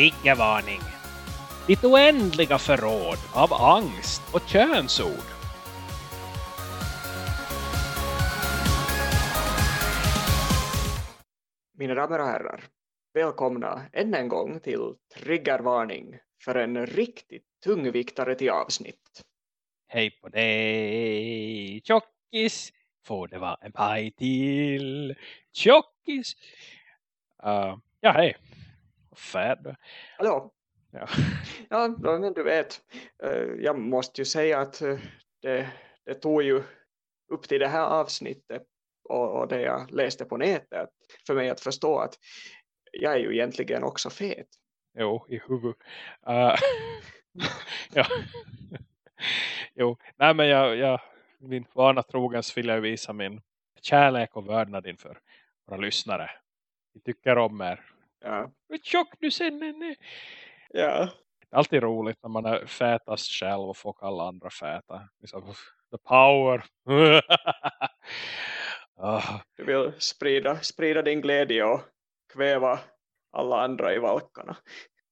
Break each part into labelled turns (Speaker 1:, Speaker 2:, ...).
Speaker 1: Triggervarning! Ditt oändliga förråd av angst och könsord.
Speaker 2: Mina damer och herrar, välkomna än en gång till Triggervarning för en riktigt tungviktare till avsnitt.
Speaker 1: Hej på dig, tjockis! Får det vara en paj till, tjockis! Uh, ja, hej. Färd.
Speaker 2: Hallå?
Speaker 1: Ja.
Speaker 2: Ja, men du vet, eh, jag måste ju säga att eh, det, det tog ju upp till det här avsnittet och, och det jag läste på nätet för mig att förstå att jag är ju egentligen också fet.
Speaker 1: Jo, i huvud. Uh, ja. jo, nej men jag, jag min vana trogens vill jag visa min kärlek och vördnad inför våra lyssnare. Vi tycker om er.
Speaker 2: Ja.
Speaker 1: Hur tjock du sen nej.
Speaker 2: Ja.
Speaker 1: Det är alltid roligt när man är fätast själv och får kalla andra fäta. Liksom, the power.
Speaker 2: oh. Du vill sprida, sprida din glädje och kväva alla andra i valkarna.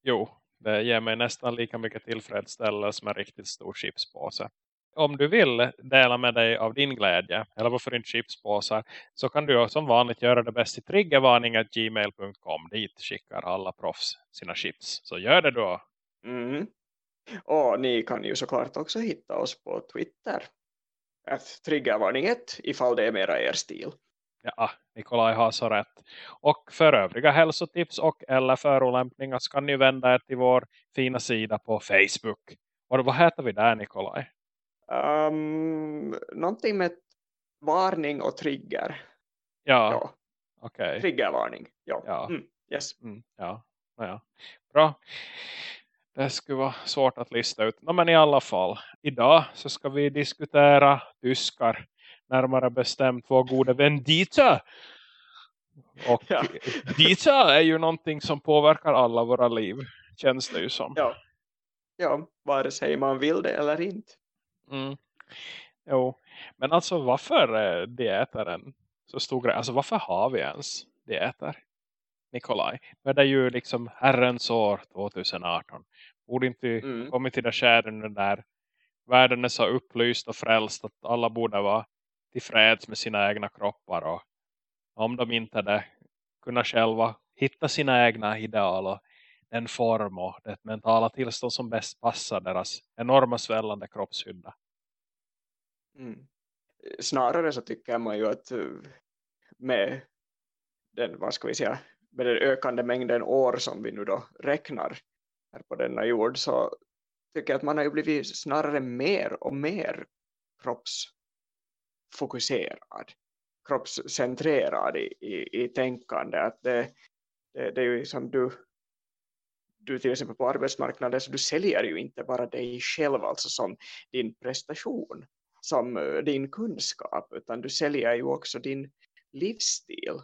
Speaker 1: Jo, det ger mig nästan lika mycket tillfredsställelse som en riktigt stor chipspåse. Om du vill dela med dig av din glädje, eller varför inte chipspåsar, så kan du som vanligt göra det bäst i triggervarning.gmail.com. Dit skickar alla proffs sina chips. Så gör det då!
Speaker 2: Mm. Och ni kan ju såklart också hitta oss på Twitter. Att triggervarning 1 ifall det är mera er stil.
Speaker 1: Ja, Nikolaj har så rätt. Och för övriga hälsotips och eller förolämpningar så kan ni vända er till vår fina sida på Facebook. Och vad heter vi där Nikolaj?
Speaker 2: Um, någonting med varning och trigger.
Speaker 1: Ja, ja. okej. Okay.
Speaker 2: Triggervarning, ja. ja. Mm, yes.
Speaker 1: Mm, ja. ja, bra. Det skulle vara svårt att lista ut. No, men i alla fall, idag så ska vi diskutera tyskar. Närmare bestämt vår gode vän Dieter. Och ja. Dieter är ju någonting som påverkar alla våra liv. Känns det ju som.
Speaker 2: Ja, ja vare sig man vill det eller inte.
Speaker 1: Mm. Jo, men alltså varför är dieter en så stor grej? Alltså varför har vi ens dieter? Nikolaj. Men det är ju liksom herrens år 2018. Borde inte mm. kommit till det skären där världen är så upplyst och frälst att alla borde vara tillfreds med sina egna kroppar och om de inte det kunna själva hitta sina egna ideal och den form och det mentala tillstånd som bäst passar deras enorma svällande kroppshydda.
Speaker 2: Mm. Snarare så tycker man ju att eh, med den, vad ska vi säga, med den ökande mängden år som vi nu då räknar här på denna jord så tycker jag att man har ju blivit snarare mer och mer kroppsfokuserad kroppscentrerad i, i, i tänkande att det, det, det är ju som du du till exempel på arbetsmarknaden så du säljer ju inte bara dig själv alltså som din prestation som eh, din kunskap utan du säljer ju också din livsstil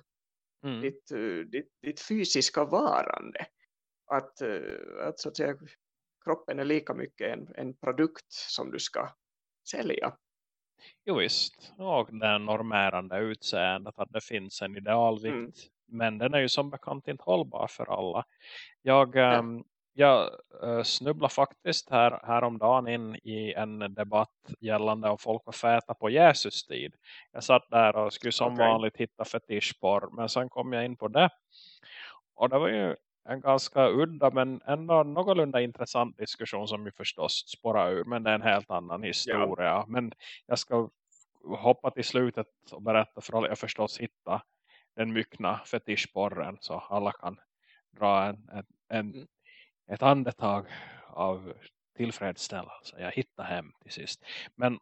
Speaker 2: mm. ditt, eh, ditt, ditt fysiska varande att, eh, att så att säga kroppen är lika mycket en, en produkt som du ska sälja
Speaker 1: Jo visst, och den normärande utseendet att det finns en idealvikt. Mm. Men den är ju som bekant inte hållbar för alla. Jag, ja. um, jag uh, snubblar faktiskt här, häromdagen in i en debatt gällande om folk var fäta på Jesus tid. Jag satt där och skulle som okay. vanligt hitta fetischporr. Men sen kom jag in på det. Och det var ju en ganska udda men ändå någorlunda intressant diskussion som vi förstås spårar ur. Men det är en helt annan historia. Ja. Men jag ska hoppa till slutet och berätta för alla jag förstås hitta den myckna fetischborren så alla kan dra en, en, en mm. ett andetag av tillfredsställelse. Jag hittar hem till sist. Men,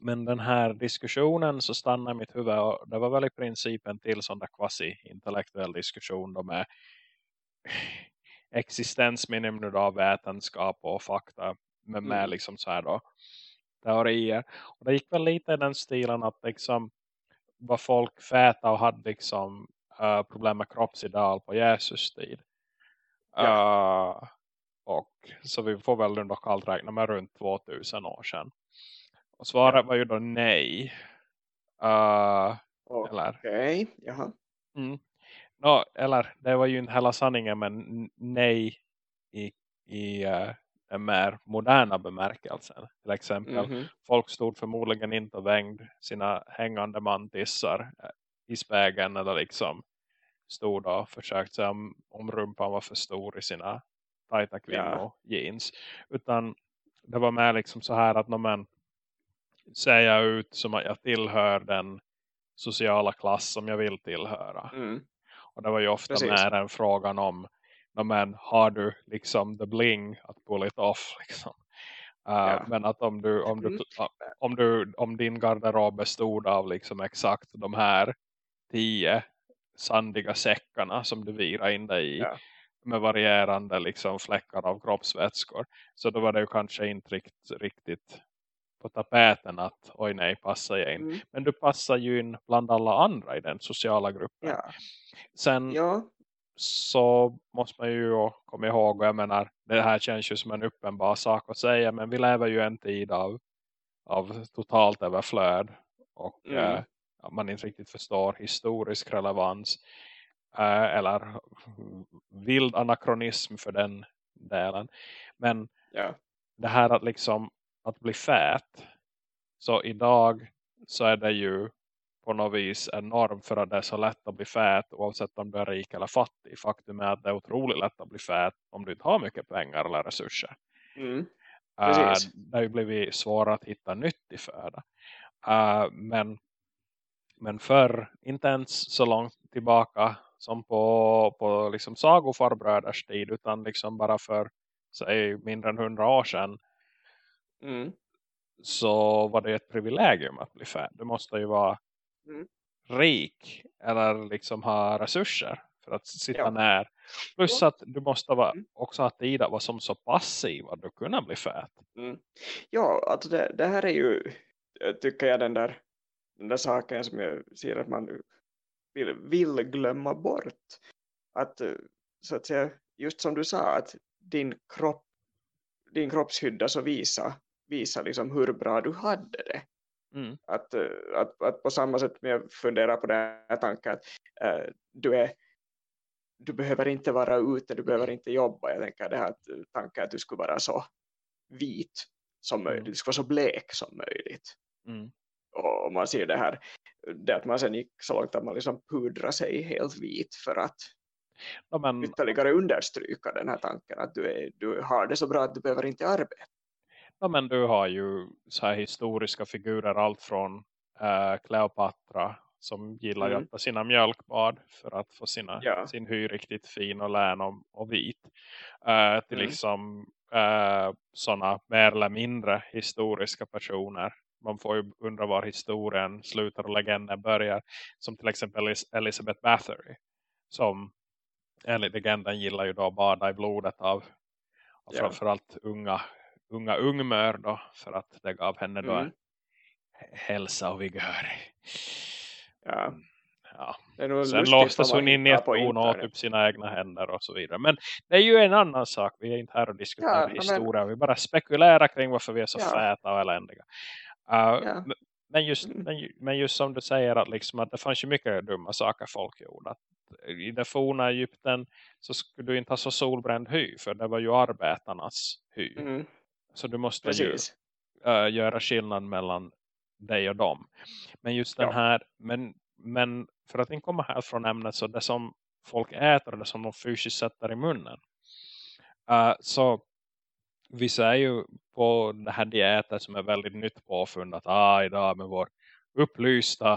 Speaker 1: men den här diskussionen så stannar mitt huvud och det var väl i princip en till sån där quasi-intellektuell diskussion då med existensminimum av vetenskap och fakta med, med mm. liksom så här då teorier. Och det gick väl lite i den stilen att liksom var folk fäta och hade liksom uh, problem med kroppsideal på Jesus tid. Ja. Uh, och så vi får väl ändå kallt räkna med runt 2000 år sedan. Och svaret var ju då nej. Uh,
Speaker 2: Okej, okay. jaha.
Speaker 1: Mm. no, eller det var ju inte hela sanningen men nej i, i uh, den mer moderna bemärkelsen. Till exempel, mm -hmm. folk stod förmodligen inte och vängde sina hängande mantissar uh, i spägen eller liksom stod och försökte se om, om rumpan var för stor i sina tajta kvinnojeans. Ja. Utan det var med liksom så här att när man säger ut som att jag tillhör den sociala klass som jag vill tillhöra. Mm. Och det var ju ofta Precis. mer en frågan om men har du liksom the bling att pull it off liksom. Uh, ja. Men att om du, om, du, om, du, om din garderob bestod av liksom exakt de här tio sandiga säckarna som du virar in dig i ja. med varierande liksom fläckar av kroppsvätskor så då var det ju kanske inte riktigt, riktigt på tapeten att oj nej passar jag in. Mm. Men du passar ju in bland alla andra i den sociala gruppen.
Speaker 2: Ja.
Speaker 1: Sen ja. Så måste man ju komma ihåg, och jag menar det här känns ju som en uppenbar sak att säga men vi lever ju en tid av, av totalt överflöd och mm. eh, man inte riktigt förstår historisk relevans eh, eller vild anakronism för den delen. Men
Speaker 2: ja.
Speaker 1: det här att liksom att bli fät så idag så är det ju på något vis en norm för att det är så lätt att bli fät oavsett om du är rik eller fattig. Faktum är att det är otroligt lätt att bli fät om du inte har mycket pengar eller resurser.
Speaker 2: Mm.
Speaker 1: Uh, det har ju blivit svårare att hitta nyttig föda. Uh, men men för inte ens så långt tillbaka som på, på liksom sagofarbröders tid utan liksom bara för säg mindre än hundra år sedan
Speaker 2: mm.
Speaker 1: så var det ett privilegium att bli färd. Du måste ju vara mm. rik eller liksom ha resurser för att sitta ja. ner. Plus att du måste vara, mm. också ha tid att vara som så passiv att du kunna bli fät.
Speaker 2: Mm. Ja, alltså det, det här är ju tycker jag den där den där saken som jag ser att man vill, vill glömma bort. Att så att säga, just som du sa att din kropp din kroppshydda så visa, visa liksom hur bra du hade det.
Speaker 1: Mm.
Speaker 2: Att, att, att på samma sätt med jag funderar på den här tanken att uh, du är du behöver inte vara ute, du behöver inte jobba. Jag tänker det här tanken att du skulle vara så vit som möjligt, mm. du skulle vara så blek som möjligt.
Speaker 1: Mm
Speaker 2: och man ser det här det att man sen gick så långt att man liksom pudrar sig helt vit för att
Speaker 1: ja, men,
Speaker 2: ytterligare understryka den här tanken att du, är, du har det så bra att du behöver inte arbeta.
Speaker 1: Ja, men du har ju så här historiska figurer allt från äh, som gillar mm. att ta sina mjölkbad för att få sina, ja. sin hy riktigt fin och län och, och vit. Äh, till mm. liksom äh, sådana mer eller mindre historiska personer man får ju undra var historien slutar och legenden börjar. Som till exempel Elizabeth Bathory. Som enligt legenden gillar ju då att bada i blodet av, av yeah. framförallt unga, unga ungmör då. För att det gav henne då mm. hälsa och vigör.
Speaker 2: Ja.
Speaker 1: Mm, ja. Sen låstes hon in i ett bon och åt upp sina egna händer och så vidare. Men det är ju en annan sak. Vi är inte här och diskuterar ja, historia. Men... Vi bara spekulerar kring varför vi är så ja. fäta och eländiga. Uh, ja. men, just, mm. men, men, just som du säger att, liksom, att det fanns ju mycket dumma saker folk gjorde. Att I det forna Egypten så skulle du inte ha så solbränd hy för det var ju arbetarnas hy.
Speaker 2: Mm.
Speaker 1: Så du måste Precis. ju uh, göra skillnad mellan dig och dem. Men just den ja. här, men, men för att inte komma här från ämnet så det som folk äter och det som de fysiskt sätter i munnen. Uh, så vissa är ju på det här dieten som är väldigt nytt påfundat. Ah, idag med vår upplysta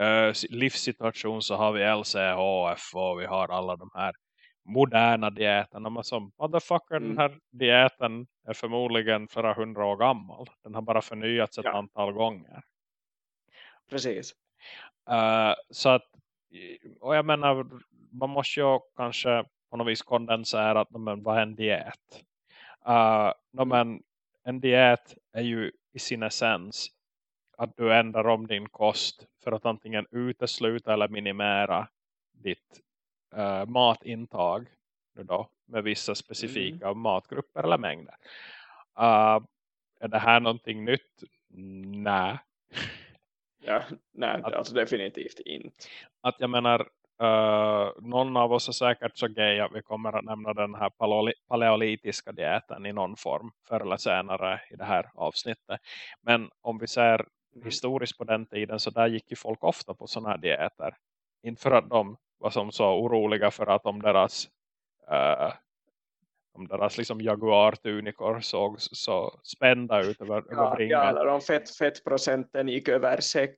Speaker 1: uh, livssituation så har vi LCHF och vi har alla de här moderna dieterna. Men som, motherfucker, mm. den här dieten är förmodligen flera hundra år gammal. Den har bara förnyats ett ja. antal gånger.
Speaker 2: Precis.
Speaker 1: Uh, så att, och jag menar, man måste ju kanske på något vis kondensera att men, vad är en diet? Uh, no, men en diet är ju i sin essens att du ändrar om din kost för att antingen utesluta eller minimera ditt uh, matintag då, med vissa specifika mm. matgrupper eller mängder. Uh, är det här någonting nytt? Nej.
Speaker 2: Ja, nej, att, alltså definitivt inte.
Speaker 1: Att jag menar, uh, någon av oss är säkert så gay att vi kommer att nämna den här paleolitiska dieten i någon form förr eller senare i det här avsnittet. Men om vi ser mm. historiskt på den tiden så där gick ju folk ofta på sådana här dieter. Inte för att de var som så oroliga för att om deras uh, om deras liksom jaguartunikor såg så spända ut över,
Speaker 2: ja,
Speaker 1: över
Speaker 2: ringen. Ja, eller om fett, fettprocenten gick över sex.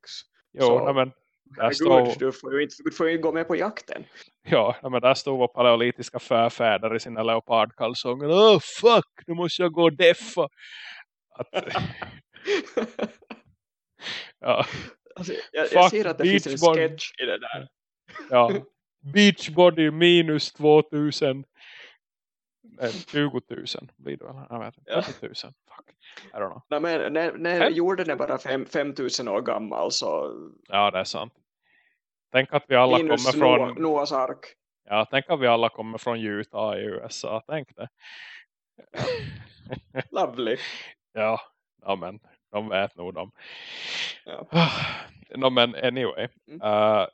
Speaker 1: Jo, så, men där stod...
Speaker 2: du, får ju inte, du får ju gå med på jakten.
Speaker 1: Ja, men där stod vår paleolitiska förfäder i sina leopardkalsonger. Åh, oh, fuck! Nu måste jag gå och deffa. Att...
Speaker 2: ja. Alltså, jag, jag ser att det finns en sketch i det där.
Speaker 1: ja. Beachbody minus 2000. Nej, 20 000 blir det väl? Jag vet inte. Ja. 30 000. Fuck. I don't know.
Speaker 2: Nej, men när, när jorden är bara 5, 5 000 år gammal så...
Speaker 1: Ja, det är sant. Tänk att vi alla Minus kommer från...
Speaker 2: Noahs ark.
Speaker 1: Ja, tänk att vi alla kommer från Utah i USA. Tänk det.
Speaker 2: Lovely.
Speaker 1: ja, ja, men de vet nog dem. Ja. no, men anyway. Mm. Uh,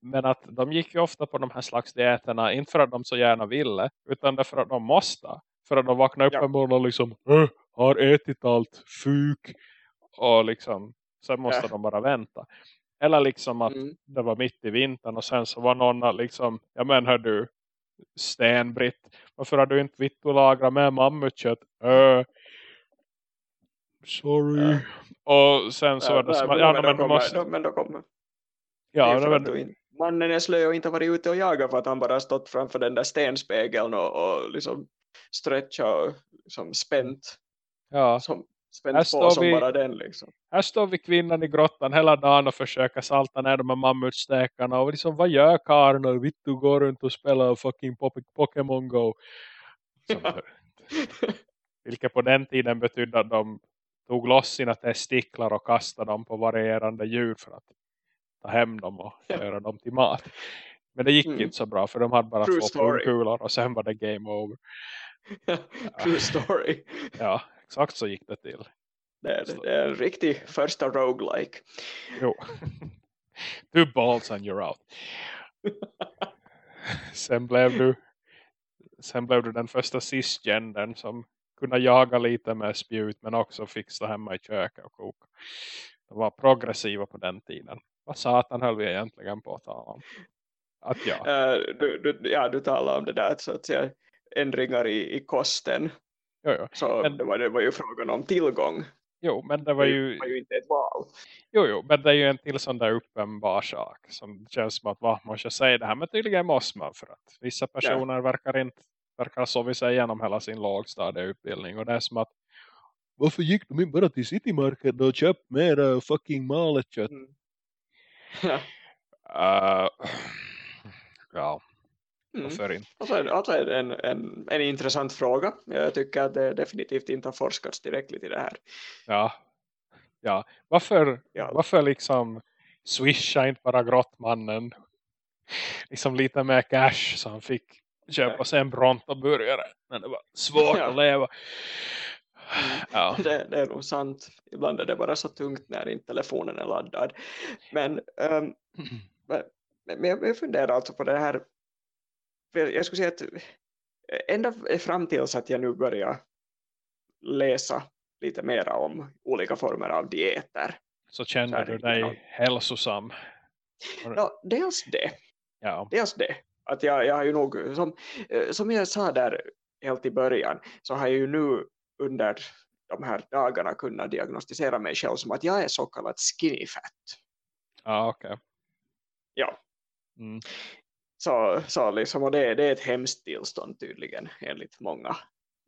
Speaker 1: men att de gick ju ofta på de här slags dieterna inte för att de så gärna ville utan därför att de måste. För att de vaknar upp ja. en morgon och liksom har ätit allt, fuk och liksom sen måste ja. de bara vänta. Eller liksom att mm. det var mitt i vintern och sen så var någon liksom, ja men hör du Stenbritt, varför har du inte vitt och lagra med mammutkött? Äh, sorry. Ja. Och sen så ja, var det som,
Speaker 2: ja, men, men, då måste... men då kommer
Speaker 1: Ja, det men...
Speaker 2: in, mannen är slö och inte varit ute och jagat för att han bara stått framför den där stenspegeln och, och liksom stretcha och liksom spänt.
Speaker 1: Ja.
Speaker 2: Som, spänt på som vi, bara den liksom.
Speaker 1: Här står vi kvinnan i grottan hela dagen och försöker salta ner de här mammutstekarna. Och liksom, vad gör Karin? Och vitt du går runt och spelar fucking Pokémon Go. Vilket på den tiden betydde att de tog loss sina testiklar och kastade dem på varierande djur för att ta hem dem och göra dem till mat. Men det gick mm. inte så bra för de hade bara True två pungkulor och sen var det game over.
Speaker 2: True story.
Speaker 1: Ja, exakt så gick det till.
Speaker 2: Det är, det är en riktig första roguelike.
Speaker 1: Jo. Two balls and you're out. sen blev du sen blev du den första cisgendern som kunde jaga lite med spjut men också fixa hemma i köket och koka. De var progressiva på den tiden. Vad satan höll vi egentligen på att tala om? Att ja.
Speaker 2: Uh, du, du, ja, du talar om det där så att säga, ändringar i, i kosten.
Speaker 1: Jo, jo.
Speaker 2: Så men, det, var, det var ju frågan om tillgång.
Speaker 1: Jo, men det var ju...
Speaker 2: Det var ju inte ett val.
Speaker 1: Jo, jo, men det är ju en till sån där uppenbar sak. Som känns som att, vad måste jag säga det här? Men tydligen måste man för att vissa personer ja. verkar inte verkar ha sovit sig igenom hela sin lågstadieutbildning. Och det är som att varför gick de inte bara till City Market och köpte mer fucking malet kött? Mm.
Speaker 2: Ja.
Speaker 1: Uh, ja.
Speaker 2: Mm. Varför inte? Alltså, alltså en, en, en intressant fråga. Jag tycker att det definitivt inte har forskats tillräckligt i det här.
Speaker 1: Ja. Ja. Varför, ja. varför liksom swisha inte bara grottmannen liksom lite mer cash så han fick köpa sig en Bronto-burgare när det var svårt ja. att leva.
Speaker 2: Ja. Det, det, är nog sant. Ibland är det bara så tungt när inte telefonen är laddad. Men, um, men, men jag funderar alltså på det här. Jag skulle säga att ända fram tills att jag nu börjar läsa lite mer om olika former av dieter.
Speaker 1: Så känner du dig någon... hälsosam?
Speaker 2: Ja, dels det.
Speaker 1: Ja.
Speaker 2: Dels det. Att jag, jag har ju nog, som, eh, som jag sa där helt i början, så har jag ju nu under de här dagarna kunna diagnostisera mig själv som att jag är så kallad skinny fat.
Speaker 1: Ja, ah. Okay.
Speaker 2: Ja.
Speaker 1: Mm.
Speaker 2: Så, så liksom, och det, det är ett hemskt tillstånd tydligen enligt många,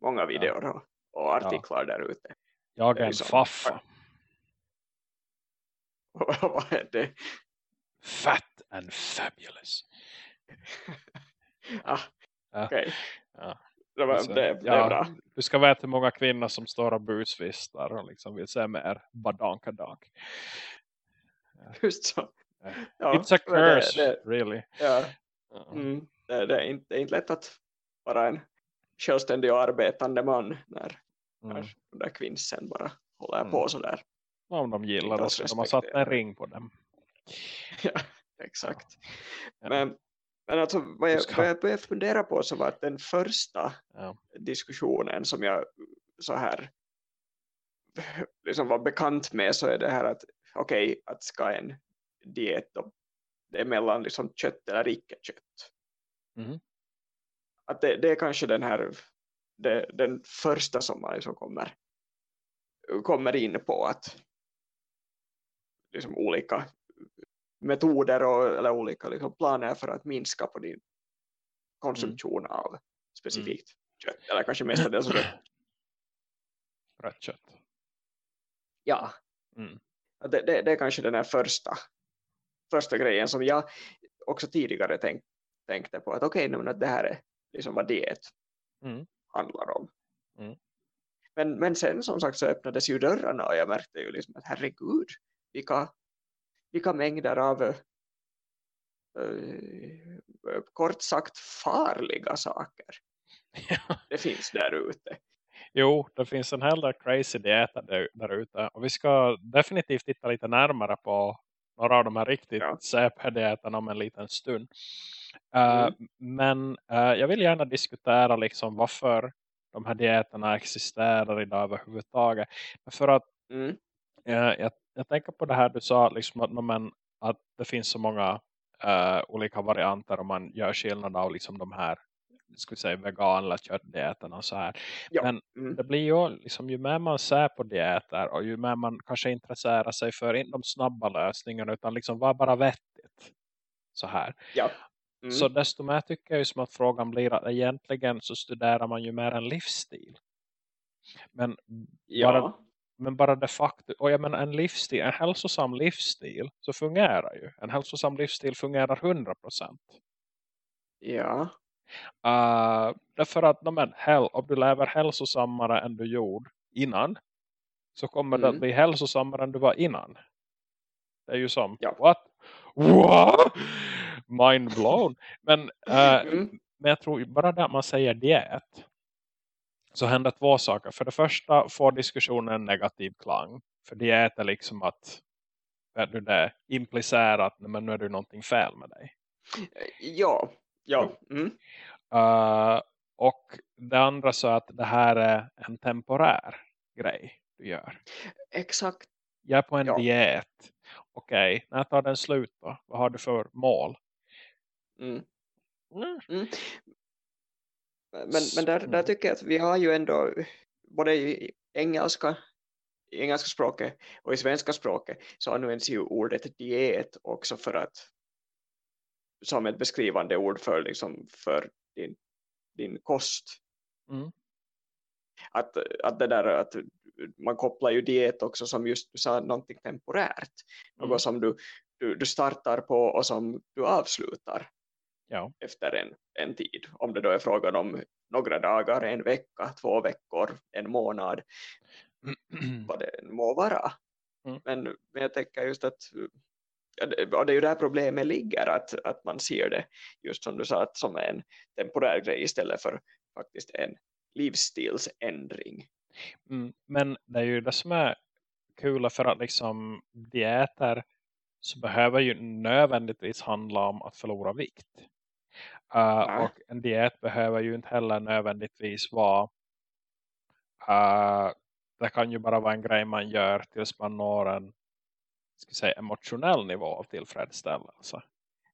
Speaker 2: många videor och, och artiklar ja. där ute.
Speaker 1: Jag är en liksom, faffa.
Speaker 2: Vad är det?
Speaker 1: Fat and fabulous.
Speaker 2: ah,
Speaker 1: ja.
Speaker 2: okej. Okay.
Speaker 1: Ja.
Speaker 2: Det, var, alltså, det, det ja, är bra.
Speaker 1: Du ska veta hur många kvinnor som står och busvistar och liksom vill se mer badankadank.
Speaker 2: Just så.
Speaker 1: Ja, It's a curse, det, det, really.
Speaker 2: Ja. Mm, det, det, är inte, det är inte lätt att vara en självständig och arbetande man när, mm. när den där kvinsen bara håller mm. på sådär.
Speaker 1: Om de gillar det så de har satt en ring på dem.
Speaker 2: ja, exakt. Ja. Men Men alltså, vad jag, ska... vad jag började fundera på så var att den första
Speaker 1: ja.
Speaker 2: diskussionen som jag så här liksom var bekant med så är det här att okej, okay, att ska en diet då, det är mellan liksom kött eller icke-kött.
Speaker 1: Mm.
Speaker 2: Att det, det, är kanske den här det, den första som man liksom kommer kommer in på att liksom olika metoder och, eller olika liksom planer för att minska på din konsumtion mm. av specifikt mm. kött eller kanske mestadels rött.
Speaker 1: rött kött.
Speaker 2: Ja.
Speaker 1: Mm.
Speaker 2: Det, det, det, är kanske den här första första grejen som jag också tidigare tänk, tänkte på att okej, okay, att det här är liksom vad diet
Speaker 1: mm.
Speaker 2: handlar om.
Speaker 1: Mm.
Speaker 2: Men, men sen som sagt så öppnades ju dörrarna och jag märkte ju liksom att herregud, vilka, vilka mängder av uh, kort sagt farliga saker det finns där ute.
Speaker 1: Jo, det finns en hel del crazy dieter där, ute. Och vi ska definitivt titta lite närmare på några av de här riktigt ja. CP-dieterna om en liten stund. Uh, mm. Men uh, jag vill gärna diskutera liksom varför de här dieterna existerar idag överhuvudtaget. För att
Speaker 2: mm.
Speaker 1: uh, jag, jag tänker på det här du sa liksom att, men, att det finns så många olika varianter om man gör skillnad av liksom de här skulle säga vegan eller köttdieterna och så här.
Speaker 2: Ja.
Speaker 1: Men
Speaker 2: mm.
Speaker 1: det blir ju liksom ju mer man ser på dieter och ju mer man kanske intresserar sig för inte de snabba lösningarna utan liksom vad bara vettigt. Så här.
Speaker 2: Ja.
Speaker 1: Mm. Så desto mer tycker jag ju som att frågan blir att egentligen så studerar man ju mer en livsstil. Men
Speaker 2: ja.
Speaker 1: bara, men bara de facto, och jag menar en livsstil, en hälsosam livsstil så fungerar ju. En hälsosam livsstil fungerar 100%.
Speaker 2: Ja.
Speaker 1: Uh, därför att men, hell, om du lever hälsosammare än du gjorde innan så kommer mm. det att bli hälsosammare än du var innan. Det är ju som,
Speaker 2: ja.
Speaker 1: what? What? Mind blown. men, uh,
Speaker 2: mm.
Speaker 1: men jag tror bara det att man säger diet så händer två saker. För det första får diskussionen en negativ klang. För diet är liksom att du det implicerar att men nu är det någonting fel med dig.
Speaker 2: Ja, Ja. Mm.
Speaker 1: Uh, och det andra så att det här är en temporär grej du gör.
Speaker 2: Exakt.
Speaker 1: Jag är på en ja. diet. Okej, okay. när tar den slut då? Vad har du för mål?
Speaker 2: Mm. Mm. Men, men där, där mm. tycker jag att vi har ju ändå både i engelska i engelska språket och i svenska språket så används ju ordet diet också för att som ett beskrivande ord för, liksom, för din, din kost.
Speaker 1: Mm.
Speaker 2: Att, att det där att man kopplar ju diet också som just du sa någonting temporärt. Något mm. som du, du, du startar på och som du avslutar
Speaker 1: ja.
Speaker 2: efter en, en tid. Om det då är frågan om några dagar, en vecka, två veckor, en månad. vad det må vara.
Speaker 1: Mm.
Speaker 2: Men, men jag tänker just att och det är ju där problemet ligger att, att man ser det just som du sa att som en temporär grej istället för faktiskt en livsstilsändring.
Speaker 1: Mm, men det är ju det som är kul för att liksom dieter så behöver ju nödvändigtvis handla om att förlora vikt. Uh, och en diet behöver ju inte heller nödvändigtvis vara uh, det kan ju bara vara en grej man gör tills man når en ska säga, emotionell nivå av tillfredsställelse.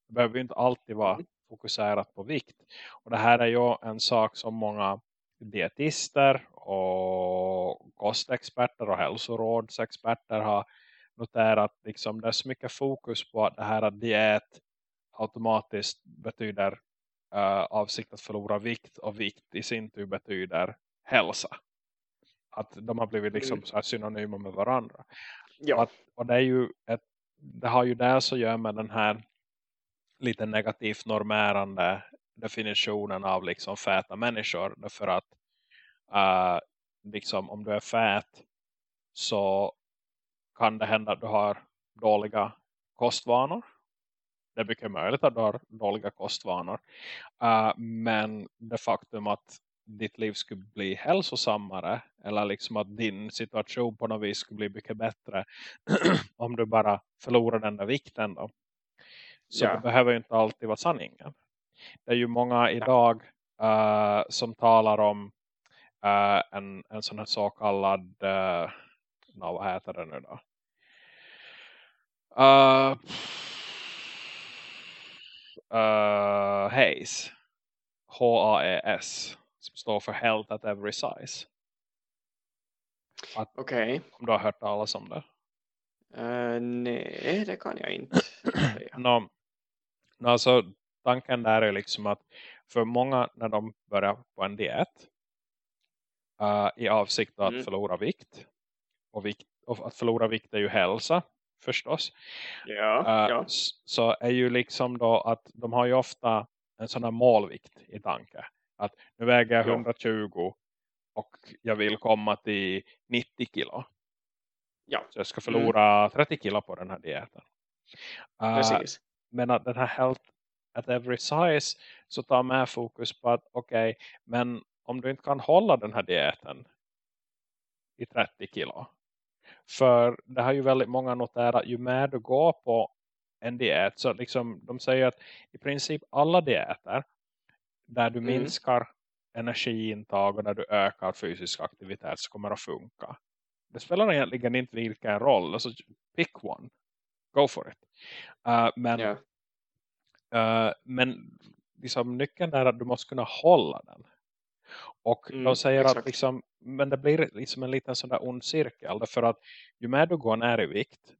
Speaker 1: Det behöver ju inte alltid vara mm. fokuserat på vikt. Och det här är ju en sak som många dietister och kostexperter och hälsorådsexperter har noterat. Liksom, det är så mycket fokus på att det här att diet automatiskt betyder uh, avsikt att förlora vikt och vikt i sin tur betyder hälsa. Att de har blivit liksom mm. så synonyma med varandra.
Speaker 2: Ja.
Speaker 1: Att, och det är ju ett, det har ju dels att göra med den här lite negativt normärande definitionen av liksom fäta människor. Därför att uh, liksom om du är fät så kan det hända att du har dåliga kostvanor. Det är mycket möjligt att du har dåliga kostvanor. Uh, men det faktum att ditt liv skulle bli hälsosammare eller liksom att din situation på något vis skulle bli mycket bättre om du bara förlorar den där vikten då. Så ja. det behöver ju inte alltid vara sanningen. det är ju många idag uh, som talar om uh, en, en sån här så kallad uh, no, vad heter det nu då? Uh, uh, HAES H-A-E-S som står för Health at Every Size.
Speaker 2: Okej. Okay.
Speaker 1: Om du har hört talas om det?
Speaker 2: Uh, nej, det kan jag inte
Speaker 1: no, no, alltså, tanken där är liksom att för många när de börjar på en diet uh, i avsikt att mm. förlora vikt och, vikt och att förlora vikt är ju hälsa förstås.
Speaker 2: Ja, uh, ja.
Speaker 1: Så är ju liksom då att de har ju ofta en sån här målvikt i tanke. Att nu väger jag 120 och jag vill komma till 90 kilo.
Speaker 2: Ja.
Speaker 1: Så jag ska förlora mm. 30 kilo på den här dieten.
Speaker 2: Uh, Precis.
Speaker 1: Men att den här health at every size så tar med fokus på att okej, okay, men om du inte kan hålla den här dieten i 30 kilo. För det har ju väldigt många noterat, ju mer du går på en diet så liksom de säger att i princip alla dieter där du mm. minskar energiintag och där du ökar fysisk aktivitet så kommer att funka. Det spelar egentligen inte vilken roll. Alltså, pick one. Go for it. Uh, men yeah. uh, men liksom, nyckeln är att du måste kunna hålla den. Och mm, de säger exakt. att liksom, men det blir liksom en liten sån där ond cirkel. För att ju mer du går ner i vikt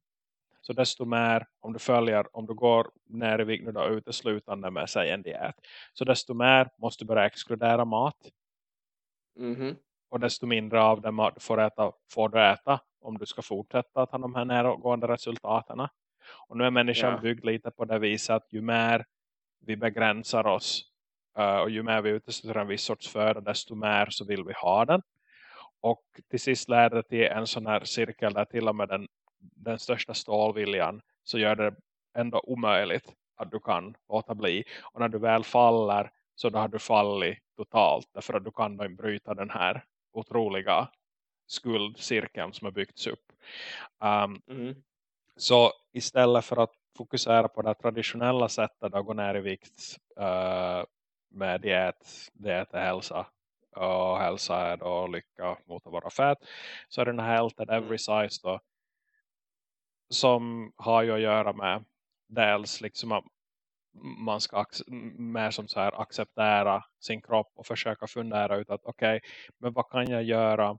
Speaker 1: så desto mer, om du följer, om du går ner i vikt då uteslutande med sig en diet. Så desto mer måste du börja exkludera mat.
Speaker 2: Mm.
Speaker 1: Och desto mindre av den mat du får äta, får du äta. Om du ska fortsätta att ha de här närgående resultaten. Och nu är människan ja. byggd lite på det viset att ju mer vi begränsar oss. Uh, och ju mer vi utesluter en viss sorts föda desto mer så vill vi ha den. Och till sist leder det till en sån här cirkel där till och med den den största stålviljan så gör det ändå omöjligt att du kan låta bli. Och när du väl faller så då har du fallit totalt. Därför att du kan då bryta den här otroliga skuldcirkeln som har byggts upp. Um, mm. Så istället för att fokusera på det traditionella sättet att gå ner i vikt uh, med diet, diet är hälsa och hälsa är då lycka mot att vara fett så är den här health at every mm. size då som har ju att göra med dels liksom att man ska mer som så här acceptera sin kropp och försöka fundera ut att okej, okay, men vad kan jag göra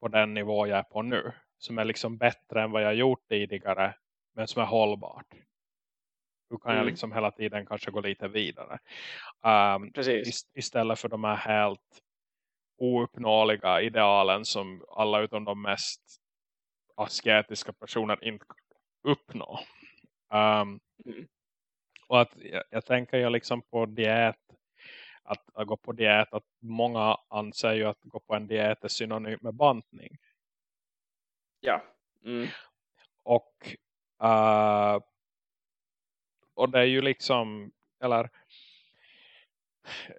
Speaker 1: på den nivå jag är på nu som är liksom bättre än vad jag gjort tidigare men som är hållbart. Hur kan mm. jag liksom hela tiden kanske gå lite vidare. Um, ist istället för de här helt ouppnåeliga idealen som alla utom de mest asketiska personer inte uppnå. Um, mm. Och att jag, jag tänker ju liksom på diet att, att, gå på diet att många anser ju att gå på en diet är synonymt med bantning.
Speaker 2: Ja. Mm.
Speaker 1: Och uh, och det är ju liksom eller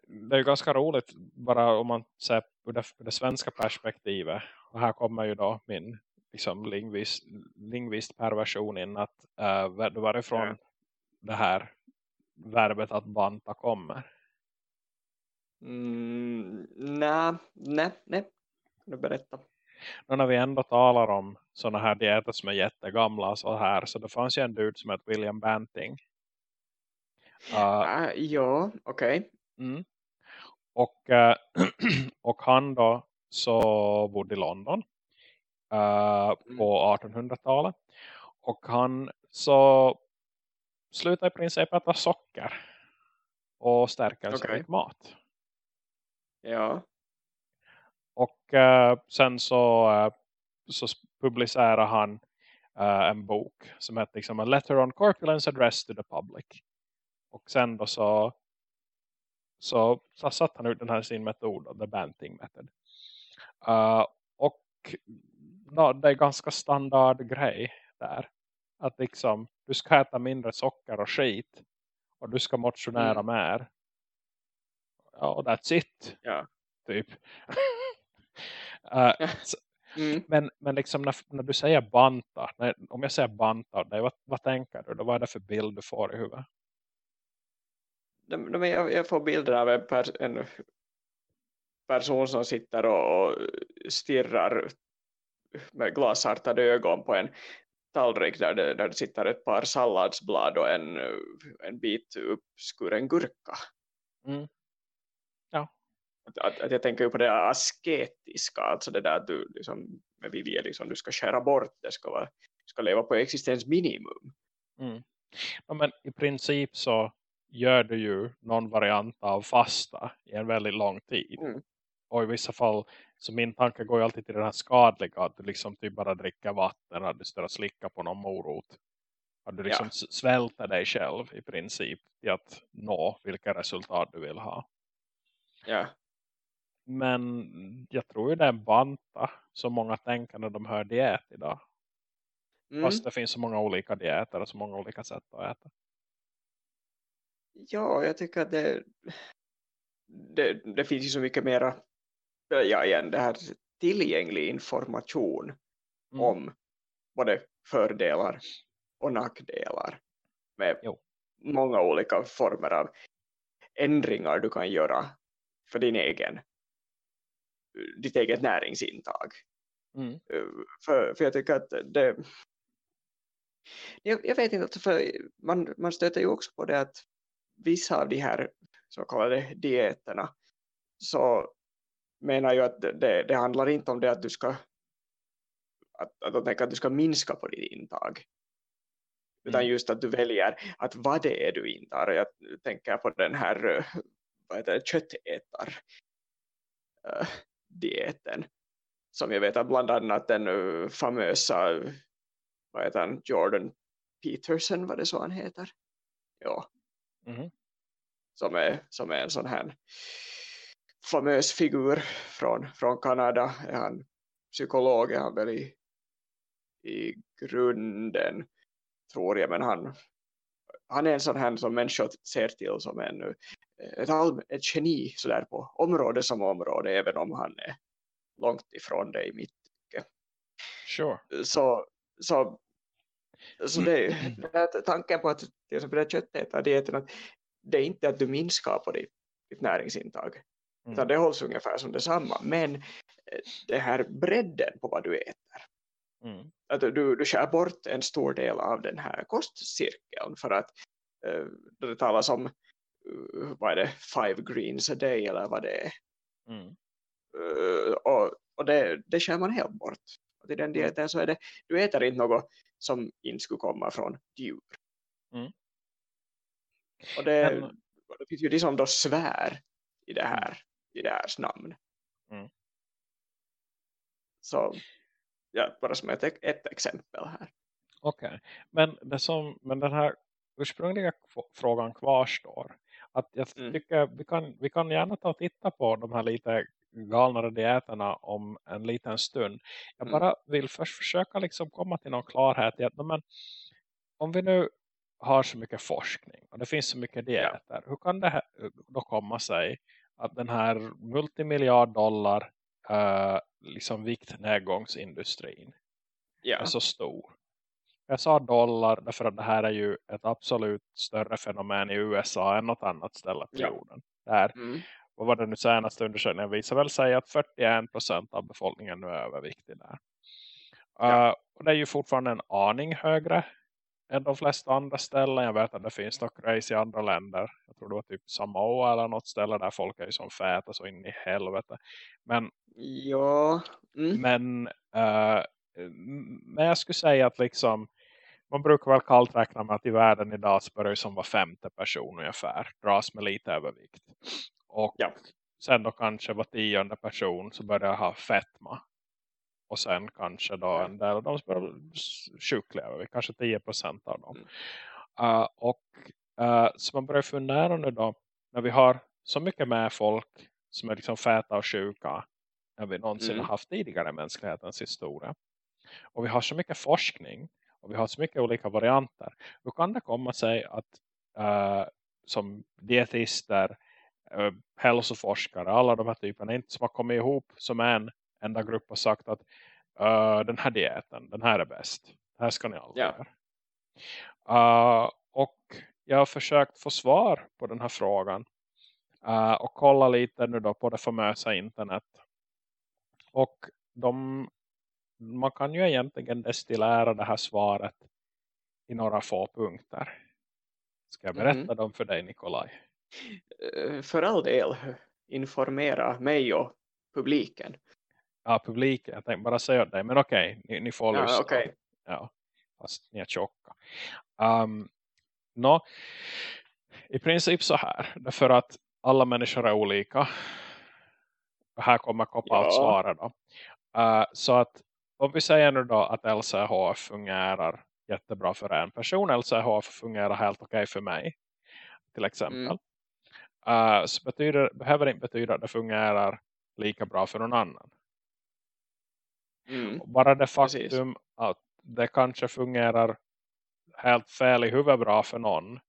Speaker 1: det är ju ganska roligt bara om man ser ur det, ur det svenska perspektivet. Och här kommer ju då min liksom lingvist, lingvist perversion in att uh, varifrån ja. det här verbet att banta kommer?
Speaker 2: Mm, nej, nej, nej. Kan du berätta?
Speaker 1: Och när vi ändå talar om sådana här dieter som är jättegamla så här så det fanns ju en dude som heter William Banting.
Speaker 2: Uh, uh, ja, okej. Okay.
Speaker 1: Mm. Och, uh, och han då så bodde i London uh, på 1800-talet. Och han så slutar i princip äta socker och stärker okay. med mat.
Speaker 2: Ja.
Speaker 1: Och uh, sen så, uh, så publicerar han uh, en bok som heter liksom A Letter on Corpulence Address to the Public. Och sen då så så, så satt han ut den här sin metod, the Banting method. Uh, och no, det är ganska standard grej där. Att liksom, du ska äta mindre socker och skit. Och du ska motionera mm. mer. Ja, och that's it.
Speaker 2: Ja.
Speaker 1: Typ. uh, så, mm. Men, men liksom när, när du säger banta. När, om jag säger banta. Vad, vad tänker du? Vad är det för bild du får i huvudet?
Speaker 2: Jag, jag får bilder av en, pers en person som sitter och, och stirrar med glasartade ögon på en tallrik där det, där det sitter ett par salladsblad och en, en bit uppskuren gurka.
Speaker 1: Mm. Ja.
Speaker 2: Att, att, att, jag tänker på det asketiska, alltså det där att du liksom, med vilja liksom, du ska skära bort, det ska, vara, ska leva på existensminimum.
Speaker 1: Mm. Ja, men i princip så gör du ju någon variant av fasta i en väldigt lång tid.
Speaker 2: Mm.
Speaker 1: Och i vissa fall, så min tanke går ju alltid till den här skadliga, att du liksom typ bara dricker vatten, att du står och slickar på någon morot. Att du liksom ja. svälter dig själv i princip till att nå vilka resultat du vill ha.
Speaker 2: Ja.
Speaker 1: Men jag tror ju det är en banta som många tänker när de hör diet idag. Mm. Fast det finns så många olika dieter och så många olika sätt att äta.
Speaker 2: Ja, jag tycker att det, det, det finns ju så mycket mera ja, igen, det här tillgänglig information mm. om både fördelar och nackdelar med jo. många olika former av ändringar du kan göra för din egen ditt eget näringsintag.
Speaker 1: Mm.
Speaker 2: För, för jag tycker att det jag, jag vet inte, för man, man stöter ju också på det att vissa av de här så kallade dieterna så menar ju att det, det handlar inte om det att du ska att, att tänker att du ska minska på ditt intag. Utan mm. just att du väljer att vad det är du intar jag tänker på den här vad heter det, köttätar uh, dieten. Som jag vet att bland annat den uh, famösa vad heter han, Jordan Peterson var det så han heter. Ja
Speaker 1: mm.
Speaker 2: som, är, som är en sån här famös figur från, från Kanada är han psykolog är han väl i, i grunden tror jag men han, han är en sån här som människor ser till som en, ett, all, ett geni sådär på område som område även om han är långt ifrån det i mitt tycke.
Speaker 1: Sure.
Speaker 2: Så, så, så det, det tanken på att till exempel det köttätardieten att det är inte att du minskar på ditt, ditt näringsintag Mm. Utan det hålls ungefär som detsamma. Men eh, det här bredden på vad du äter.
Speaker 1: Mm.
Speaker 2: Att du, du skär bort en stor del av den här kostcirkeln. För att uh, det talas om uh, vad är det, five greens a day eller vad det är.
Speaker 1: Mm.
Speaker 2: Uh, och och det, det skär man helt bort. Och i den mm. dieten så är det, du äter inte något som inte skulle komma från djur.
Speaker 1: Mm.
Speaker 2: Och det, Men... det finns ju de som då svär i det här i deras namn.
Speaker 1: Mm.
Speaker 2: Så ja, bara som ett, ett exempel här.
Speaker 1: Okej, okay. men, det som, men den här ursprungliga frågan kvarstår. Att jag mm. tycker vi kan, vi kan gärna ta och titta på de här lite galnare dieterna om en liten stund. Jag mm. bara vill först försöka liksom komma till någon klarhet i att men, om vi nu har så mycket forskning och det finns så mycket dieter. Ja. Hur kan det här då komma sig att den här multimiljard dollar uh, liksom viktnedgångsindustrin
Speaker 2: yeah.
Speaker 1: är så stor. Jag sa dollar därför att det här är ju ett absolut större fenomen i USA än något annat ställe på jorden. Där,
Speaker 2: mm.
Speaker 1: Vad var det nu senaste undersökningen visar väl säga att 41% av befolkningen nu är överviktig där. Ja. Uh, och det är ju fortfarande en aning högre än de flesta andra ställen. Jag vet att det finns något race i andra länder. Jag tror det var typ Samoa eller något ställe där folk är som fäta så in i helvete. Men,
Speaker 2: ja.
Speaker 1: Mm. men, uh, men jag skulle säga att liksom man brukar väl kallt räkna med att i världen idag så börjar som var femte person ungefär dras med lite övervikt. Och
Speaker 2: ja.
Speaker 1: sen då kanske var tionde person så börjar ha fetma och sen kanske då en del av dem som är sjukliga, kanske 10% av dem. Mm. Uh, och uh, så man börjar fundera nu då, när vi har så mycket med folk som är liksom fäta och sjuka än vi någonsin mm. har haft tidigare i mänsklighetens historia. Och vi har så mycket forskning och vi har så mycket olika varianter. Hur kan det komma sig att uh, som dietister, uh, hälsoforskare, alla de här typerna inte som har kommit ihop som en enda grupp och sagt att uh, den här dieten, den här är bäst. Det här ska ni aldrig
Speaker 2: ja.
Speaker 1: göra. Uh, och jag har försökt få svar på den här frågan. Uh, och kolla lite nu då på det famösa internet. Och de, man kan ju egentligen destillera det här svaret i några få punkter. Ska jag berätta mm. dem för dig Nikolaj?
Speaker 2: Uh, för all del, informera mig och publiken.
Speaker 1: Ja, publiken. Jag tänkte bara säga det. Men okej, okay, ni, ni, får
Speaker 2: ja,
Speaker 1: lyssna.
Speaker 2: Okay.
Speaker 1: Ja, fast ni är tjocka. Um, no, I princip så här. Därför att alla människor är olika. Och här kommer koppa ja. svara då. Uh, så att om vi säger nu då att LCHF fungerar jättebra för en person. LCHF fungerar helt okej okay för mig. Till exempel. Mm. Uh, så betyder, behöver det inte betyda att det fungerar lika bra för någon annan. Mm. Bara det faktum Precis. att det kanske fungerar helt fel i huvudet bra för någon.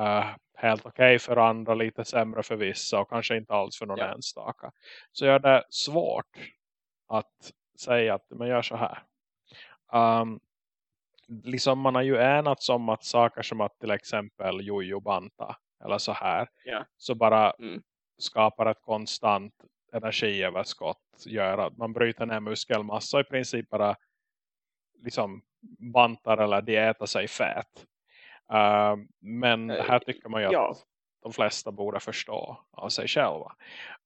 Speaker 1: Uh, helt okej okay för andra, lite sämre för vissa och kanske inte alls för någon ja. enstaka. Så gör det svårt att säga att man gör så här. Um, liksom man har ju enats om att saker som att till exempel jojo banta eller så här.
Speaker 2: Ja.
Speaker 1: Så bara mm. skapar ett konstant energiöverskott gör att man bryter ner muskelmassa i princip bara liksom bantar eller diätar sig fät. Uh, men uh, här tycker man ju ja. att de flesta borde förstå av sig själva.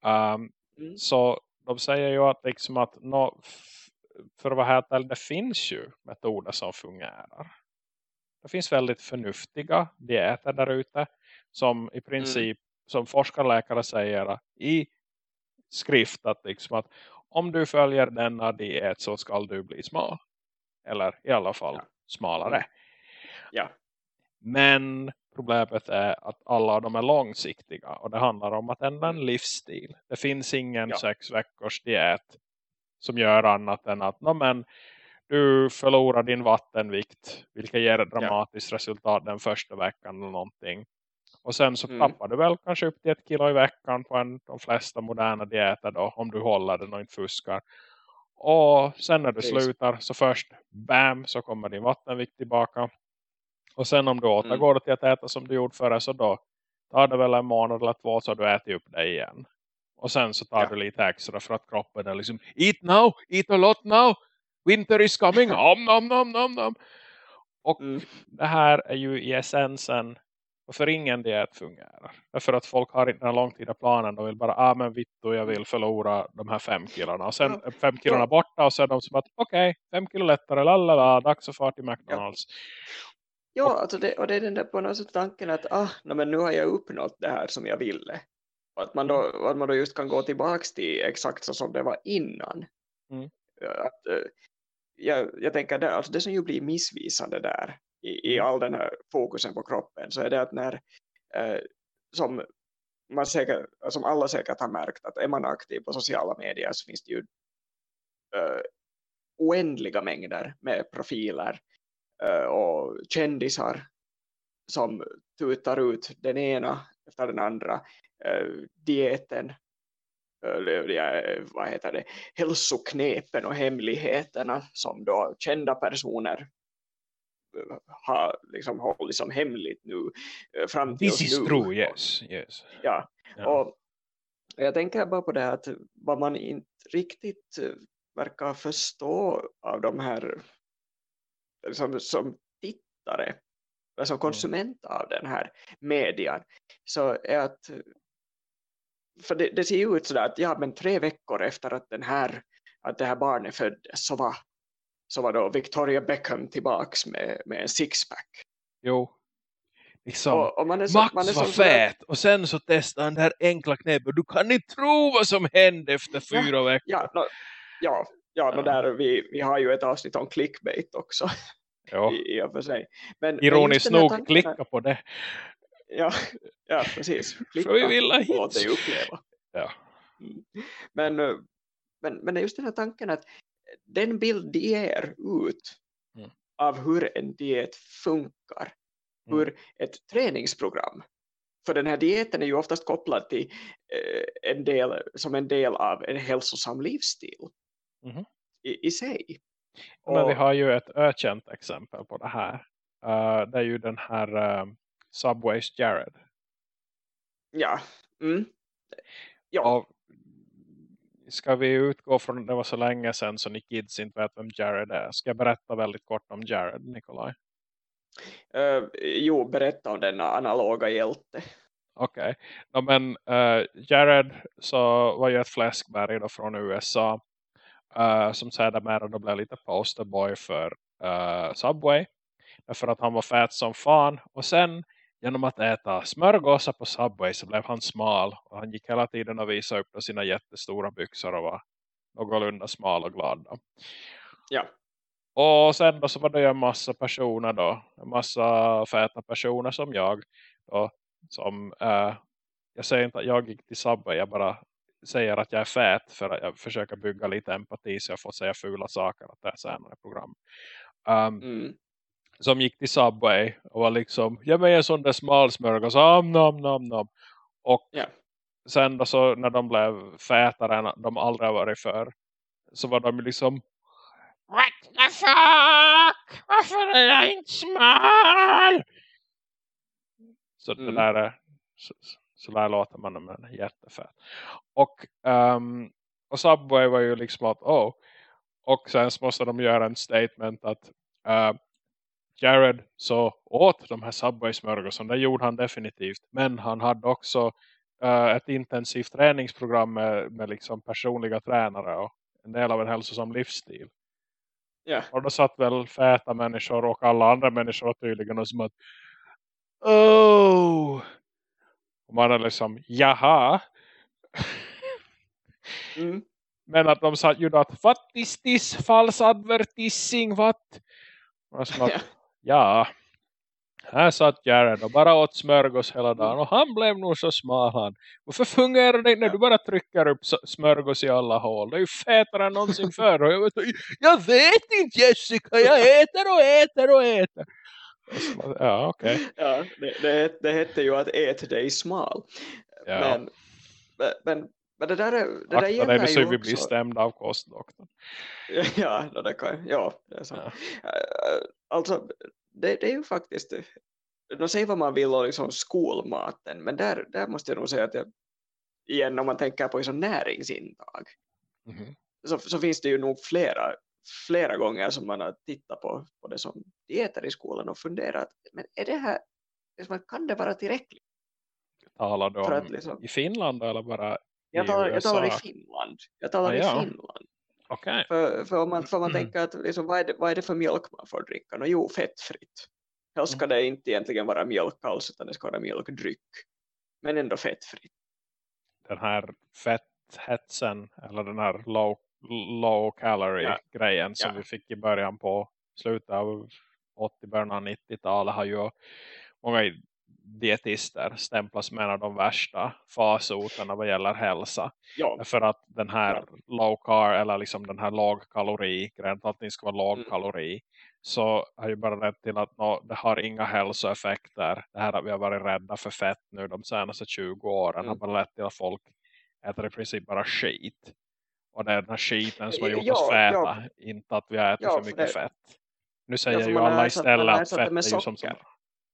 Speaker 1: Um, mm. Så de säger ju att, liksom att no, för vad heter det finns ju metoder som fungerar. Det finns väldigt förnuftiga dieter där ute som i mm. princip, mm. som forskarläkare säger i skrift att, liksom att om du följer denna diet så ska du bli smal. Eller i alla fall ja. smalare.
Speaker 2: Ja.
Speaker 1: Men problemet är att alla dem är långsiktiga. Och det handlar om att ändra en mm. livsstil. Det finns ingen ja. sex veckors diet som gör annat än att no, men, du förlorar din vattenvikt. Vilket ger ett dramatiskt ja. resultat den första veckan eller någonting. Och sen så mm. tappar du väl kanske upp till ett kilo i veckan på en, de flesta moderna dieter då. Om du håller den och inte fuskar. Och sen när du Precis. slutar så först, bam, så kommer din vattenvikt tillbaka. Och sen om du mm. återgår mm. till att äta som du gjorde förra så då tar det väl en månad eller två så du äter upp det igen. Och sen så tar ja. du lite extra för att kroppen är liksom Eat now, eat a lot now, winter is coming, om nom nom nom nom. Och mm. det här är ju i essensen varför ingen diet fungerar. Därför att folk har inte den långtida planen. De vill bara, ah men vittu jag vill förlora de här fem kilorna. Och sen ja. fem kilorna borta och är de som att okej, okay, fem kilo lättare, lalala, dags att fara till McDonalds. Ja.
Speaker 2: Ja, alltså det, och det är den där på något sätt tanken att ah, no, men nu har jag uppnått det här som jag ville. Och att man då, mm. att man då just kan gå tillbaka till exakt så som det var innan. Mm. Att, uh, jag, jag tänker där, alltså det som ju blir missvisande där i, i all den här fokusen på kroppen så är det att när eh, som, man säkert, som alla säkert har märkt att är man aktiv på sociala medier så finns det ju eh, oändliga mängder med profiler Eh, och kändisar som tutar ut den ena efter den andra eh, dieten eh, vad heter det, hälsoknepen och hemligheterna som då kända personer eh, har liksom hållit som hemligt nu fram till
Speaker 1: This is
Speaker 2: nu.
Speaker 1: true, yes. yes.
Speaker 2: Ja, yeah. och jag tänker bara på det att vad man inte riktigt verkar förstå av de här som, som tittare som alltså konsument av den här median så är att för det, det ser ju ut sådär att ja men tre veckor efter att den här att det här barnet föddes så var, så var då Victoria Beckham tillbaks med, med en sixpack.
Speaker 1: Jo. Liksom, och, och man så, Max man var fet och sen så testade han det här enkla knepet. Du kan inte tro vad som hände efter fyra
Speaker 2: ja,
Speaker 1: veckor.
Speaker 2: Ja, no, ja ja, ja. Där, vi, vi har ju ett avsnitt om clickbait också.
Speaker 1: Ja.
Speaker 2: I, i för sig. Men,
Speaker 1: Ironiskt nog, tanken, klicka på det.
Speaker 2: Ja, ja precis.
Speaker 1: Klicka för vi vill ha
Speaker 2: dig uppleva.
Speaker 1: Ja.
Speaker 2: Mm. Men, eh, men, men just den här tanken att den bild de ger ut mm. av hur en diet funkar, mm. hur ett träningsprogram för den här dieten är ju oftast kopplad till eh, en del, som en del av en hälsosam livsstil mm. i, i sig.
Speaker 1: Men vi har ju ett ökänt exempel på det här. Uh, det är ju den här uh, Subways Jared.
Speaker 2: Ja. Mm. Ja.
Speaker 1: Och ska vi utgå från det var så länge sedan så ni kids inte vet vem Jared är. Ska jag berätta väldigt kort om Jared, Nikolaj?
Speaker 2: Uh, jo, berätta om denna analoga hjälte.
Speaker 1: Okej, okay. no, men uh, Jared så var ju ett fläskberg då från USA uh, som sedermera då blev lite posterboy för uh, Subway. Därför att han var fät som fan. Och sen genom att äta smörgåsar på Subway så blev han smal. Och han gick hela tiden och visade upp sina jättestora byxor och var någorlunda smal och glad. Då.
Speaker 2: Ja.
Speaker 1: Och sen då så var det ju en massa personer då. En massa fäta personer som jag. Då, som, äh, jag säger inte att jag gick till Subway. Jag bara säger att jag är fät för att jag försöker bygga lite empati så jag får säga fula saker att det är senare program. Um, mm. Som gick till Subway och var liksom, ge mig en sån där smalsmörgås, am nam nam nam. Och
Speaker 2: yeah.
Speaker 1: sen då så när de blev fätare än de aldrig varit för så var de liksom What the fuck? Varför är jag inte smal? Så mm. det där är så, så där låter man om en jättefett. Och, um, och Subway var ju liksom att, oh. Och sen måste de göra en statement att uh, Jared så åt de här Subway-smörgåsarna. Det gjorde han definitivt. Men han hade också uh, ett intensivt träningsprogram med, med liksom personliga tränare och en del av en hälsosam livsstil.
Speaker 2: Yeah.
Speaker 1: Och då satt väl fäta människor och alla andra människor tydligen och som att Oh! Och man är liksom, jaha.
Speaker 2: Mm.
Speaker 1: Men att de sa ju att, what is this false advertising, what? Och som att, ja. Här satt Jared och bara åt smörgås hela dagen. Och han blev nog så smal han. Varför fungerar det när du bara trycker upp smörgås i alla hål? Det är ju fetare än någonsin förr. Och jag, vet, jag vet inte Jessica, jag äter och äter och äter. Ja, okej. Okay.
Speaker 2: Ja, det, det, det hette ju att ät dig smal. Ja. Men, men, men det där, är, det Akta där gäller dig,
Speaker 1: ju också. vi blir stämda av kostdoktorn.
Speaker 2: Ja, det kan, ja, det är sant. Ja. Alltså, det, det är ju faktiskt de säger vad man vill om liksom skolmaten men där, där måste jag nog säga att jag, igen om man tänker på liksom näringsintag mm så, så finns det ju nog flera flera gånger som man har tittat på, på det som dieter i skolan och funderat, men är det här, liksom, kan det vara tillräckligt?
Speaker 1: Talar du om att, liksom, i Finland eller bara
Speaker 2: jag talar, jag talar i Finland. Jag talar ah, ja. i Finland.
Speaker 1: Okay.
Speaker 2: För, för om man, för man mm. tänker att liksom, vad, är det, vad är det för mjölk man får dricka? No, jo, fettfritt. Helst ska mm. det inte egentligen vara mjölk alls utan det ska vara mjölkdryck. Men ändå fettfritt.
Speaker 1: Den här fetthetsen eller den här low low calorie ja. grejen som ja. vi fick i början på slutet av 80 början av 90-talet har ju många dietister stämplas med en av de värsta fasoterna vad gäller hälsa.
Speaker 2: Ja.
Speaker 1: För att den här ja. low carb eller liksom den här låg kalori grejen att allting ska vara låg mm. kalori så har ju bara rätt till att no, det har inga hälsoeffekter. Det här att vi har varit rädda för fett nu de senaste 20 åren mm. har bara lett till att folk äter i princip bara skit. Och det är den här skiten som har gjort ja, oss fäta. Ja. Inte att vi har ätit ja, för mycket det, fett. Nu säger ju alla istället att fett är ju som, som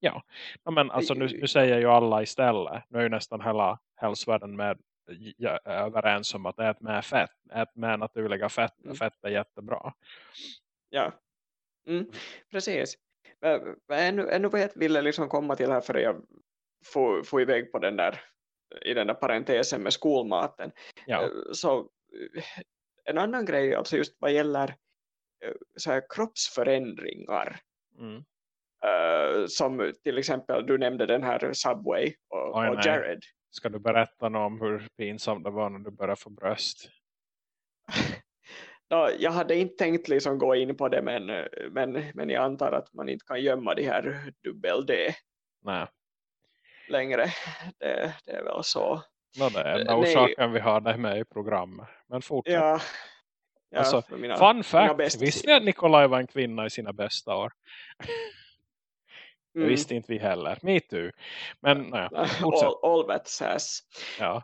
Speaker 1: Ja, men alltså nu, nu säger ju alla istället. Nu är ju nästan hela hälsovärlden med ja, överens om att ät med fett. Ät med naturliga fett. Mm. Fett är jättebra.
Speaker 2: Ja, mm, precis. Ännu, ännu vad jag ville liksom komma till här för att jag får, får iväg på den där i den där parentesen med skolmaten.
Speaker 1: Ja.
Speaker 2: Så en annan grej alltså just vad gäller så här kroppsförändringar
Speaker 1: mm.
Speaker 2: Uh, som till exempel du nämnde den här Subway och, Oj, och Jared.
Speaker 1: Ska du berätta om hur pinsamt det var när du började få bröst?
Speaker 2: no, jag hade inte tänkt liksom gå in på det men, men, men jag antar att man inte kan gömma de här dubbel-D
Speaker 1: Nej.
Speaker 2: längre. Det, det är väl så.
Speaker 1: No, det är enda orsaken vi har dig med i programmet. Men fortsätt.
Speaker 2: Ja.
Speaker 1: ja alltså, mina, fun fact. Visste ni att Nikolaj var en kvinna i sina bästa år? Mm. Det visste inte vi heller. Me too. Men
Speaker 2: fortsätt. All, all that says.
Speaker 1: Ja.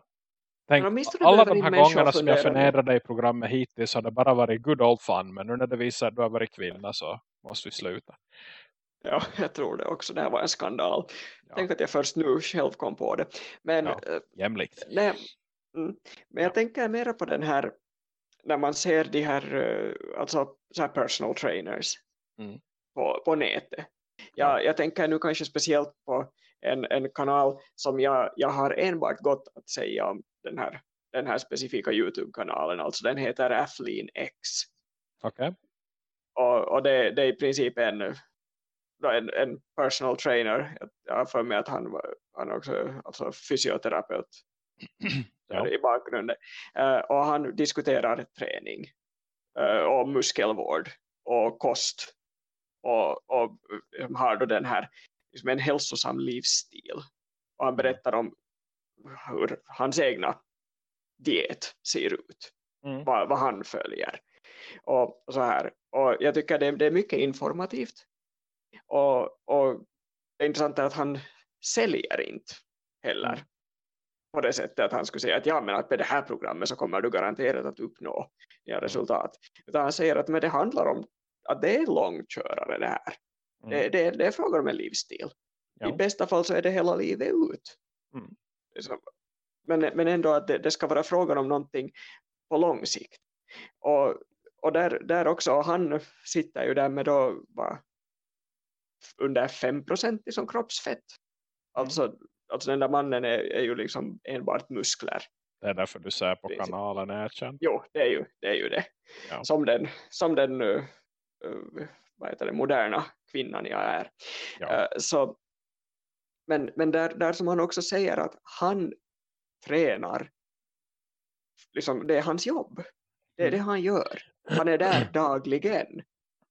Speaker 1: Tänk, alla de här gångerna som jag förnedrade i programmet hittills har det bara varit good old fun. Men nu när det visar att du har varit kvinna så måste vi sluta.
Speaker 2: Ja, jag tror det också. Det här var en skandal. Ja. Tänk att jag först nu själv kom på det. Men, ja,
Speaker 1: eh, jämlikt.
Speaker 2: Nej, mm, men jag ja. tänker mer på den här när man ser de här, eh, alltså, så här personal trainers mm. på, på nätet. Jag, jag tänker nu kanske speciellt på en, en kanal som jag, jag har enbart gott att säga om den här, den här specifika Youtube-kanalen. Alltså den heter Athlean X.
Speaker 1: Okej. Okay.
Speaker 2: Och, och det, det är i princip en, en, en personal trainer. Jag har för mig att han, han också alltså fysioterapeut ja. i bakgrunden. Uh, och han diskuterar träning uh, och muskelvård och kost och, och har då den här liksom en hälsosam livsstil. Och han mm. berättar om hur hans egna diet ser ut. Mm. Vad, vad, han följer. Och, och, så här. Och jag tycker det, det är mycket informativt. Och, och det intressanta är att han säljer inte heller. Mm. På det sättet att han skulle säga att ja men att med det här programmet så kommer du garanterat att uppnå ja, mm. resultat. Utan han säger att men det handlar om att det är långkörare det här. Mm. Det, det, det, är frågan om en livsstil. Ja. I bästa fall så är det hela livet ut. Mm. men, men ändå att det, det, ska vara frågan om någonting på lång sikt. Och, och där, där också, han sitter ju där med då va, under 5% som kroppsfett. Mm. Alltså, alltså den där mannen är, är ju liksom enbart muskler.
Speaker 1: Det är därför du ser på kanalen erkänd.
Speaker 2: Jo, det är ju det. Är ju det. Ja. Som den, som den uh, vad heter det, moderna kvinnan jag är. Ja. Uh, så, men men där, där som han också säger att han tränar, liksom, det är hans jobb. Det är mm. det han gör. Han är där dagligen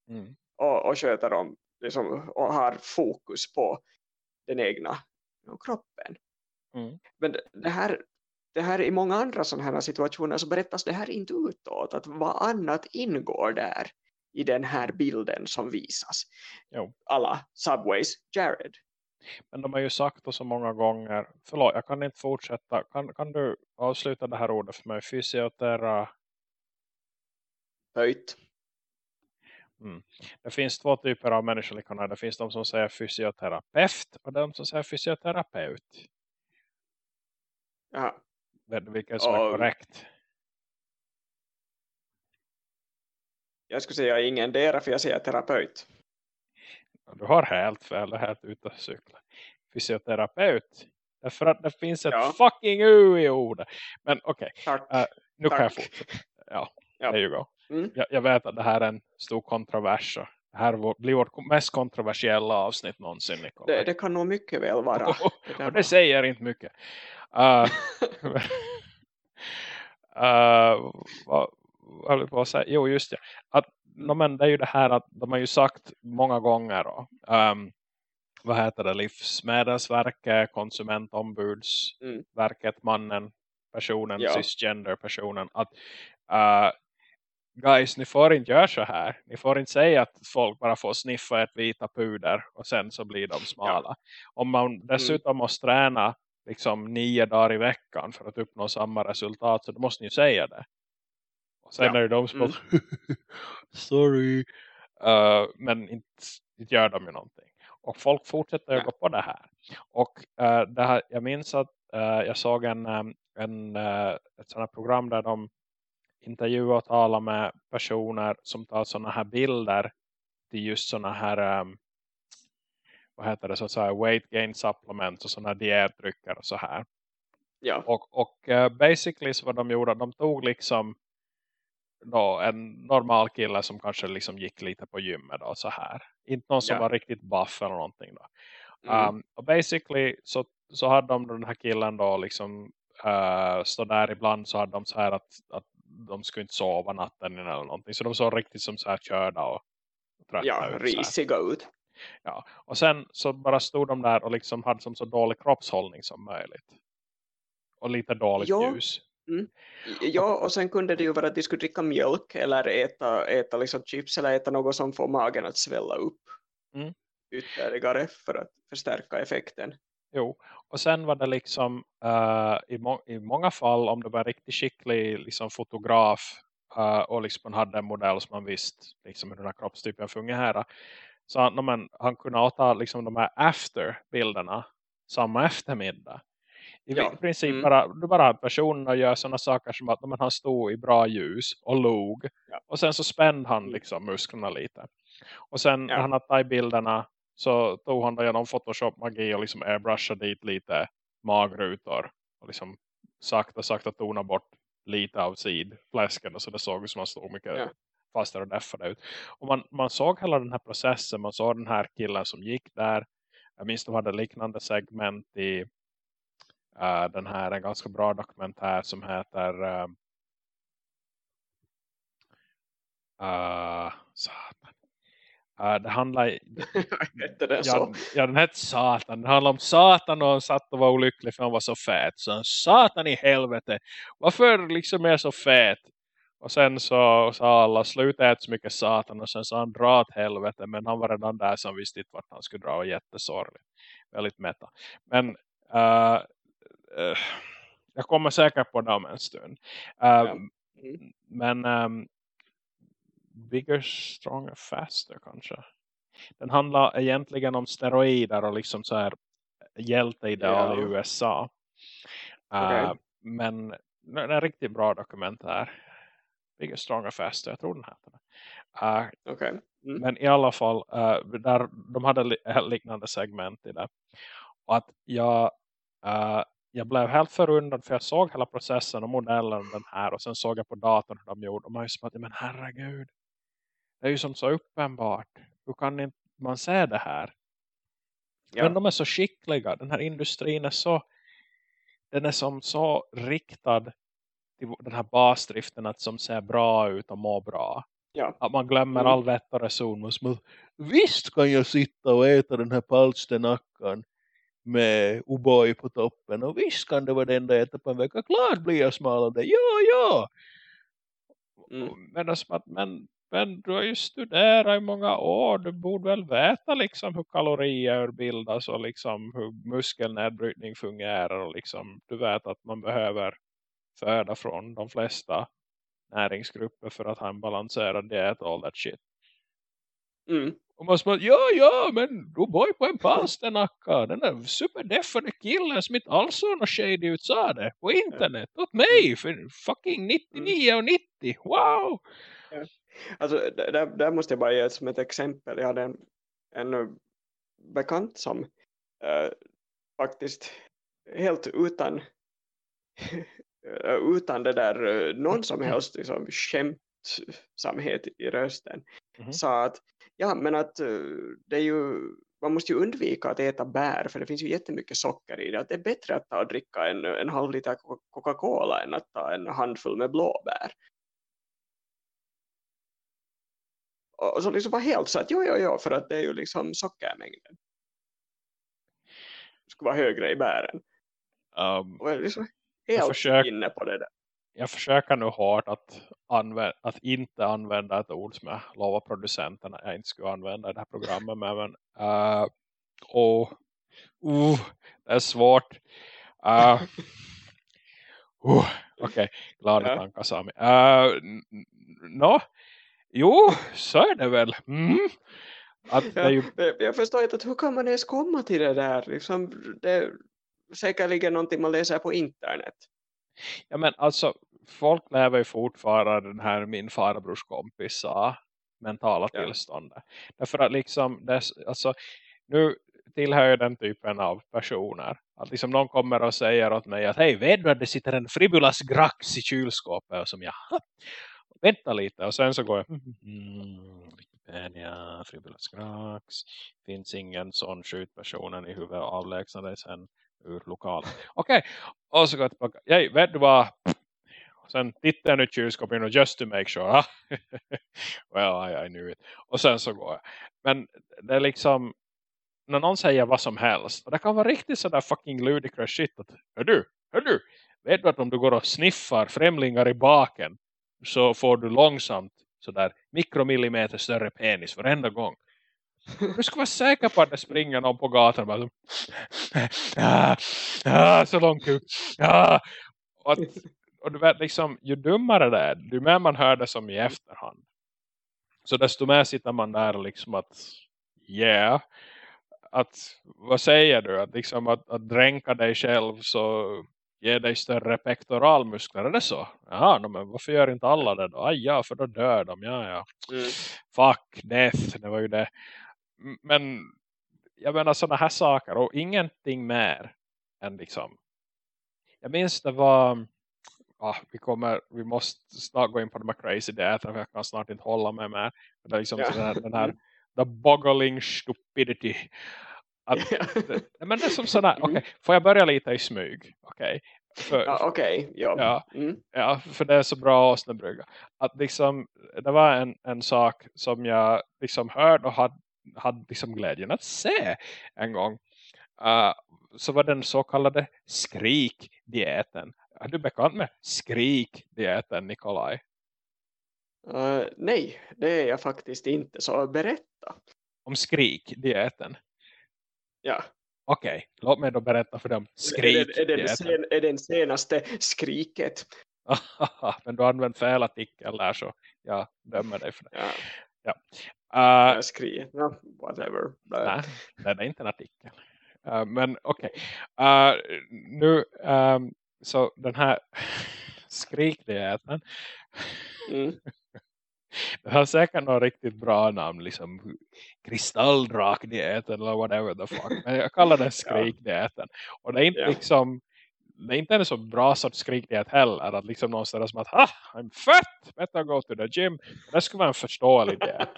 Speaker 2: mm. och, och sköter dem liksom, och har fokus på den egna kroppen. Mm. Men det här, det här i många andra sådana här situationer så berättas det här inte utåt. Att vad annat ingår där i den här bilden som visas. Jo. Alla Subways Jared.
Speaker 1: Men de har ju sagt det så många gånger. Förlåt, jag kan inte fortsätta. Kan, kan du avsluta det här ordet för mig? Fysiotera...
Speaker 2: Höjt.
Speaker 1: Mm. Det finns två typer av Kanada. Det finns de som säger fysioterapeut och de som säger fysioterapeut.
Speaker 2: Ja.
Speaker 1: Vilken som och... är korrekt?
Speaker 2: Jag skulle säga ingen dera för jag säger terapeut.
Speaker 1: Du har helt fel, det här ute och cykla. Fysioterapeut. Därför att det finns ett ja. fucking U i ordet. Men okej, okay. uh, nu Tack. kan jag fortsätta. Ja, ja. there you go. Mm. Jag, jag, vet att det här är en stor kontrovers. Det här blir vårt mest kontroversiella avsnitt någonsin.
Speaker 2: Det, det, kan nog mycket väl vara.
Speaker 1: det och det säger inte mycket. Uh, uh, vad, höll på att säga, jo just det. Att, no, men det är ju det här att de har ju sagt många gånger då, um, vad heter det, Livsmedelsverket, konsumentombudsverket, mm. mannen, personen, ja. cisgender personen, att uh, guys, ni får inte göra så här. Ni får inte säga att folk bara får sniffa ett vita puder och sen så blir de smala. Ja. Om man dessutom mm. måste träna liksom nio dagar i veckan för att uppnå samma resultat så då måste ni säga det. Sen ja. är det de som mm. sorry. Uh, men inte, inte gör de ju någonting. Och folk fortsätter ja. gå på det här. Och uh, det här, jag minns att uh, jag såg en, en, ett sådant program där de intervjuar och talar med personer som tar sådana här bilder till just sådana här um, vad heter det så att säga weight gain supplements och sådana dietdrycker och så här.
Speaker 2: Ja.
Speaker 1: Och, och basically så vad de gjorde, de tog liksom då en normal kille som kanske liksom gick lite på gymmet och så här. Inte någon som ja. var riktigt buff eller någonting då. Mm. Um, och basically så, så hade de den här killen då liksom uh, stå där ibland så hade de så här att, att de skulle inte sova natten eller någonting. Så de såg riktigt som så här körda och
Speaker 2: trötta ja, ut. Ja, risiga ut.
Speaker 1: Ja, och sen så bara stod de där och liksom hade som så dålig kroppshållning som möjligt. Och lite dåligt jo. ljus.
Speaker 2: Mm. Ja, och sen kunde det ju vara att de skulle dricka mjölk eller äta, äta liksom chips eller äta något som får magen att svälla upp mm. ytterligare för att förstärka effekten.
Speaker 1: Jo, och sen var det liksom uh, i, må i många fall om det var riktigt skicklig liksom, fotograf uh, och liksom hade en modell som man visste liksom, hur den här kroppstypen fungerar Så att man, han kunde ta liksom de här after-bilderna samma eftermiddag. I ja. princip mm. bara, bara personerna gör sådana saker som att man han stod i bra ljus och log. Ja. Och sen så spände han liksom musklerna lite. Och sen ja. när han hade tagit bilderna så tog han då genom Photoshop-magi och liksom airbrushade dit lite magrutor. Och liksom sakta sakta tona bort lite av sidfläsken. Och så det såg ut som att han stod mycket ja. fastare och deffade ut. Och man, man såg hela den här processen. Man såg den här killen som gick där. Jag minns de hade liknande segment i uh, den här en ganska bra dokumentär som heter uh, uh, satan. Uh, det handlar
Speaker 2: det ja,
Speaker 1: ja, den hette Satan. Det handlar om Satan och han satt och var olycklig för han var så fet. Så Satan i helvete. Varför liksom är så fet? Och sen så sa alla sluta äta så mycket Satan. Och sen sa han dra åt helvete. Men han var redan där som visste inte vart han skulle dra. Och jättesorgligt. Väldigt meta. Men uh, uh, jag kommer säkert på det om en stund. Uh, mm. Men um, Bigger, Stronger, Faster kanske. Den handlar egentligen om steroider och liksom så här hjälteideal yeah. i USA. Okay. men det är en riktigt bra dokumentär. Bigger, Stronger, Faster, jag tror den heter det.
Speaker 2: Uh, okay. Mm.
Speaker 1: Men i alla fall, uh, där, de hade li liknande segment i det. Och att jag, uh, jag blev helt förundrad för jag såg hela processen och modellen den här. Och sen såg jag på datorn hur de gjorde. Och man är som att, men herregud. Det är ju som så uppenbart. Hur kan inte man se det här? Ja. Men de är så skickliga. Den här industrin är så den är som så riktad till den här basdriften att som ser bra ut och må bra.
Speaker 2: Ja.
Speaker 1: Att man glömmer mm. all vett och reson. Visst kan jag sitta och äta den här palstenackan med O'boy på toppen. Och visst kan det vara det enda jag äter på en vecka. Klart blir jag smal av det. Ja, ja. Mm. Men, men, men du har ju studerat i många år. Du borde väl veta liksom hur kalorier bildas och liksom hur muskelnedbrytning fungerar. Och liksom, du vet att man behöver föda från de flesta näringsgrupper för att ha en balanserad diet och all that shit.
Speaker 2: Mm.
Speaker 1: Och man säger, ja, ja, men du bor på en palsternacka. Den där superdeffade killen som inte alls såg något shady ut sa det på internet. Åt mig för fucking 99 och 90. Wow!
Speaker 2: Ja. Alltså, där, där måste jag bara ge som ett exempel. Jag hade en, en bekant som äh, faktiskt helt utan utan det där eh, någon som helst liksom, skämtsamhet i rösten mm -hmm. sa att ja men att eh, det är ju man måste ju undvika att äta bär för det finns ju jättemycket socker i det. Att det är bättre att ta och dricka en, en halv liter Coca-Cola än att ta en handfull med blåbär. Och så liksom var helt så att jo, jo, jo, för att det är ju liksom sockermängden. Det skulle vara högre i bären.
Speaker 1: Um,
Speaker 2: och jag liksom helt försöker, inne på det där.
Speaker 1: Jag försöker nu hårt att, använda, att inte använda ett ord som jag lovar producenterna jag inte skulle använda i det här programmet med. Men, uh, oh, uh, det är svårt. Uh, uh, Okej, okay. glada ja. tankar Sami. Uh, no, Jo, så är det väl. Mm.
Speaker 2: Att det ju... Jag förstår inte att hur kan man ens komma till det där? Liksom, det är säkerligen någonting man läser på internet.
Speaker 1: Ja men alltså, folk lever ju fortfarande den här min farbrors kompis sa mentala ja. tillståndet. Därför att liksom, det, alltså, nu tillhör jag den typen av personer. Att liksom någon kommer och säger åt mig att hej, vet du att det sitter en fribulas grax i kylskåpet? Och som jag, vänta lite. Och sen så går jag, mm, Wikipedia, Fribulas Grax. Finns ingen sån skjutpersonen i huvudet avlägsnade sen ur lokalen. Okej, okay. och så går jag tillbaka. Hej, vet du vad? Sen tittar jag nu kylskåpet just to make sure. Ah. well, I, I knew it. Och sen så går jag. Men det är liksom när någon säger vad som helst. Och det kan vara riktigt sådär fucking ludicrous shit. Att, hör du, hör du. Vet du att om du går och sniffar främlingar i baken så får du långsamt sådär mikromillimeter större penis varenda gång. Du ska vara säker på att det springer någon på gatan bara, ah, ah, så långt ut. Ah. Och, och du vet liksom, ju dummare det är, ju mer man hör det som i efterhand. Så desto mer sitter man där liksom att yeah. Att, vad säger du? Att, liksom, att, att dränka dig själv så ger dig större pektoralmuskler. Är det så? Ja, men varför gör inte alla det då? Aj, ja, för då dör de. Ja, ja. Mm. Fuck, death. Det var ju det. Men jag menar sådana här saker och ingenting mer än liksom. Jag minns det var ah, vi kommer, vi måste snart gå in på de här crazy dieten för jag kan snart inte hålla mig med. Det är liksom ja. den, här, den här the boggling stupidity. Att, det, men det är som sådär, mm. okej, okay, får jag börja lite i smyg? Okej.
Speaker 2: Okay. Ja, okay. ja.
Speaker 1: Ja, mm. ja, för det är så bra åsnebrygga. Att liksom, det var en, en sak som jag liksom hörde och hade, hade liksom glädjen att se en gång. Uh, så var den så kallade skrikdieten. Är du bekant med skrikdieten, Nikolaj?
Speaker 2: Uh, nej, det är jag faktiskt inte. Så berätta.
Speaker 1: Om skrikdieten?
Speaker 2: Ja.
Speaker 1: Okej, okay. låt mig då berätta för dem. Skrik.
Speaker 2: Är, det, är, sen, är den senaste skriket?
Speaker 1: Men du har använt fel artikel där så jag dömer dig för det.
Speaker 2: Ja.
Speaker 1: Ja.
Speaker 2: Uh, skrik, no, whatever.
Speaker 1: Nej, det är inte en artikel. Uh, men okej. Okay. Uh, nu um, så den här skrikdieten mm. det har säkert något riktigt bra namn liksom kristalldrakdieten eller whatever the fuck. Men jag kallar den skrikdieten och det är inte yeah. liksom det är inte en så bra sorts skrikdiet heller att liksom någonstans som att ah, I'm fat, better go to the gym. Det skulle vara en förståelig diet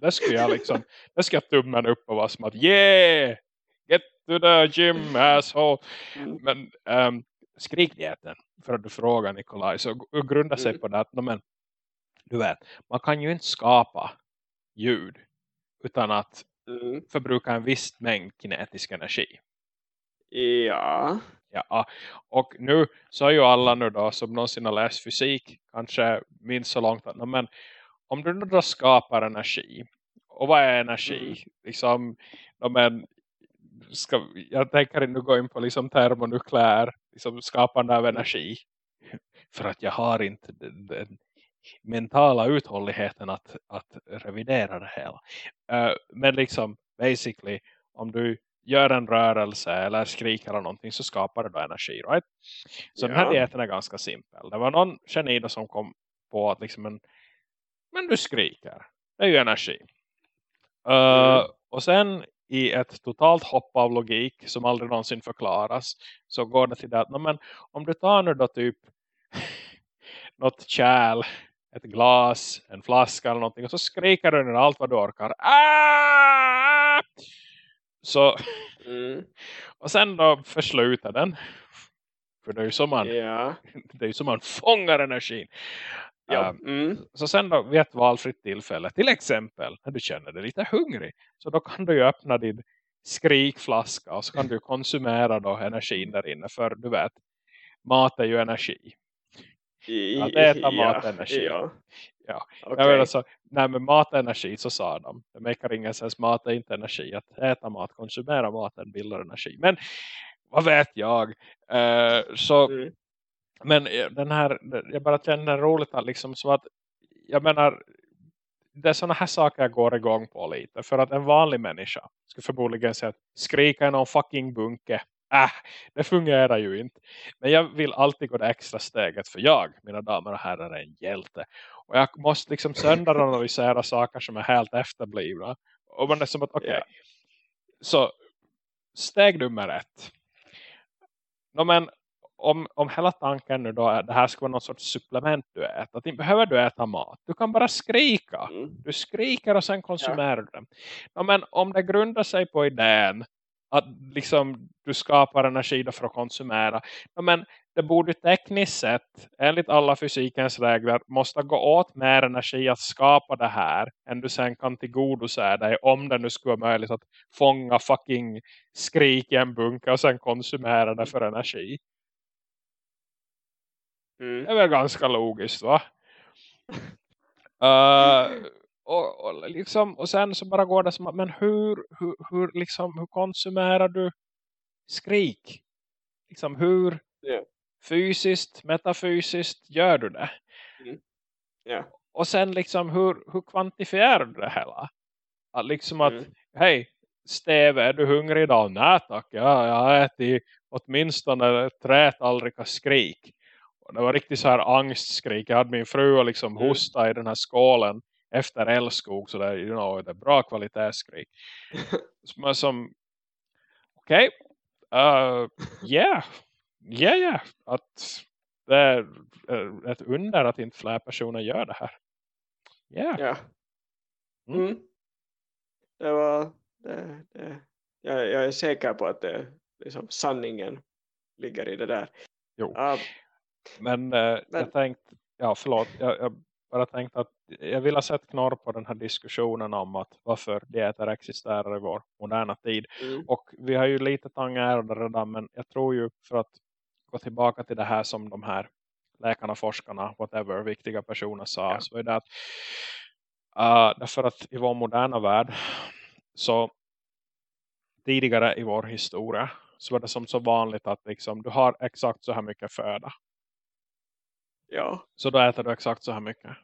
Speaker 1: det skulle jag liksom det skulle jag tummen upp och vara som att yeah get to the gym asshole. Mm. men um, skrikdieten för att du frågar Nikolaj så grundar sig mm. på det att men, du vet, man kan ju inte skapa ljud utan att mm. förbruka en viss mängd kinetisk energi.
Speaker 2: Ja.
Speaker 1: Ja, och nu så är ju alla nu då som någonsin har läst fysik kanske minst så långt att men, om du nu då skapar energi och vad är energi? Mm. Liksom, men, ska, jag tänker inte gå in på liksom termonukleär liksom skapande av energi. För att jag har inte den, den mentala uthålligheten att, att revidera det hela. Uh, men liksom basically om du gör en rörelse eller skriker eller någonting så skapar det då energi, right? Så ja. den här dieten är ganska simpel. Det var någon geni som kom på att liksom en, men du skriker. Det är ju energi. Uh, mm. Och sen i ett totalt hopp av logik som aldrig någonsin förklaras så går det till det att men, om du tar nu då typ något kärl, ett glas, en flaska eller någonting och så skriker du när allt vad du orkar. Ah! Så mm. och sen då förslutar den. För det är ju som man,
Speaker 2: yeah.
Speaker 1: det är ju som man fångar energin.
Speaker 2: Ja. Mm.
Speaker 1: Så sen då vid ett valfritt tillfälle, till exempel när du känner dig lite hungrig, så då kan du ju öppna din skrikflaska och så kan du konsumera då energin där inne. För du vet, mat är ju energi.
Speaker 2: I,
Speaker 1: att äta mat är energi.
Speaker 2: Ja.
Speaker 1: Ja. Okay. Jag alltså, nej men mat är energi så sa de. Det makar ingen sens, mat är inte energi. Att äta mat, konsumera maten bildar energi. Men vad vet jag? Uh, så mm men eh, den här, jag bara känner det roligt att liksom så att jag menar det är sådana här saker jag går igång på lite. För att en vanlig människa skulle förmodligen säga att skrika i någon fucking bunke. Äh, det fungerar ju inte. Men jag vill alltid gå det extra steget. För jag, mina damer och herrar, är en hjälte. Och jag måste liksom sönderanalysera saker som är helt efterblivna. Och man är som att, okej. Okay. Så, steg nummer ett. No, men om, om hela tanken nu då är det här ska vara någon sorts supplement du äter. Att inte behöver du äta mat. Du kan bara skrika. Mm. Du skriker och sen konsumerar ja. du den. Ja, men om det grundar sig på idén att liksom du skapar energi för att konsumera. Ja, men det borde tekniskt sett, enligt alla fysikens regler, måste gå åt mer energi att skapa det här än du sen kan tillgodose dig om det nu skulle vara möjligt att fånga fucking skrik i en bunker och sen konsumera det för energi. Mm. Det är väl ganska logiskt va? uh, och, och, liksom, och sen så bara går det som att men hur, hur, hur, liksom, hur konsumerar du skrik? Liksom hur yeah. fysiskt, metafysiskt gör du det?
Speaker 2: Mm. Yeah.
Speaker 1: Och sen liksom hur, hur kvantifierar du det hela? Att liksom att mm. hej Steve, är du hungrig idag? Nej tack, ja, jag har ätit åtminstone tre tallrikar skrik. Det var riktigt så här angstskrik. Jag hade min fru och liksom mm. hosta i den här skålen efter älskog. Så det, you know, det är bra kvalitetsskrik. som, som okej, okay, uh, yeah, yeah, yeah. Att det är ett under att inte fler personer gör det här. Yeah.
Speaker 2: Ja. Mm. Mm. Det var det, det, jag, jag, är säker på att det, liksom, sanningen ligger i det där.
Speaker 1: Jo. Uh, men, eh, men jag tänkte, ja förlåt, jag, jag bara tänkte att jag vill ha sett knorr på den här diskussionen om att varför dieter existerar i vår moderna tid. Mm. Och vi har ju lite tangerat redan men jag tror ju för att gå tillbaka till det här som de här läkarna, forskarna, whatever, viktiga personer sa. Ja. Så är det att uh, därför att i vår moderna värld så tidigare i vår historia så var det som så vanligt att liksom, du har exakt så här mycket föda.
Speaker 2: Ja.
Speaker 1: Så då äter du exakt så här mycket.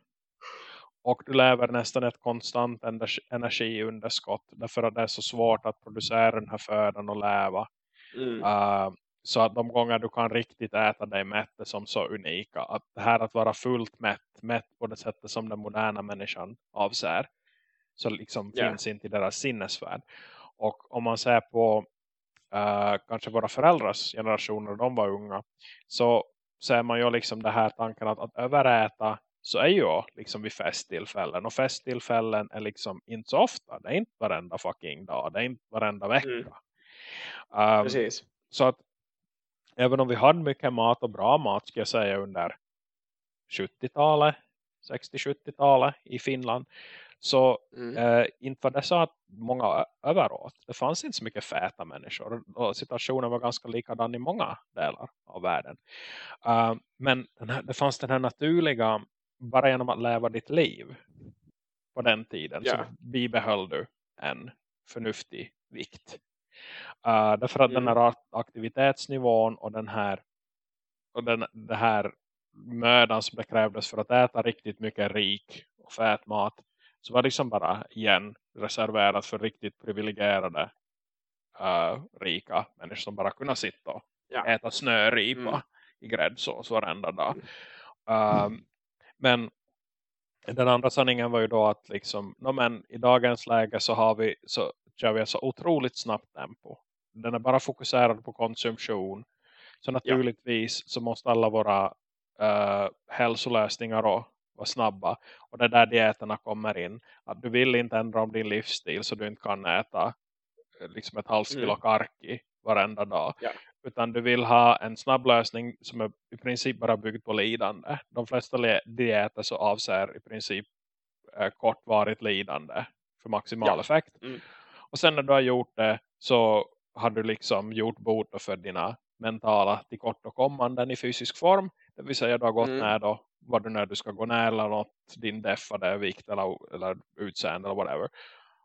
Speaker 1: Och du lever nästan ett konstant energiunderskott. Därför att det är så svårt att producera den här födan och leva. Mm. Uh, så att de gånger du kan riktigt äta dig mätt är som så unika. Att det här att vara fullt mätt, mätt på det sättet som den moderna människan avser. Så liksom yeah. finns inte i deras sinnesvärld. Och om man ser på uh, kanske våra föräldrars generationer när de var unga. Så ser man ju liksom det här tanken att, att överäta så är ju liksom vid festtillfällen. Och festtillfällen är liksom inte så ofta. Det är inte varenda fucking dag. Det är inte varenda vecka. Mm.
Speaker 2: Um, Precis.
Speaker 1: Så att även om vi hade mycket mat och bra mat ska jag säga under 70-talet, 60-70-talet i Finland så mm. eh, inte var det så att många överåt. Det fanns inte så mycket fäta människor. Och situationen var ganska likadan i många delar av världen. Uh, men här, det fanns den här naturliga, bara genom att leva ditt liv på den tiden yeah. så bibehöll du en förnuftig vikt. Uh, därför att mm. den här aktivitetsnivån och den här och den, det här mödan som det krävdes för att äta riktigt mycket rik och fät mat så var det liksom bara igen reserverat för riktigt privilegierade uh, rika människor som bara kunde sitta och ja. äta snöripa mm. i gräddsås varenda dag. Mm. Uh, men den andra sanningen var ju då att liksom, no, men i dagens läge så har vi så kör vi så otroligt snabbt tempo. Den är bara fokuserad på konsumtion. Så naturligtvis ja. så måste alla våra uh, hälsolösningar och vara snabba. Och det är där dieterna kommer in. Att du vill inte ändra om din livsstil så du inte kan äta eh, liksom ett halvt kilo mm. karki varenda dag. Ja. Utan du vill ha en snabb lösning som är i princip bara byggd på lidande. De flesta dieter så avser i princip eh, kortvarigt lidande för maximal ja. effekt. Mm. Och sen när du har gjort det så har du liksom gjort bot för dina mentala tillkortakommanden i fysisk form. Det vill säga du har gått mm. ner då vad du när du ska gå ner eller något, din deffade vikt eller, eller utseende eller whatever.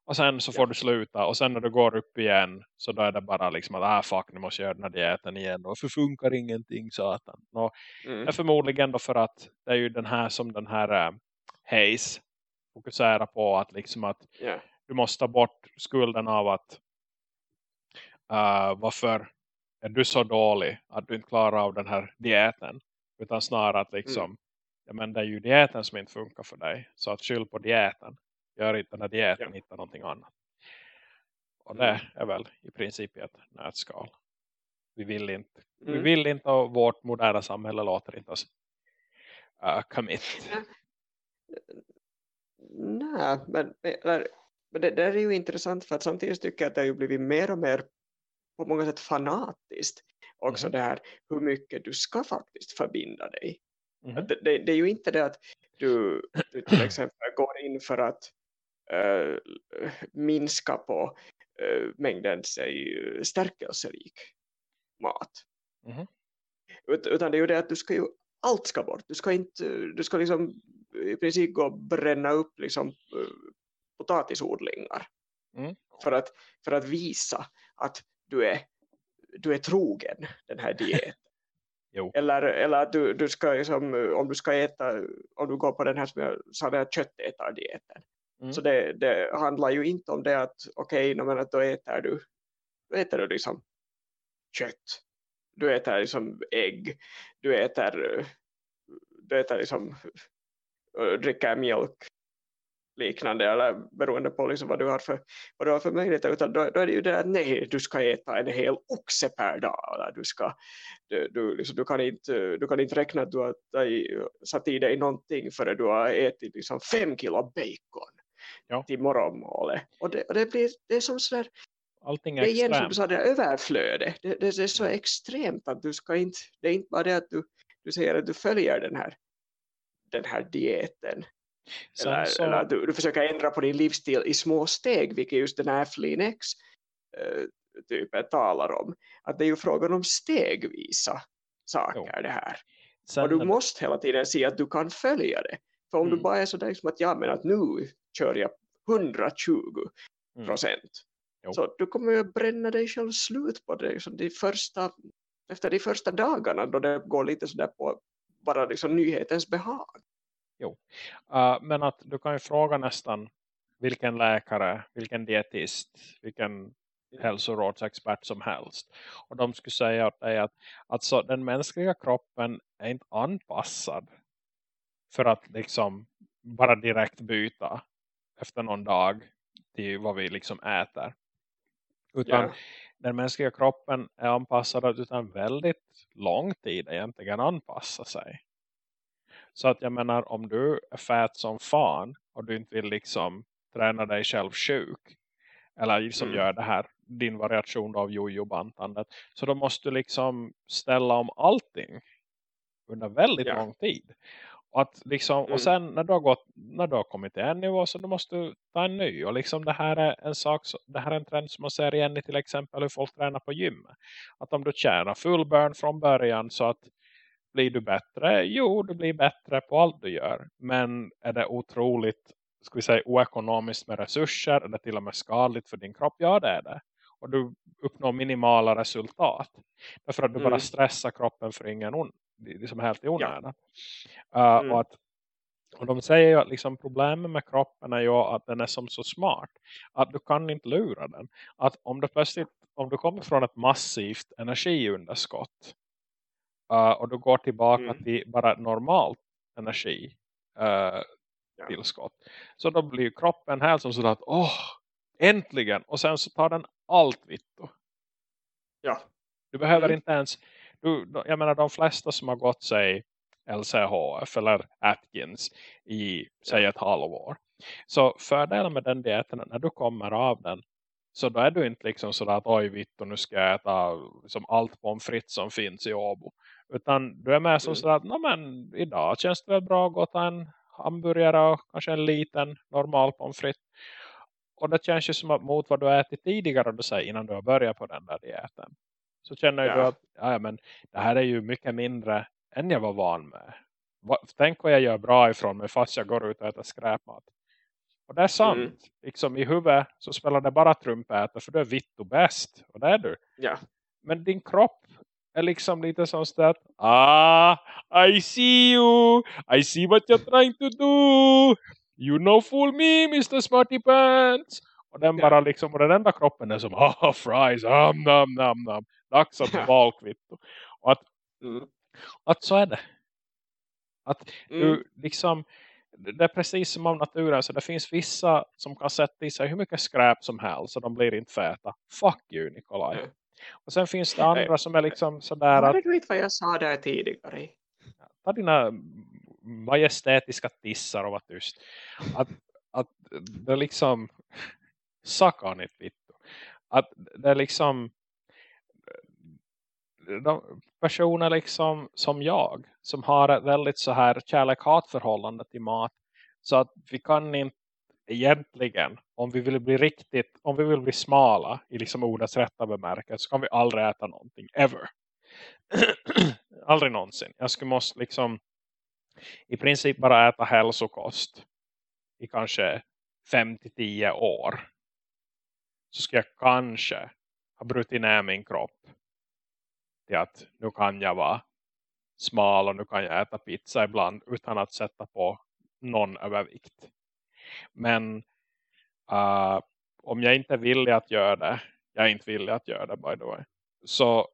Speaker 1: Och sen så får du sluta och sen när du går upp igen så då är det bara liksom att ah fuck nu måste jag göra den här dieten igen och funkar ingenting satan. Och mm. är förmodligen då för att det är ju den här som den här äh, Hayes fokuserar på att liksom att yeah. du måste ta bort skulden av att uh, varför är du så dålig att du inte klarar av den här dieten utan snarare att liksom mm ja, men det är ju dieten som inte funkar för dig. Så att skyll på dieten. Gör inte den här dieten, ja. hitta någonting annat. Och det mm. är väl i princip ett nötskal. Vi vill inte, mm. vi vill inte och vårt moderna samhälle låter inte oss uh, commit.
Speaker 2: Nej, men, men det, det är ju intressant för att samtidigt tycker jag att det har ju blivit mer och mer på många sätt fanatiskt också mm. det här hur mycket du ska faktiskt förbinda dig Mm. Det, det, det, är ju inte det att du, du till exempel går in för att uh, minska på uh, mängden säg, stärkelserik mat. Mm. Ut, utan det är ju det att du ska ju allt ska bort. Du ska inte du ska liksom i princip gå och bränna upp liksom uh, potatisodlingar. Mm. För, att, för att visa att du är, du är trogen den här dieten. Jo. Eller, eller att du, du ska liksom, om du ska äta, om du går på den här som jag sa, den köttätardieten. Mm. Så det, det, handlar ju inte om det att okej, okay, då äter du, då äter du liksom kött. Du äter liksom ägg. Du äter, du äter liksom dricker mjölk liknande eller beroende på liksom vad, du har för, vad du har för möjligheter utan då, då är det ju det att nej, du ska äta en hel oxe per dag eller du, ska, du, du, liksom, du, kan, inte, du kan inte räkna att du har satt i dig någonting förrän du har ätit liksom fem kilo bacon ja. till morgonmålet. Och det, och det, blir, det är som sådär
Speaker 1: Allting är det är igen som du
Speaker 2: sa, det är överflöde. Det, det, det, är så extremt att du ska inte, det är inte bara det att du, du säger att du följer den här den här dieten eller, så... eller du, du försöker ändra på din livsstil i små steg, vilket just den här Flinex uh, typen talar om. Att det är ju frågan om stegvisa saker jo. det här. Sen, och du måste hela tiden se att du kan följa det. För om mm. du bara är sådär som att ja men att nu kör jag 120 mm. procent. Mm. Så du kommer ju bränna dig själv slut på det. Liksom de första, efter de första dagarna då det går lite sådär på bara liksom nyhetens behag.
Speaker 1: Jo. Uh, men att du kan ju fråga nästan vilken läkare, vilken dietist, vilken hälsorådsexpert som helst. Och de skulle säga att, att alltså, den mänskliga kroppen är inte anpassad för att liksom bara direkt byta efter någon dag till vad vi liksom äter. Utan yeah. den mänskliga kroppen är anpassad utan väldigt lång tid egentligen anpassa sig. Så att jag menar om du är fät som fan och du inte vill liksom träna dig själv sjuk. Eller liksom mm. gör det här, din variation av jojo-bantandet. Så då måste du liksom ställa om allting under väldigt ja. lång tid. Och, att liksom, mm. och sen när du, har gått, när du har kommit till en nivå så då måste du ta en ny. Och liksom det här är en sak, det här är en trend som man ser igen i till exempel hur folk tränar på gymmet. Att om du tjänar full burn från början så att blir du bättre? Jo, du blir bättre på allt du gör. Men är det otroligt, ska vi säga, oekonomiskt med resurser eller till och med skadligt för din kropp? Ja, det är det. Och du uppnår minimala resultat. Därför att du mm. bara stressar kroppen för ingen on, liksom helt i onödan. Ja. Uh, mm. och, att, och de säger ju att liksom problemet med kroppen är ju att den är som så smart. Att du kan inte lura den. Att om du plötsligt, om du kommer från ett massivt energiunderskott Uh, och du går tillbaka mm. till bara normalt energi uh, tillskott. Så då blir kroppen här som sådär att åh, äntligen. Och sen så tar den allt vitt.
Speaker 2: Ja.
Speaker 1: Du behöver mm. inte ens, du, jag menar de flesta som har gått sig LCHF eller Atkins i säg ett halvår. Så fördelen med den dieten när du kommer av den så då är du inte liksom sådär att oj vitt och nu ska jag äta liksom allt pommes frites som finns i Åbo. Utan du är med som mm. sådär att men, idag känns det väl bra att gå ta en hamburgare och kanske en liten normal pommes frites. Och det känns ju som att mot vad du har ätit tidigare du säger, innan du har börjat på den där dieten. Så känner ja. du att ja, men, det här är ju mycket mindre än jag var van med. Tänk vad jag gör bra ifrån mig fast jag går ut och äter skräpmat. Och det är sant. Mm. Liksom i huvudet så spelar det bara trumpetare för du är vitt och bäst. Och det är du.
Speaker 2: Ja.
Speaker 1: Men din kropp är liksom lite som att ah, I see you. I see what you're trying to do. You know fool me, Mr. Smarty Pants. Och den bara liksom, och den enda kroppen är som, ah, fries, am, nam, nam, nam. Dags att valkvitto. Och att, mm. att så är det. Att mm. du liksom, det är precis som av naturen. Så det finns vissa som kan sätta i sig hur mycket skräp som helst. Så de blir inte fäta. Fuck you Nikolaj. Mm. Och sen finns det andra som är liksom sådär
Speaker 2: att... Du vet vad jag sa där tidigare.
Speaker 1: Ta dina majestätiska tissar och var tyst. Att, att det är liksom... Sakan ett vitt. Att det är liksom... De personer liksom som jag. Som har ett väldigt så här kärlek förhållande till mat. Så att vi kan inte egentligen, om vi vill bli riktigt, om vi vill bli smala i liksom ordets rätta bemärkelse så kan vi aldrig äta någonting, ever. aldrig någonsin. Jag skulle måste liksom i princip bara äta hälsokost i kanske 5-10 år. Så ska jag kanske ha brutit ner min kropp till att nu kan jag vara smal och nu kan jag äta pizza ibland utan att sätta på någon övervikt. Men uh, om jag inte är villig att göra det, jag är inte villig att göra det by the way. Så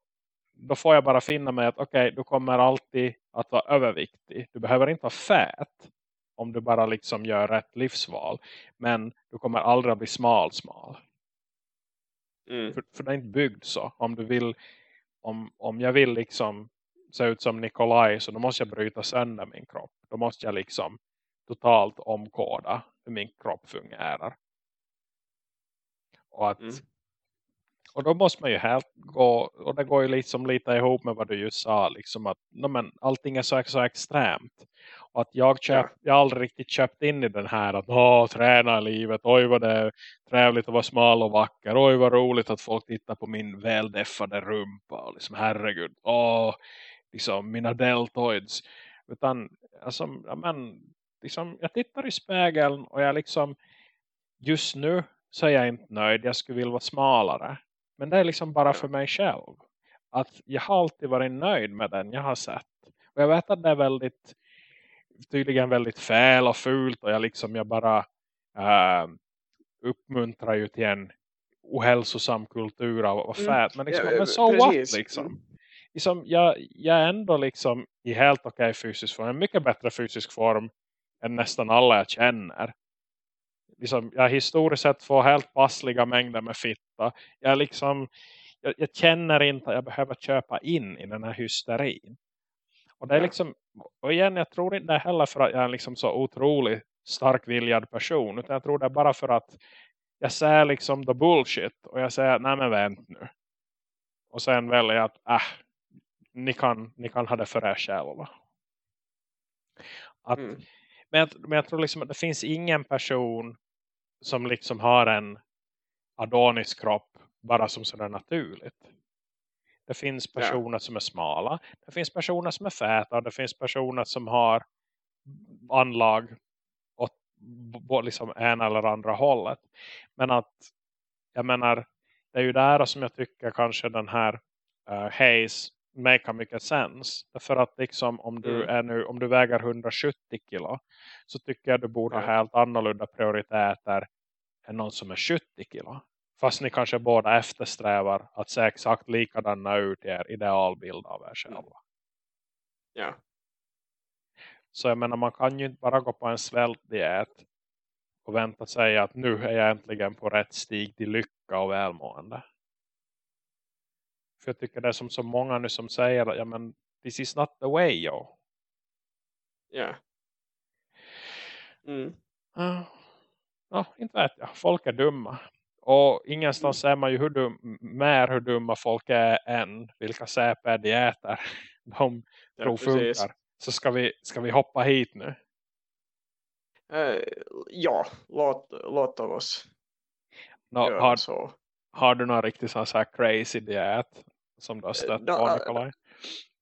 Speaker 1: då får jag bara finna mig att okej, okay, du kommer alltid att vara överviktig. Du behöver inte vara fät om du bara liksom gör rätt livsval. Men du kommer aldrig att bli smal smal. Mm. För, för det är inte byggd så. Om du vill, om, om jag vill liksom se ut som Nikolaj så då måste jag bryta sönder min kropp. Då måste jag liksom totalt omkoda hur min kropp fungerar. Och att mm. Och då måste man ju helt gå, och det går ju liksom lite ihop med vad du just sa, liksom att no, men, allting är så, så extremt. Och att jag, köp, ja. jag aldrig riktigt köpt in i den här att åh, träna livet, oj vad det är trevligt att vara smal och vacker, oj vad roligt att folk tittar på min väldeffade rumpa och liksom herregud, åh, liksom mina deltoids. Utan, alltså, ja, men, liksom, jag tittar i spegeln och jag liksom, just nu så är jag inte nöjd, jag skulle vilja vara smalare. Men det är liksom bara för mig själv. Att jag har alltid varit nöjd med den jag har sett. Och jag vet att det är väldigt tydligen väldigt fel och fult. Och jag liksom jag bara äh, uppmuntrar ju till en ohälsosam kultur av att vara mm. Men, liksom, ja, men so precis. what liksom? Liksom jag, jag är ändå liksom i helt okej okay fysisk form. En mycket bättre fysisk form än nästan alla jag känner liksom, jag historiskt sett får helt passliga mängder med fitta. Jag, liksom, jag, jag, känner inte att jag behöver köpa in i den här hysterin. Och det är liksom, och igen, jag tror inte heller för att jag är liksom så otroligt stark viljad person. Utan jag tror det är bara för att jag säger liksom the bullshit. Och jag säger, nej men vänt nu. Och sen väljer jag att, äh, ni kan, ni kan ha det för er själva. Att, mm men, jag, men jag tror liksom att det finns ingen person som liksom har en Adonis-kropp bara som sådär naturligt. Det finns personer ja. som är smala. Det finns personer som är fäta. Det finns personer som har anlag åt liksom ena eller andra hållet. Men att jag menar det är ju där som jag tycker kanske den här uh, Hayes make mycket sens. För att liksom om du, mm. är nu, om du väger 170 kilo så tycker jag du borde ha helt annorlunda prioriteter än någon som är 70 kilo. Fast ni kanske båda eftersträvar att se exakt likadana ut i er idealbild av er själva.
Speaker 2: Ja.
Speaker 1: Så jag menar man kan ju inte bara gå på en svältdiet och vänta sig att nu är jag äntligen på rätt stig till lycka och välmående. För jag tycker det är som så många nu som säger ja men this is not the way yo.
Speaker 2: Ja. Mm.
Speaker 1: Uh, ja, inte vet jag. Folk är dumma. Och ingenstans mm. ser man ju hur dum, mer hur dumma folk är än vilka säper de äter. De ja, tror funkar. Så ska vi, ska vi hoppa hit nu?
Speaker 2: Uh, ja, låt, låt oss
Speaker 1: no, har, så. Har du någon riktigt sån här crazy diet som du har stött uh, på, Nikolaj?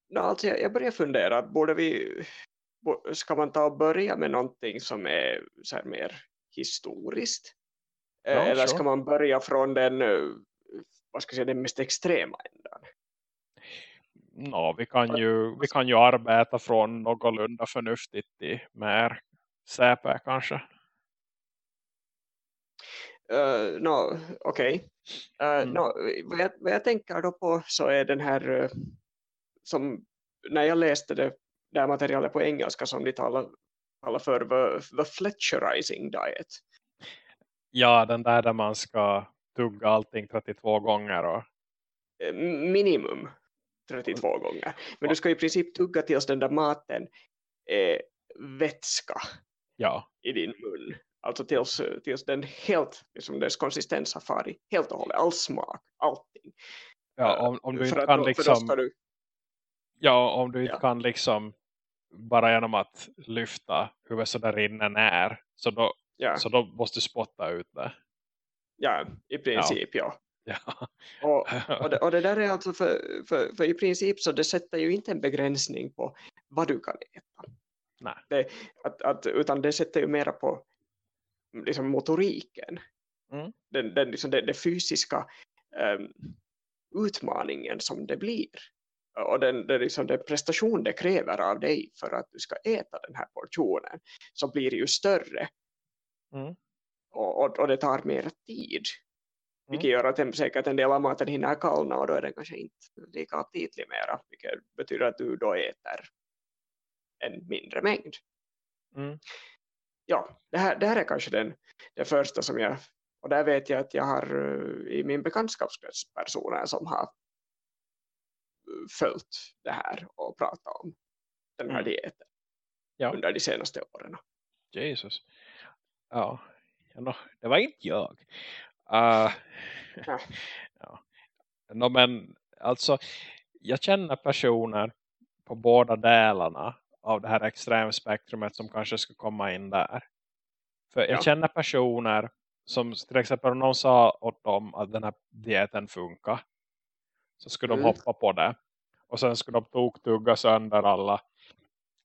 Speaker 2: No, alltså jag, jag börjar fundera, borde vi, ska man ta och börja med någonting som är så här mer historiskt? Ja, Eller ska man börja från den, eh, vad ska jag säga, den mest extrema ändan?
Speaker 1: No, vi, kan ju, vi kan ju arbeta från någorlunda förnuftigt till mer säpe kanske.
Speaker 2: Uh, no, Okej. Okay. Uh, mm. no, vad, jag, vad jag tänker då på så är den här uh, som när jag läste det där materialet på engelska som ni talar kallar för the, the Fletcherizing diet.
Speaker 1: Ja, den där där man ska tugga allting 32 gånger. Och...
Speaker 2: Eh, minimum 32 mm. gånger. Men du ska i princip tugga tills den där maten är vätska
Speaker 1: ja.
Speaker 2: i din mun. Alltså tills, tills den helt, liksom dess konsistens har farit helt och hållet. All smak, allting.
Speaker 1: Ja, om, om du inte kan då, liksom... Du... Ja, om du inte ja. kan liksom bara genom att lyfta huvudet så där inne är så då, ja. så då måste du spotta ut det.
Speaker 2: Ja, i princip ja.
Speaker 1: ja.
Speaker 2: Och, och, det, och det där är alltså för, för, för i princip så det sätter ju inte en begränsning på vad du kan äta.
Speaker 1: Nej.
Speaker 2: Det, att, att, utan det sätter ju mera på liksom motoriken. Mm. Den, den, liksom det, det fysiska um, utmaningen som det blir och den, den, liksom, den prestation det kräver av dig för att du ska äta den här portionen så blir det ju större
Speaker 1: Mm.
Speaker 2: Och, och, och, det tar mer tid. Vilket mm. gör att en, säkert en del av maten hinner kallna och då är den kanske inte lika aptitlig mera. Vilket betyder att du då äter en mindre mängd.
Speaker 1: Mm.
Speaker 2: Ja, det här, det här är kanske den, det första som jag, och där vet jag att jag har uh, i min bekantskapskrets personer som har uh, följt det här och pratat om den här mm. dieten ja. under de senaste åren.
Speaker 1: Jesus. Ja, det var inte jag. Uh, ja. ja. No, men alltså, jag känner personer på båda delarna av det här extremspektrumet som kanske ska komma in där. För jag ja. känner personer som till exempel om någon sa åt dem att den här dieten funkar. Så skulle mm. de hoppa på det. Och sen skulle de toktugga sönder alla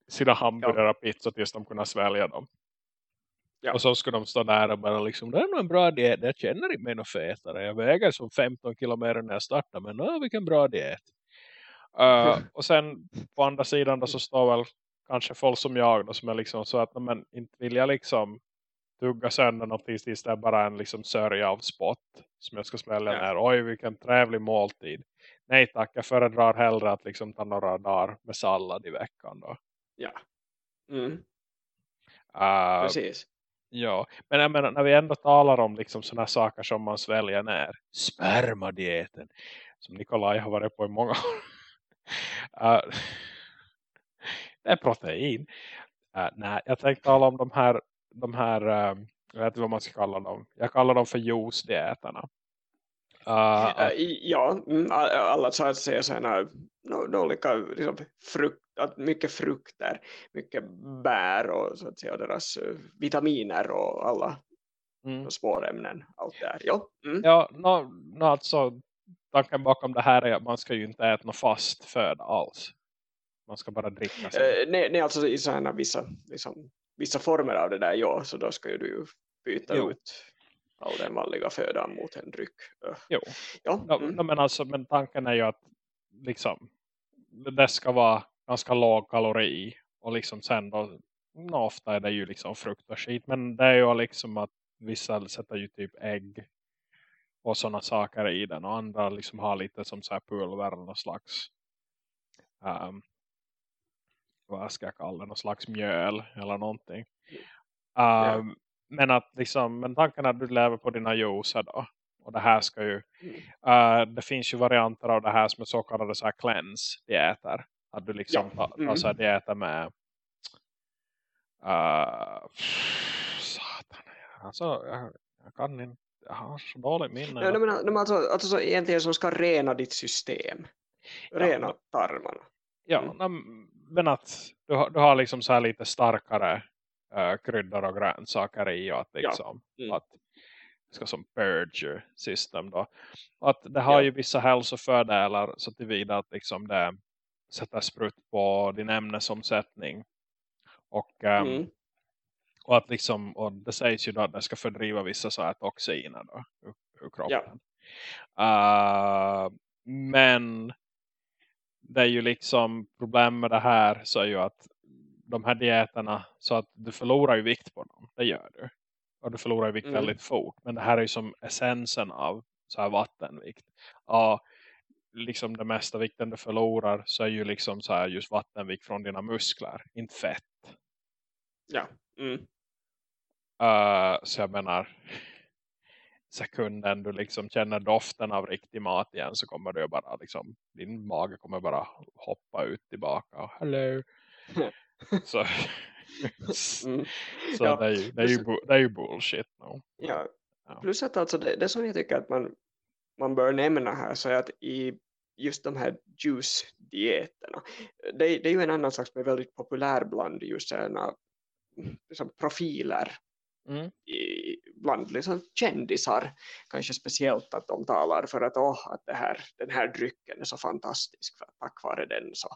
Speaker 1: sina hamburgare och ja. pizza tills de kunde svälja dem. Ja. Och så skulle de stå där och bara liksom, det är nog en bra diet. Jag känner inte mig något fetare. Jag väger som 15 kilometer när jag startar. Men vilken bra diet. Uh, och sen på andra sidan då så står väl kanske folk som jag då, som är liksom så att men, inte vill jag liksom tugga sönder någonting tills det är bara en liksom sörja av spott som jag ska smälla ja. ner. Oj vilken trevlig måltid. Nej tack, jag föredrar hellre att liksom ta några dagar med sallad i veckan då.
Speaker 2: Ja. Mm.
Speaker 1: Uh,
Speaker 2: Precis.
Speaker 1: Ja, men jag menar, när vi ändå talar om liksom sådana saker som man sväljer ner. Spermadieten. Som Nikolaj har varit på i många år. uh, är protein. Uh, nej, jag tänkte tala om de här, de här uh, jag vet inte vad man ska kalla dem. Jag kallar dem för juicedieterna.
Speaker 2: Uh, ja, mm, alla så att säga sådana olika liksom, frukt, mycket frukter, mycket bär och så att säga deras vitaminer och alla mm. spårämnen, allt där. Ja,
Speaker 1: mm. ja no, no, alltså tanken bakom det här är att man ska ju inte äta något fast föda alls. Man ska bara dricka sig.
Speaker 2: Uh, nej, nej, alltså i sådana vissa, liksom, vissa former av det där, ja, så då ska ju du byta jo. ut all den vanliga födan mot en dryck.
Speaker 1: Jo, ja. mm. men, alltså, men tanken är ju att liksom, det ska vara ganska låg kalori och liksom sen då, ofta är det ju liksom frukt och skit, men det är ju liksom att vissa sätter ju typ ägg och sådana saker i den och andra liksom har lite som så här pulver eller slags um, vad ska jag kalla det, någon slags mjöl eller någonting. Um, yeah. Men att liksom, men tanken är att du lever på dina juicer då. Och det här ska ju, uh, det finns ju varianter av det här som är så kallade så här cleanse-dieter. Att du liksom ja. tar, tar så här mm. dieter med uh, satan. Alltså, jag, jag kan inte jag har så dåligt minne.
Speaker 2: Ja, men, men alltså, alltså så egentligen som ska rena ditt system. Rena ja, tarmarna.
Speaker 1: Ja, mm. Men att du har, du har liksom så här lite starkare uh, kryddor och grönsaker i och att liksom ja. mm. att ska som purge system då. Att det har ja. ju vissa hälsofördelar så tillvida att liksom det sätter sprutt på din ämnesomsättning och, um, mm. och att liksom och det sägs ju då att det ska fördriva vissa så här toxiner då, ur, ur kroppen. Ja. Uh, men det är ju liksom problem med det här så är ju att de här dieterna så att du förlorar ju vikt på dem. Det gör du. Och du förlorar ju vikt mm. väldigt fort. Men det här är ju som essensen av så här vattenvikt. Ja, liksom det mesta vikten du förlorar så är ju liksom så här just vattenvikt från dina muskler. Inte fett.
Speaker 2: Ja. Mm.
Speaker 1: Uh, så jag menar sekunden du liksom känner doften av riktig mat igen så kommer du bara liksom, din mage kommer bara hoppa ut tillbaka. Hello. så mm. så ja, det, är ju, det, är ju, det är ju bullshit. No.
Speaker 2: Ja. ja. Plus att alltså det, det som jag tycker att man, man bör nämna här så är att i just de här juice-dieterna det, det, är ju en annan sak som är väldigt populär bland just sådana liksom profiler mm. i, bland liksom kändisar kanske speciellt att de talar för att, oh, att det här, den här drycken är så fantastisk för tack vare den så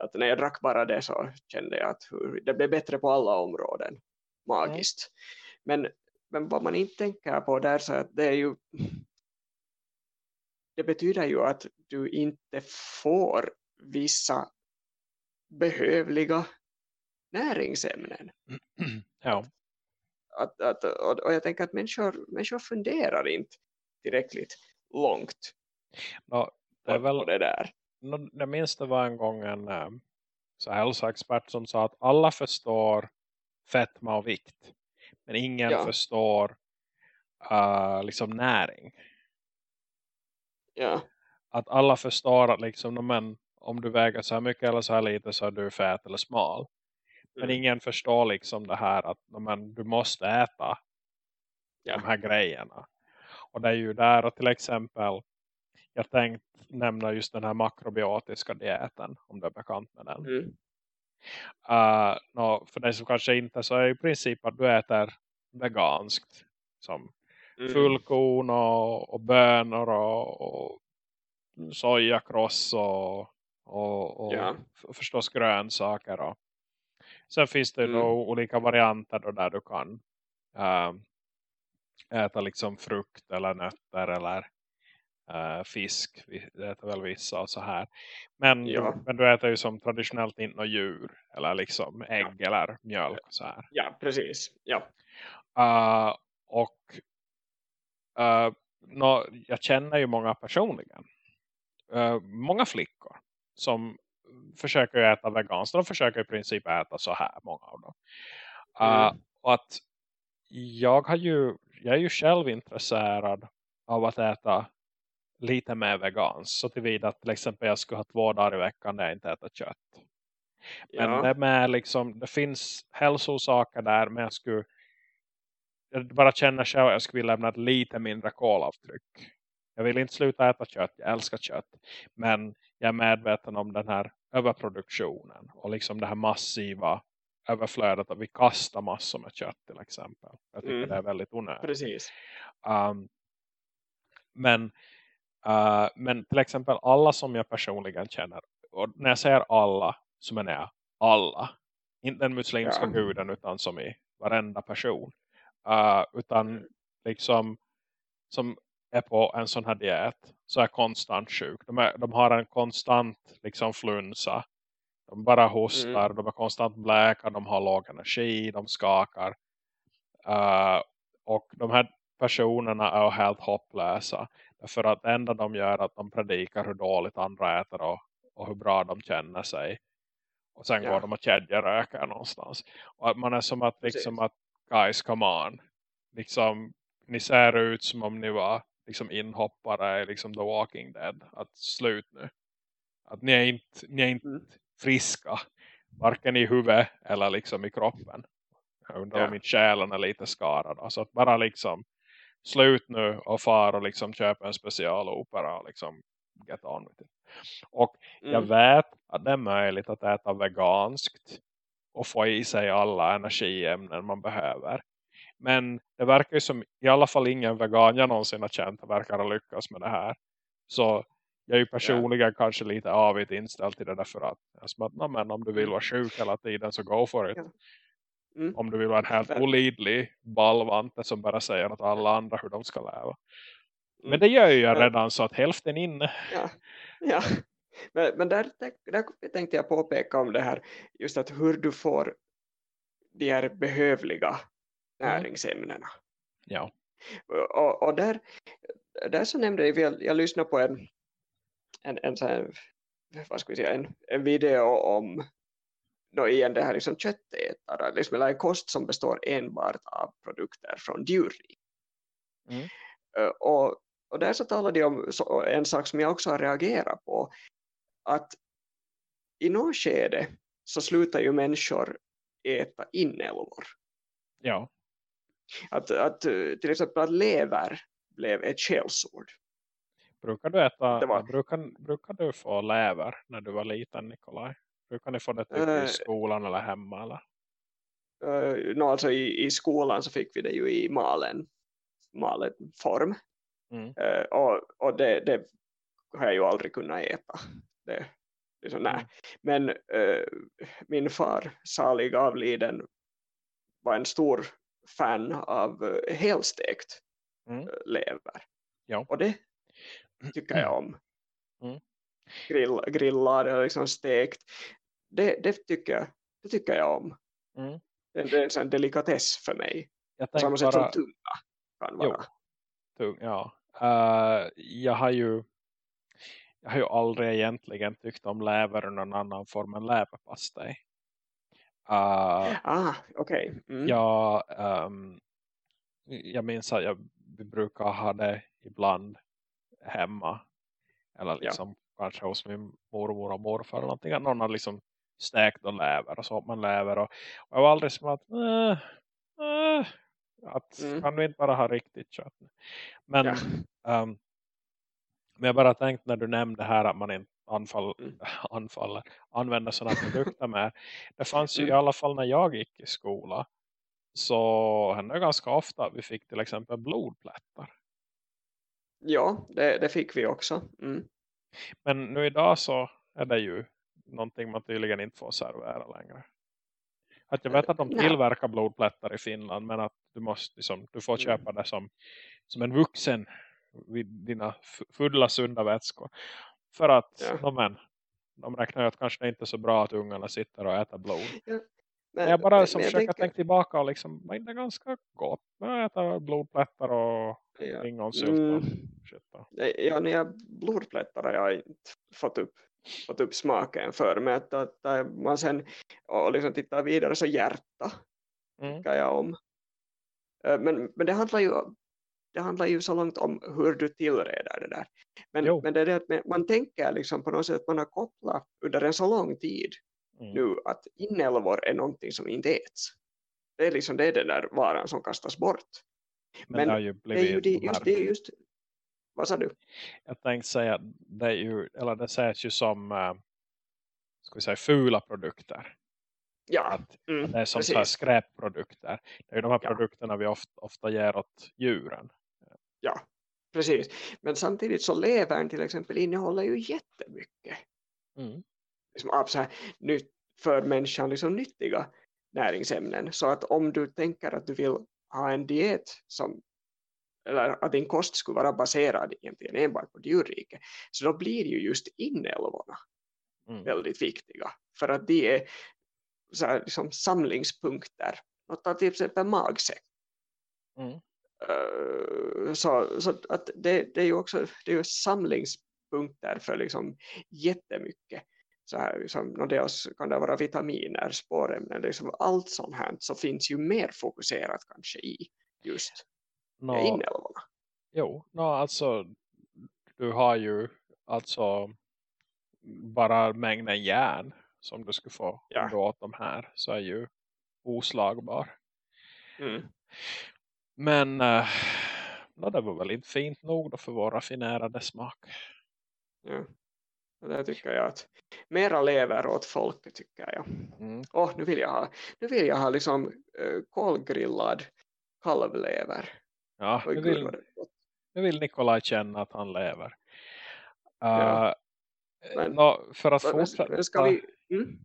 Speaker 2: att när jag drack bara det så kände jag att hur, det blev bättre på alla områden magiskt mm. men, men vad man inte tänker på där så att det är ju det betyder ju att du inte får vissa behövliga näringsämnen.
Speaker 1: Ja
Speaker 2: att, att, och, och jag tänker att människor, människor funderar inte tillräckligt långt
Speaker 1: no, det är väl,
Speaker 2: på det där.
Speaker 1: No, jag minns det var en gång en äh, så hälsoexpert som sa att alla förstår fetma och vikt. Men ingen ja. förstår uh, liksom näring.
Speaker 2: Ja.
Speaker 1: Att alla förstår att liksom, men, om du väger så här mycket eller så här lite så är du fät eller smal. Men mm. ingen förstår liksom det här att men, du måste äta ja. de här grejerna. Och det är ju där att till exempel jag tänkt nämna just den här makrobiotiska dieten om du är bekant med den. Mm. Uh, eh, no, för dig som kanske inte så är i princip att du äter veganskt som mm. fullkorn och, och bönor och, och sojakross och, och, och ja. förstås grönsaker och sen finns det mm. olika varianter då där du kan äh, äta liksom frukt eller nötter eller äh, fisk det äter väl vissa och så här men, ja. men du äter ju som traditionellt inte något djur eller liksom ägg ja. eller mjölk och så här
Speaker 2: ja precis ja
Speaker 1: uh, och uh, no, jag känner ju många personligen uh, många flickor som försöker äta veganskt. De försöker i princip äta så här, många av dem. Uh, mm. Och att jag, har ju, jag är ju själv intresserad av att äta lite mer veganskt. Så tillvida att till exempel jag skulle ha två dagar i veckan där jag inte äter kött. Men ja. det, med liksom, det finns hälsosaker där men jag skulle jag bara känner själv att jag skulle vilja lämna ett lite mindre kolavtryck. Jag vill inte sluta äta kött, jag älskar kött. Men jag är medveten om den här överproduktionen och liksom det här massiva överflödet att vi kastar massor med kött till exempel. Jag tycker mm. det är väldigt onödigt.
Speaker 2: Precis.
Speaker 1: Um, men, uh, men till exempel alla som jag personligen känner, och när jag säger alla så menar jag alla. Inte den muslimska ja. guden utan som i varenda person. Uh, utan mm. liksom som är på en sån här diet så är konstant sjuk. De, är, de har en konstant liksom flunsa. De bara hostar, mm. de är konstant bläka, de har låg energi, de skakar. Uh, och de här personerna är helt hopplösa. För att det enda de gör är att de predikar hur dåligt andra äter och, och hur bra de känner sig. Och sen ja. går de och kedjerökar någonstans. Och att man är som att, liksom att guys, come on. Liksom, ni ser ut som om ni var liksom inhoppare i liksom The Walking Dead. Att slut nu. Att ni är inte, ni är inte mm. friska. Varken i huvudet eller liksom i kroppen. Jag undrar ja. om inte själen är lite skadad. Alltså att bara liksom slut nu och far och liksom köpa en specialopera och liksom get on with it. Och mm. jag vet att det är möjligt att äta veganskt och få i sig alla energiämnen man behöver. Men det verkar ju som i alla fall ingen vegan jag någonsin har känt verkar ha lyckats med det här. Så jag är ju personligen yeah. kanske lite avigt inställd till det därför att, att men om du vill vara sjuk hela tiden så go for it. Yeah. Mm. Om du vill vara en helt olidlig ballvante som bara säger att alla andra hur de ska leva. Mm. Men det gör ju jag redan så att hälften inne.
Speaker 2: Ja, ja. Men, men där, där tänkte jag påpeka om det här. Just att hur du får de här behövliga. Näringsämnena.
Speaker 1: Ja.
Speaker 2: Och, och där, där så nämnde jag, jag lyssnade på en, en, en, sån, vad ska vi säga, en, en video om då igen det här liksom köttätare, liksom, eller en kost som består enbart av produkter från djurrik. Mm. Och, och där så talade jag om en sak som jag också har reagerat på, att i något skede så slutar ju människor äta inälvor.
Speaker 1: Ja
Speaker 2: att, att till exempel att lever blev ett källsord.
Speaker 1: Brukar du äta, var... brukar, brukar du få lever när du var liten Nikolaj? Brukar ni få det typ uh, i skolan eller hemma eller?
Speaker 2: Uh, no, alltså i, i skolan så fick vi det ju i malen, malen form. Mm. Uh, och och det, det har jag ju aldrig kunnat äta. Det, liksom, mm. Men uh, min far, salig avliden, var en stor fan av uh, helstekt mm. uh, lever.
Speaker 1: Ja.
Speaker 2: Och det tycker jag om. Mm. Grill, grillad eller liksom stekt. Det, det, tycker, det tycker jag om. Mm. Det, det är en sån delikatess för mig.
Speaker 1: jag
Speaker 2: På samma sätt som tunga kan
Speaker 1: jo,
Speaker 2: vara.
Speaker 1: tung, ja. Eh, jag har ju jag har ju aldrig egentligen tyckt om lever någon annan form än leverpastej. Uh,
Speaker 2: Ah, okej. Okay. Mm.
Speaker 1: jag, um, jag minns att jag, vi brukar ha det ibland hemma. Eller liksom ja. kanske hos min mormor och morfar eller någonting. Att någon har liksom stekt och lever och så man lever. Och, och jag var aldrig som att äh, äh, att mm. kan du inte bara ha riktigt kött. Men, ja. um, men jag bara tänkt när du nämnde här att man inte anfall, mm. anfaller, använder sådana produkter med. Det fanns ju mm. i alla fall när jag gick i skola så hände det ganska ofta att vi fick till exempel blodplättar.
Speaker 2: Ja, det, det fick vi också. Mm.
Speaker 1: Men nu idag så är det ju någonting man tydligen inte får servera längre. Att jag vet att de tillverkar blodplättar i Finland men att du måste liksom, du får mm. köpa det som, som en vuxen vid dina fulla sunda vätskor. För att ja. men, de räknar ju att kanske det inte är så bra att ungarna sitter och äter blod. Ja. Men, jag bara som försöker tänker... tänka tillbaka och liksom, var inte ganska gott att äta blodplättar och ja. lingonsylt mm.
Speaker 2: Ja, när jag blodplättar har jag inte fått upp, fått upp smaken för mig. Att, att, man sen och liksom tittar vidare så hjärta mm. jag om. Men, men det handlar ju det handlar ju så långt om hur du tillreder det där. Men, men det är det att man tänker liksom på något sätt att man har kopplat under en så lång tid mm. nu att inälvor är någonting som inte äts. Det är liksom det är den där varan som kastas bort.
Speaker 1: Men, men det, har ju blivit det är ju
Speaker 2: det, just, det är just vad sa du?
Speaker 1: Jag tänkte säga det är ju, eller det sägs ju som uh, ska vi säga fula produkter.
Speaker 2: Ja,
Speaker 1: att, mm, att det är som skräpprodukter. Det är ju de här ja. produkterna vi ofta, ofta ger åt djuren.
Speaker 2: Ja, precis. Men samtidigt så levern till exempel innehåller ju jättemycket. Mm. Liksom av så här, nytt, för människan liksom nyttiga näringsämnen. Så att om du tänker att du vill ha en diet som eller att din kost skulle vara baserad egentligen enbart på djurrike så då blir ju just inälvorna mm. väldigt viktiga för att de är så här, liksom samlingspunkter något till exempel magsäck mm. Uh, så, så att det, det är ju också det är ju samlingspunkter för liksom jättemycket så här, liksom, dels kan det vara vitaminer, spårämnen, liksom allt sånt här så finns ju mer fokuserat kanske i just no, inälvorna.
Speaker 1: Jo, no, alltså du har ju alltså bara mängden järn som du skulle få ja. åt de här så är ju oslagbar. Mm. Men äh, no, det var väl inte fint nog för vår raffinerade smak.
Speaker 2: Ja. Det tycker jag att mera lever åt folket tycker jag. Mm. Oh, nu vill jag ha, nu vill jag ha liksom uh, kolgrillad kalvlever.
Speaker 1: Ja, nu vill, nu vill Nikolaj känna att han lever. Uh, ja. Men, no, för att fortsätta...
Speaker 2: Ska vi... Mm?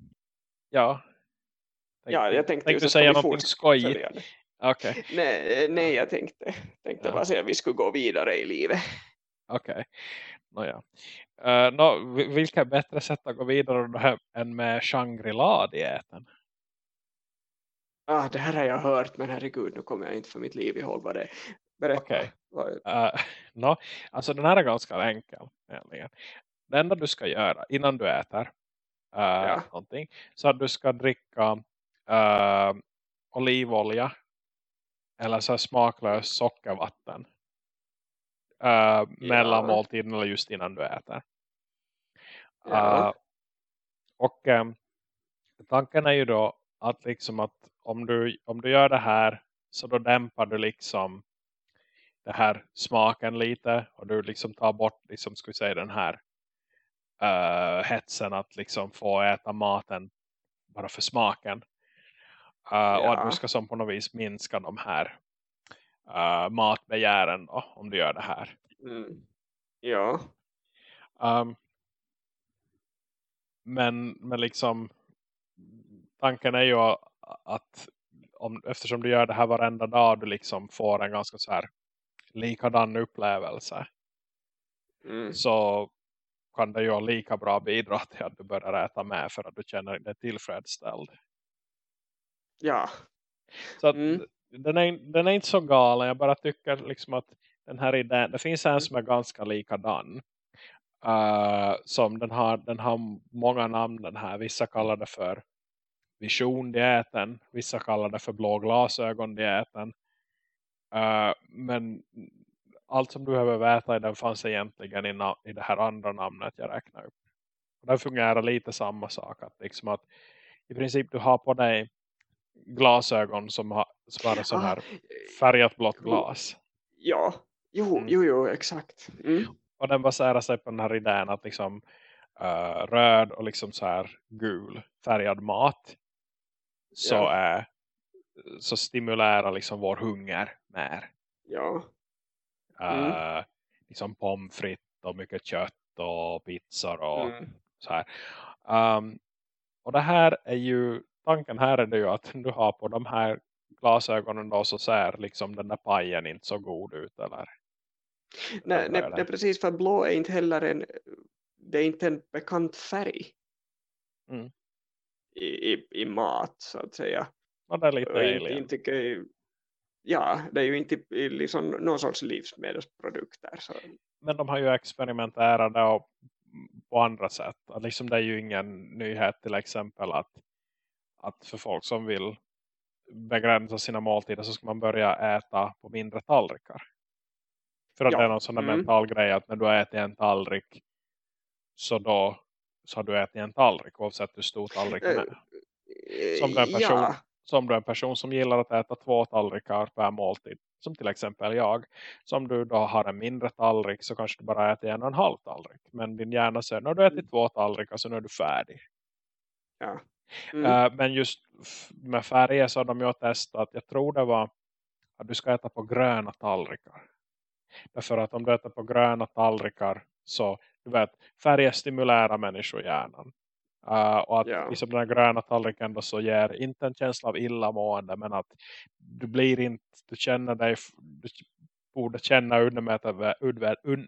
Speaker 1: Ja.
Speaker 2: Tänkte, ja, jag tänkte,
Speaker 1: tänkte du säga något skojigt. Okay.
Speaker 2: Nej, nej, jag tänkte, tänkte ja. bara säga att vi skulle gå vidare i livet.
Speaker 1: Okej. Okay. Nåja. Uh, no, vilka bättre sätt att gå vidare än med Shangri-La-dieten?
Speaker 2: Ah, det här har jag hört, men herregud, nu kommer jag inte för mitt liv ihåg vad det är. Berätta.
Speaker 1: Okay. Uh, no, alltså den här är ganska enkel. Egentligen. Det enda du ska göra innan du äter uh, ja. någonting, så att du ska dricka uh, olivolja eller så smaklös sockervatten uh, mellan ja. måltiden eller just innan du äter. Ja. Uh, och um, tanken är ju då att liksom att om du, om du gör det här så då dämpar du liksom det här smaken lite och du liksom tar bort liksom ska vi säga den här uh, hetsen att liksom få äta maten bara för smaken. Ja. Och att du ska som på något vis minska de här uh, matbegären då, om du gör det här.
Speaker 2: Mm. Ja.
Speaker 1: Um, men, men liksom tanken är ju att om, eftersom du gör det här varenda dag du liksom får en ganska så här likadan upplevelse mm. så kan det ju lika bra bidra till att du börjar äta med för att du känner dig tillfredsställd.
Speaker 2: Ja.
Speaker 1: Så att, mm. den är, den är inte så galen. Jag bara tycker liksom att den här idén, det finns en som är ganska likadan. Uh, som den har, den har många namn den här. Vissa kallar det för visiondieten. Vissa kallar det för blå glasögondieten. Uh, men allt som du behöver veta i den fanns egentligen i, i det här andra namnet jag räknar upp. Och det fungerar lite samma sak. Att liksom att i princip du har på dig glasögon som har bara sån här färgat blått glas.
Speaker 2: Ja, jo, mm. jo, jo exakt. Mm.
Speaker 1: Och den baserar sig på den här idén att liksom uh, röd och liksom så här gul färgad mat så ja. är så stimulerar liksom vår hunger mer.
Speaker 2: Ja.
Speaker 1: Mm. Uh, liksom pommes frites och mycket kött och pizzor och mm. så här. Um, och det här är ju, tanken här är det ju att du har på de här glasögonen då så ser liksom den där pajen inte så god ut eller?
Speaker 2: Nej, nej, nej precis för blå är inte heller en det är inte en bekant färg mm. i, i, i mat så att säga.
Speaker 1: Och det är lite alien.
Speaker 2: Inte, inte, ja, det är ju inte liksom någon sorts livsmedelsprodukter. Så.
Speaker 1: Men de har ju experimenterat på andra sätt. liksom det är ju ingen nyhet till exempel att, att för folk som vill begränsa sina måltider så ska man börja äta på mindre tallrikar. För att ja. det är någon sån mm. mental grej att när du äter en tallrik så då så har du ätit en tallrik oavsett hur stor tallrik är. Som du, en person, ja. som du är en person som gillar att äta två tallrikar per måltid. Som till exempel jag. Som du då har en mindre tallrik så kanske du bara äter en och en halv tallrik. Men din hjärna säger när du ätit mm. två tallrikar så nu är du färdig.
Speaker 2: Ja.
Speaker 1: Mm. Uh, men just med färger så har de ju testat. Jag tror det var att du ska äta på gröna tallrikar. Därför att om du äter på gröna tallrikar så du vet, färger stimulerar människohjärnan. Uh, och att yeah. liksom den här gröna tallriken då så ger inte en känsla av illamående men att du blir inte, du känner dig du borde känna undermedvetet, un,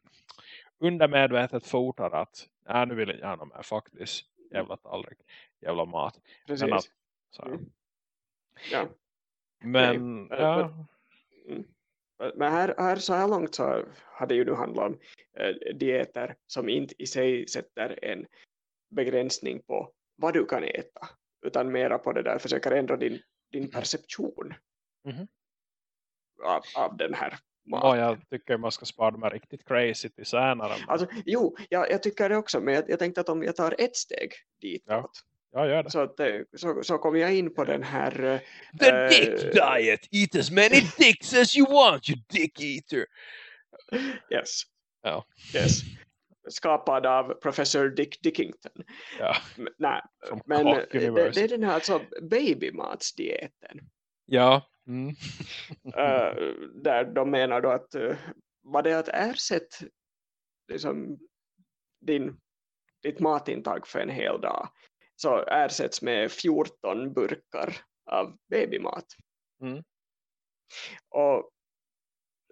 Speaker 1: undermedvetet fortare att nej, nu vill jag gärna med faktiskt jävla tallrik, jävla mat.
Speaker 2: Precis. Men, att,
Speaker 1: så.
Speaker 2: Mm. Ja.
Speaker 1: men okay. ja.
Speaker 2: Mm. Men här, här så här långt så har det ju nu handlat om eh, dieter som inte i sig sätter en begränsning på vad du kan äta. Utan mera på det där försöker ändra din, din perception mm -hmm. av, av den här.
Speaker 1: Ja, jag tycker man ska spara de här riktigt crazy till senare.
Speaker 2: Alltså, jo, jag, jag tycker det också. Men jag, jag tänkte att om jag tar ett steg ditåt.
Speaker 1: Ja. Ja, gör det.
Speaker 2: Så, att, eh, så, så kom jag in på den här... Uh,
Speaker 1: The uh, dick diet! Eat as many dicks as you want, you dick eater!
Speaker 2: Yes.
Speaker 1: Ja.
Speaker 2: Yes. Skapad av professor Dick Dickington.
Speaker 1: Ja.
Speaker 2: Nej, men det, det, är den här alltså babymatsdieten.
Speaker 1: Ja. Mm.
Speaker 2: uh, där de menar då att uh, vad det är att ersätta liksom, din, ditt matintag för en hel dag så ersätts med 14 burkar av babymat.
Speaker 1: Mm.
Speaker 2: Och,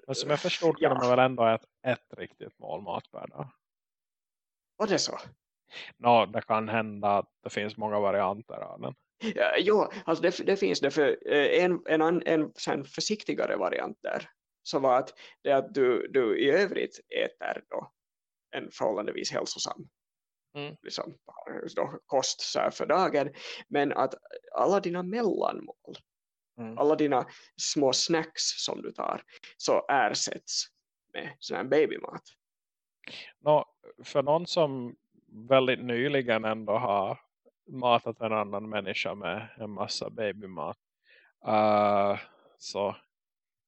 Speaker 1: Men som jag förstod ja. kan man väl ändå äta ett riktigt mål mat per dag.
Speaker 2: Och det så?
Speaker 1: No, det kan hända att det finns många varianter av den.
Speaker 2: Ja, jo, alltså det, det finns det för eh, en, en, en, en försiktigare variant där så var att det att du, du i övrigt äter då en förhållandevis hälsosam mm. liksom, då, kost så för dagen. Men att alla dina mellanmål, mm. alla dina små snacks som du tar så ersätts med sån här babymat.
Speaker 1: No, för någon som väldigt nyligen ändå har matat en annan människa med en massa babymat. Uh, så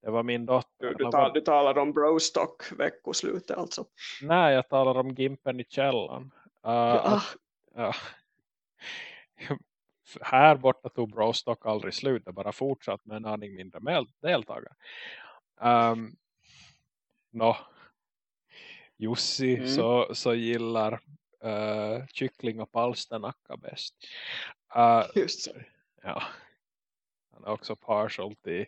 Speaker 1: det var min dotter.
Speaker 2: Du, du, tal, du talar om brostock veckoslutet alltså?
Speaker 1: Nej, jag talar om Gimpen i källan. Uh, att, ja. Här borta tog Brostock aldrig slut. Det bara fortsatt med en aning mindre deltagare. Um, no. Jussi mm. så, så gillar uh, kyckling och palsternacka bäst. Uh,
Speaker 2: Just så.
Speaker 1: Ja. Han är också partial till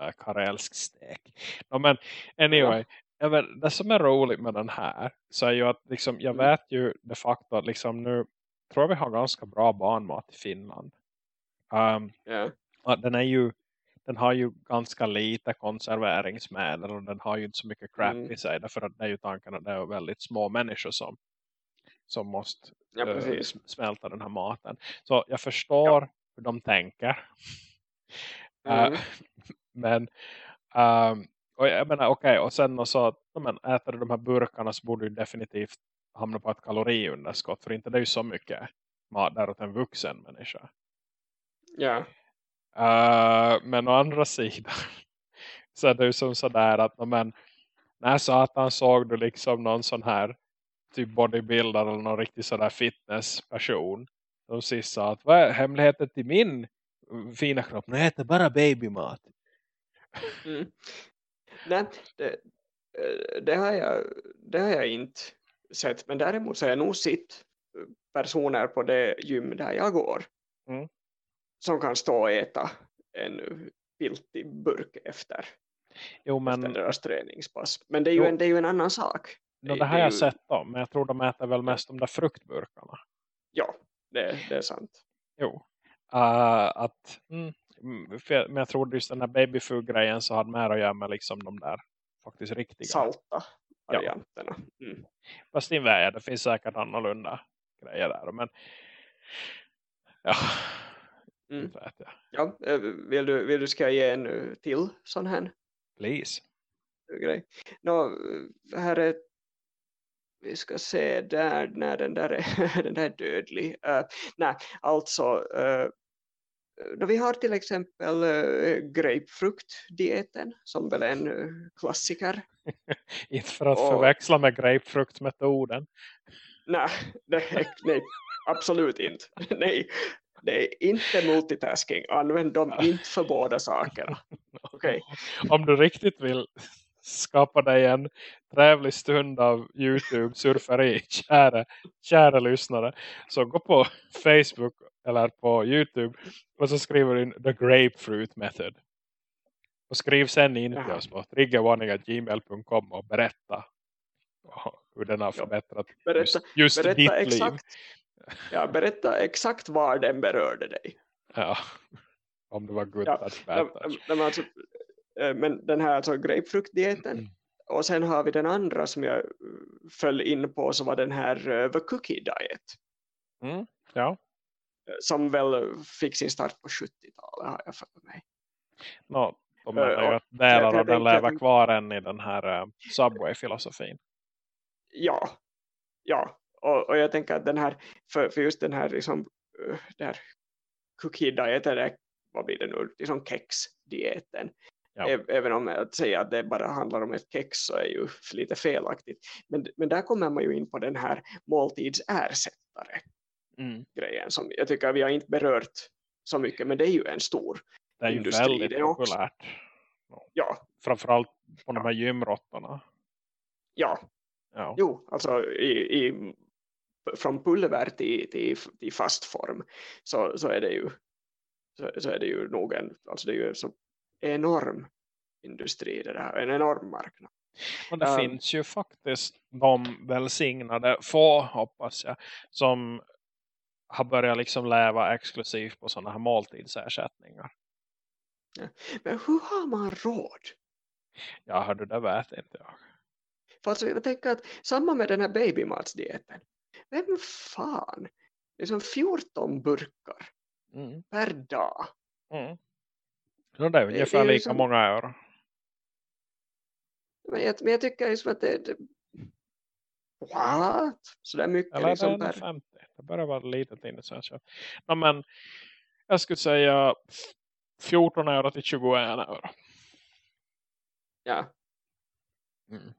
Speaker 1: uh, karelsk stek. No, men anyway, vet, det som är roligt med den här så är ju att liksom, jag mm. vet ju de facto att liksom nu tror vi har ganska bra barnmat i Finland. Um, att den är ju den har ju ganska lite konserveringsmedel och den har ju inte så mycket crap mm. i sig. Därför att det är ju tanken att det är väldigt små människor som, som måste ja, uh, smälta den här maten. Så jag förstår ja. hur de tänker. Mm. Uh, men um, och jag menar okej okay, och sen så men, äter du de här burkarna så borde du definitivt hamna på ett kaloriunderskott för inte det är ju så mycket mat där åt en vuxen människa.
Speaker 2: Ja.
Speaker 1: Uh, men å andra sidan så är det ju som sådär att men, när satan såg du liksom någon sån här typ bodybuilder eller någon riktigt sådär fitnessperson som sist sa att vad är hemligheten till min fina kropp? Nej, äter bara babymat.
Speaker 2: Mm. Nej, det, eh, det, har jag, det har jag inte sett. Men däremot så har jag nog sett personer på det gym där jag går. Mm. Som kan stå och äta en piltig burk efter,
Speaker 1: jo, men,
Speaker 2: efter deras träningspass. Men det är ju, en, det är ju en annan sak.
Speaker 1: No, det, det har jag ju... sett dem, men jag tror de äter väl mest de där fruktburkarna.
Speaker 2: Ja, det, det är sant.
Speaker 1: Jo. Uh, att, mm, men jag tror just den här babyfood-grejen så hade mer att göra med liksom de där faktiskt riktiga.
Speaker 2: Salta varianterna. Ja. Mm.
Speaker 1: Fast din väg, det finns säkert annorlunda grejer där. Men ja,
Speaker 2: mm. vet jag. ja eh, vill, du, vill du ska jag ge en till sån här?
Speaker 1: Please.
Speaker 2: Grej. No, här är vi ska se där när den där är, den där är dödlig. Uh, nej, alltså uh, vi har till exempel uh, grapefruktdieten som väl är en uh, klassiker.
Speaker 1: inte för att och, förväxla med grapefruktmetoden.
Speaker 2: Nej, nej, nej, absolut inte. nej, det är inte multitasking. Använd dem inte för båda sakerna. Okay.
Speaker 1: Om du riktigt vill skapa dig en trevlig stund av Youtube surferi, kära, kära lyssnare, så gå på Facebook eller på Youtube och så skriver du in The Grapefruit Method. Och skriv sen in till oss på triggervarning.gmail.com och berätta hur den har förbättrat
Speaker 2: berätta, just, berätta ditt exakt, liv. Ja, berätta exakt var den berörde dig.
Speaker 1: Ja, om det var good ja,
Speaker 2: men, alltså, men den här alltså grapefruktdieten mm. och sen har vi den andra som jag föll in på så var den här uh, The Cookie Diet.
Speaker 1: Mm, ja.
Speaker 2: Eh, som väl fick sin start på 70-talet har jag för mig.
Speaker 1: No, de menar ju att delar av den lever kvar än i den här uh, Subway-filosofin
Speaker 2: ja, ja. Och, och jag tänker att den här, för, för just den här liksom, uh, där cookie dieten, vad blir det nu, liksom kex-dieten. Ja. Även om att säga att det bara handlar om ett kex så är ju lite felaktigt. Men, men där kommer man ju in på den här måltidsersättare mm. grejen som jag tycker vi har inte berört så mycket. Men det är ju en stor
Speaker 1: Det är ju industri, väldigt det populärt.
Speaker 2: Ja.
Speaker 1: Framförallt på de här gymrottorna.
Speaker 2: Ja, Ja. Jo, alltså i, i, från pulver till, till, till fast form så, så är det ju så, så, är det ju nog en, alltså det är ju så enorm industri det där, en enorm marknad.
Speaker 1: Och det um, finns ju faktiskt de välsignade få hoppas jag som har börjat liksom leva exklusivt på sådana här måltidsersättningar.
Speaker 2: Ja. Men hur har man råd?
Speaker 1: Ja, hörde det vet inte jag.
Speaker 2: För alltså, jag tänker att samma med den här babymatsdieten. Vem fan? Det är som 14 burkar mm. per dag.
Speaker 1: Mm. Det är ungefär lika liksom, många euro.
Speaker 2: Men jag, men jag tycker liksom att det, det what? Så det är mycket
Speaker 1: Eller
Speaker 2: liksom
Speaker 1: per... 50. Det börjar vara litet initiativ. No, men jag skulle säga 14 euro till 21 euro.
Speaker 2: Ja. Mm.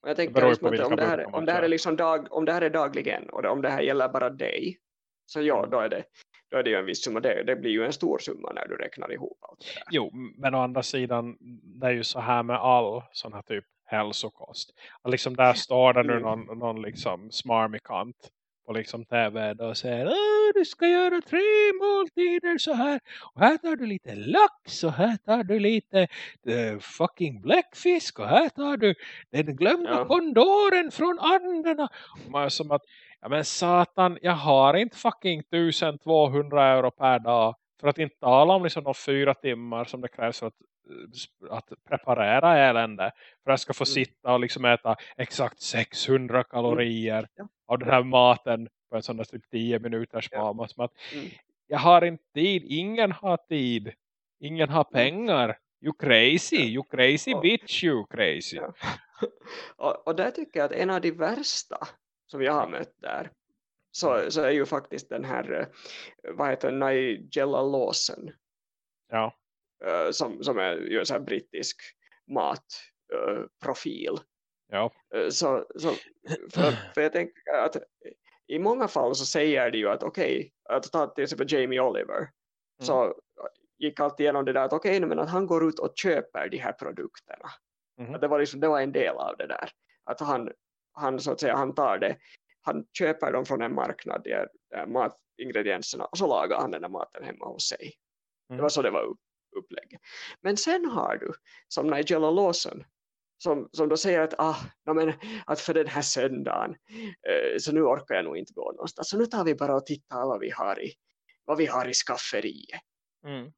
Speaker 2: Och jag tänker liksom att om det, här, om, det här är liksom dag, om det här är dagligen och om det här gäller bara dig så ja, mm. då är det, då är det ju en viss summa. Det, det blir ju en stor summa när du räknar ihop allt det där.
Speaker 1: Jo, men å andra sidan det är ju så här med all sån här typ hälsokost. Och liksom där står det nu mm. någon, någon liksom smarmikant på liksom tv och säger att du ska göra tre måltider så här och här tar du lite lax och här tar du lite uh, fucking bläckfisk och här tar du den glömda ja. kondoren från Anderna och man är som att ja men satan jag har inte fucking 1200 euro per dag För att inte tala om liksom de fyra timmar som det krävs för att, eh, att preparera elände. För att jag ska få mm. sitta och liksom äta exakt 600 mm. kalorier mm. av den här maten på en sån där typ 10 minuters ja. mat. Som att, mm. Jag har inte tid, ingen har tid. Ingen har pengar. You crazy, you crazy bitch, you crazy. Ja.
Speaker 2: och, och där tycker jag att en av de värsta som jag har mött där så, så är ju faktiskt den här eh, vad heter Nigella Lawson
Speaker 1: ja.
Speaker 2: Uh, som, som är ju en brittisk matprofil.
Speaker 1: Ja.
Speaker 2: Uh, så, så för, för jag tänker att i många fall så säger de ju att okej, okay, att ta till exempel Jamie Oliver mm. så gick alltid igenom det där att okej, okay, men att han går ut och köper de här produkterna. Mm. Att det, var liksom, det var en del av det där. Att han, han så att säga, han tar det han köper dem från en marknad, de här matingredienserna, och så lagar han den här maten hemma hos sig. Mm. Det var så det var upplägget. Men sen har du, som Nigella Lawson, som, som då säger att, ah, no, men, att för den här söndagen eh, så nu orkar jag nog inte gå någonstans. Så nu tar vi bara och tittar vad vi har i, vad vi har i skafferiet. Mm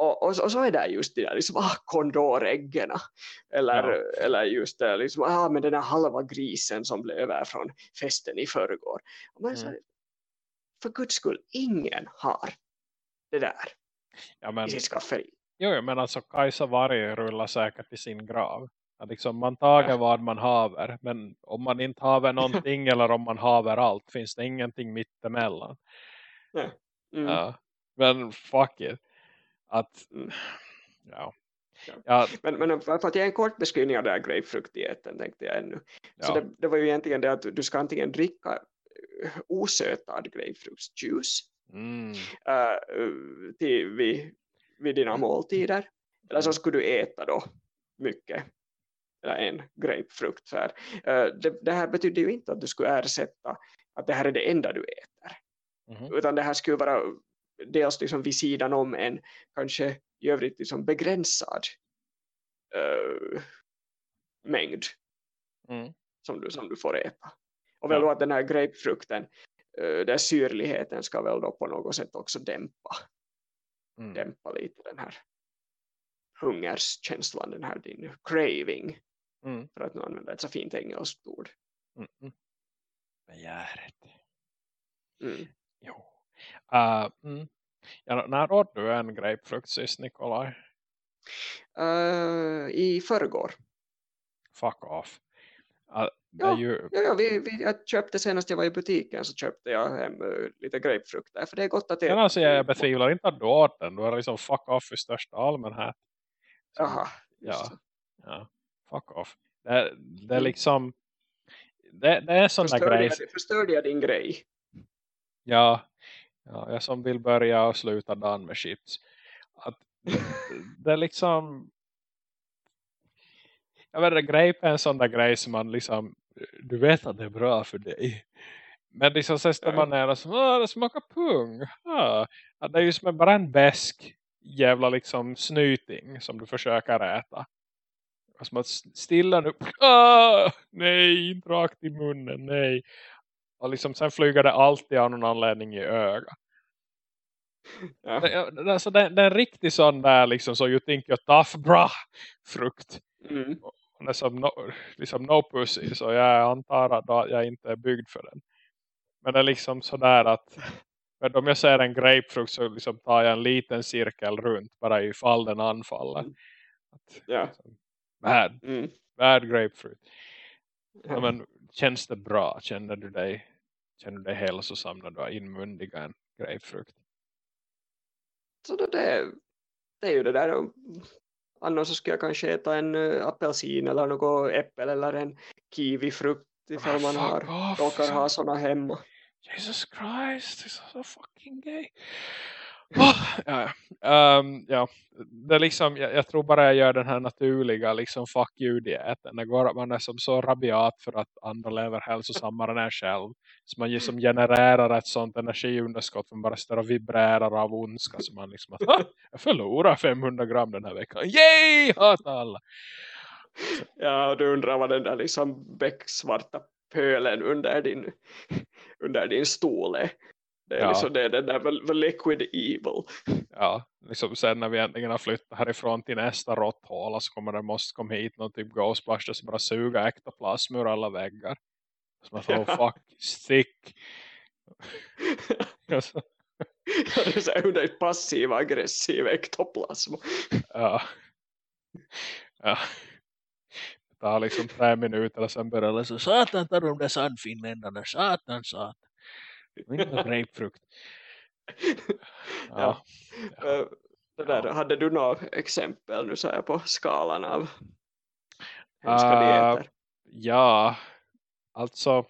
Speaker 2: och, och, och, så är det just det där, liksom, ah, kondoräggen eller, ja. eller just det, liksom, ah, men den här halva grisen som blev över från festen i förrgår. Mm. så, för guds skull, ingen har det där ja, men, i sitt skafferi.
Speaker 1: Jo, men alltså Kajsa Varg rullar säkert i sin grav. Liksom man tager ja. vad man haver. Men om man inte haver någonting eller om man haver allt finns det ingenting mittemellan. Ja. Mm. ja. Men fuck it att mm. ja.
Speaker 2: Ja. Men, men för att ge en kort beskrivning av den här grapefruktdieten tänkte jag ännu. Ja. Så det, det, var ju egentligen det att du ska antingen dricka eh, osötad grapefruktsjuice mm. uh, till, vid, vid dina måltider. Eller så mm. skulle du äta då mycket eller en grapefrukt. Så här. Uh, det, det, här betyder ju inte att du skulle ersätta att det här är det enda du äter. Mm. Utan det här skulle vara dels liksom vid sidan om en kanske i övrigt liksom begränsad uh, mängd mm. som, du, som du får äta. Och väl ja. att den här grapefrukten, uh, där syrligheten ska väl då på något sätt också dämpa, mm. dämpa lite den här hungerskänslan, den här din craving. Mm. För att nu använda ett så fint engelskt ord.
Speaker 1: Mm. Begäret. Mm. Jo. Uh, mm. ja, när åt du en grapefrukt sist, Nikolaj?
Speaker 2: Uh, I förrgår.
Speaker 1: Fuck off.
Speaker 2: Uh, ja, ju... ja, ja vi, vi, jag köpte senast jag var i butiken så köpte jag hem uh, lite grapefrukt där. För det är gott att äta.
Speaker 1: Ja, alltså, jag betvivlar inte att du åt den. Du är liksom fuck off i största allmänhet.
Speaker 2: Jaha.
Speaker 1: Ja, ja, fuck off. Det, det är mm. liksom det, det är sån där grej.
Speaker 2: Förstörde jag din grej?
Speaker 1: Ja, Ja, jag som vill börja och sluta dagen med chips. Att det är liksom jag vet inte, grape är en sån där grej som man liksom du vet att det är bra för dig. Men liksom sen står man ner och så, det smakar pung. Ah, det är ju som bara en bäsk jävla liksom snyting som du försöker äta. Som att stilla nu. Ah, nej, rakt i munnen, nej. Och liksom sen flyger det alltid av någon anledning i ögat. Ja. Det, alltså det, det är en riktig sån där liksom så you think you're tough bra frukt. Mm. Är som no, liksom no pussy så jag antar att jag inte är byggd för den. Men det är liksom sådär att men om jag ser en grapefrukt så liksom tar jag en liten cirkel runt bara ifall den anfaller. Mm.
Speaker 2: Att, ja.
Speaker 1: Liksom, bad. Mm. Bad grapefruit. Ja, men känns det bra? Känner du dig känner du dig hälsosam när du har inmundiga en grapefrukt?
Speaker 2: Så då det, det är ju det där. Annars så skulle jag kanske äta en uh, apelsin eller något äppel eller en kiwifrukt ifall man har, råkar ha sådana hemma.
Speaker 1: Jesus Christ, this is so fucking gay. Ah, ja, um, ja. Det är liksom, jag, jag, tror bara jag gör den här naturliga liksom fuck you-dieten. Det går att man är som så rabiat för att andra lever hälsosammare än en själv. Så man liksom genererar ett sånt energiunderskott som bara står och vibrerar av ondska. Så man liksom att, jag förlorar 500 gram den här veckan. Yay! Hata alla!
Speaker 2: Ja, du undrar vad den där liksom becksvarta pölen under din, under din stol är det är ja. liksom det, det där liquid evil.
Speaker 1: Ja, liksom sen när vi äntligen har flyttat härifrån till nästa råtthåla så kommer det måste komma hit någon typ Ghostbusters som bara suga ektoplasm ur alla väggar. Så man får, ja. fuck, stick.
Speaker 2: ja, det är så här passiv aggressiv ektoplasm.
Speaker 1: ja. Ja. Det tar liksom tre minuter och sen börjar det så satan tar de där sandfinländarna, satan, satan. Inte grapefrukt.
Speaker 2: ja. ja. Det där. Hade du några exempel nu här på skalan av hemska uh, dieter?
Speaker 1: Ja, alltså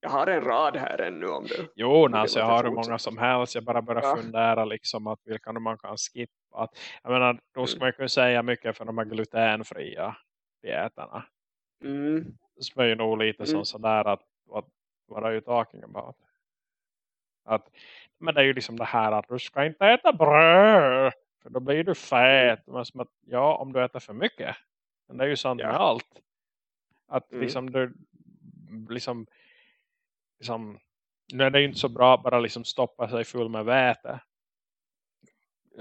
Speaker 2: jag har en rad här ännu om du
Speaker 1: Jo, alltså, jag har hur många som helst. Jag bara börjar ja. fundera liksom att vilka man kan skippa. Jag menar, då ska mm. man kunna säga mycket för de här glutenfria dieterna.
Speaker 2: Mm.
Speaker 1: Så är ju nog lite mm. sådär att are you talking about? Att, men det är ju liksom det här att du ska inte äta bröd. För då blir du fet. Men som att, ja, om du äter för mycket. Men det är ju sant ja. med allt. Att mm. liksom du liksom, liksom nu är det ju inte så bra att bara liksom stoppa sig full med väte.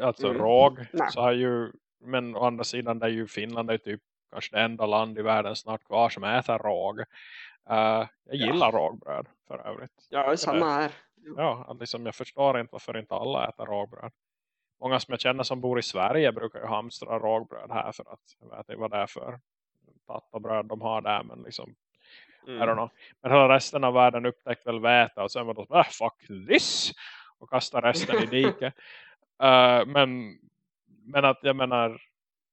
Speaker 1: Alltså mm. råg. Nej. Så har ju, men å andra sidan det är ju Finland är typ kanske det enda land i världen snart kvar som äter råg. Uh, jag gillar ja. rågbröd för övrigt.
Speaker 2: Ja, samma här.
Speaker 1: Ja, liksom, jag förstår inte varför inte alla äter rågbröd. Många som jag känner som bor i Sverige brukar ju hamstra rågbröd här för att jag vet inte vad det är för tattabröd de har där men liksom mm. I don't know. Men hela resten av världen upptäckte väl väta och sen var de så, ah, fuck this och kasta resten i diket. Uh, men, men att jag menar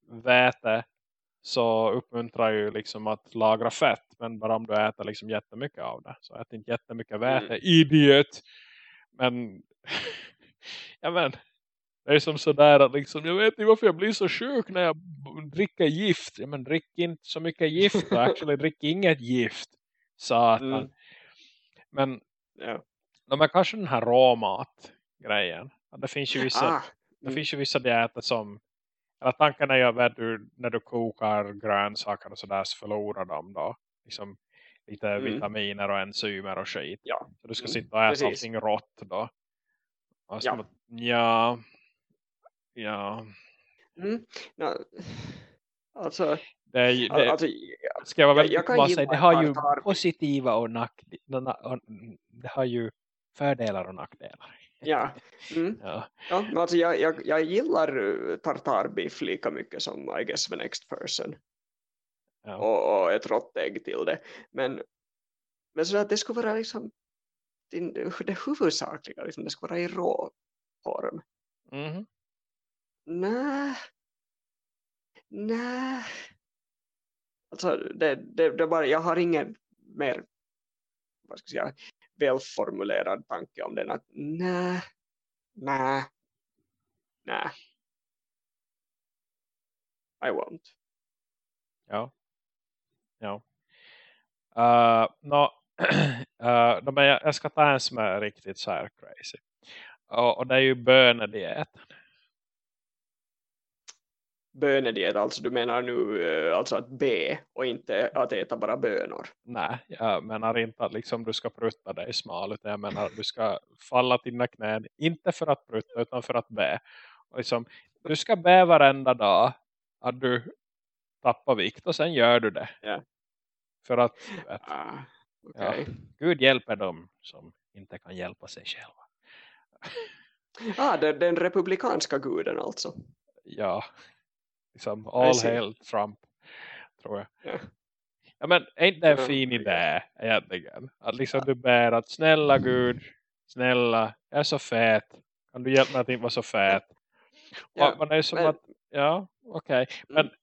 Speaker 1: väte så uppmuntrar ju liksom att lagra fett. Men bara om du äter liksom jättemycket av det. Så ät inte jättemycket väte. Mm. Idiot! Men, ja men, det är som sådär att liksom, jag vet inte varför jag blir så sjuk när jag dricker gift. Ja, men drick inte så mycket gift. actually, drick inget gift. Satan. Mm. Men, ja. de är kanske den här råmat-grejen. Det finns ju vissa, ah. det finns ju vissa dieter som eller tanken är ju att du, när du kokar grönsaker och sådär så förlorar de då liksom lite mm. vitaminer och enzymer och skit.
Speaker 2: Ja.
Speaker 1: Så du ska mm. sitta och äta Precis. allting rått då. Alltså, ja. ja. Ja.
Speaker 2: Mm. No. Alltså,
Speaker 1: det, är, det, alltså, ska jag vara väldigt jag, jag säga, det har ju positiva och nackdelar. Det har ju fördelar och nackdelar.
Speaker 2: Ja, mm. ja. ja alltså jag, jag, jag gillar uh, tartarbiff lika mycket som I guess the next person. Ja. Och, och ett råttägg till det. Men, men så att det skulle vara liksom det, det huvudsakliga, liksom, det skulle vara i rå form.
Speaker 1: Mm.
Speaker 2: Nej. Nej. Alltså det, det, det bara, jag har ingen mer vad ska jag säga, välformulerad tanke om den att nej, nej, nej. I won't.
Speaker 1: Ja. Ja. Uh, no, uh, no, men jag, jag ska ta en som är riktigt så här crazy. Och, och det är ju bönedieten
Speaker 2: bönediet, alltså du menar nu eh, alltså att be och inte att äta bara bönor?
Speaker 1: Nej, jag menar inte att liksom du ska prutta dig smal utan jag menar att du ska falla till dina knän, inte för att prutta utan för att be. Och liksom, du ska be varenda dag att du tappar vikt och sen gör du det.
Speaker 2: Yeah.
Speaker 1: För att vet,
Speaker 2: ah, okay.
Speaker 1: ja, Gud hjälper dem som inte kan hjälpa sig själva.
Speaker 2: ah, det, den republikanska guden alltså.
Speaker 1: Ja, Liksom, all hail Trump, tror jag.
Speaker 2: Ja.
Speaker 1: ja men är inte det en fin idé egentligen? Att liksom du ber att snälla Gud, snälla, jag är så fet. Kan du hjälpa mig att inte vara så fet? Ja, man är som men... att, ja, okej. Okay. Men mm.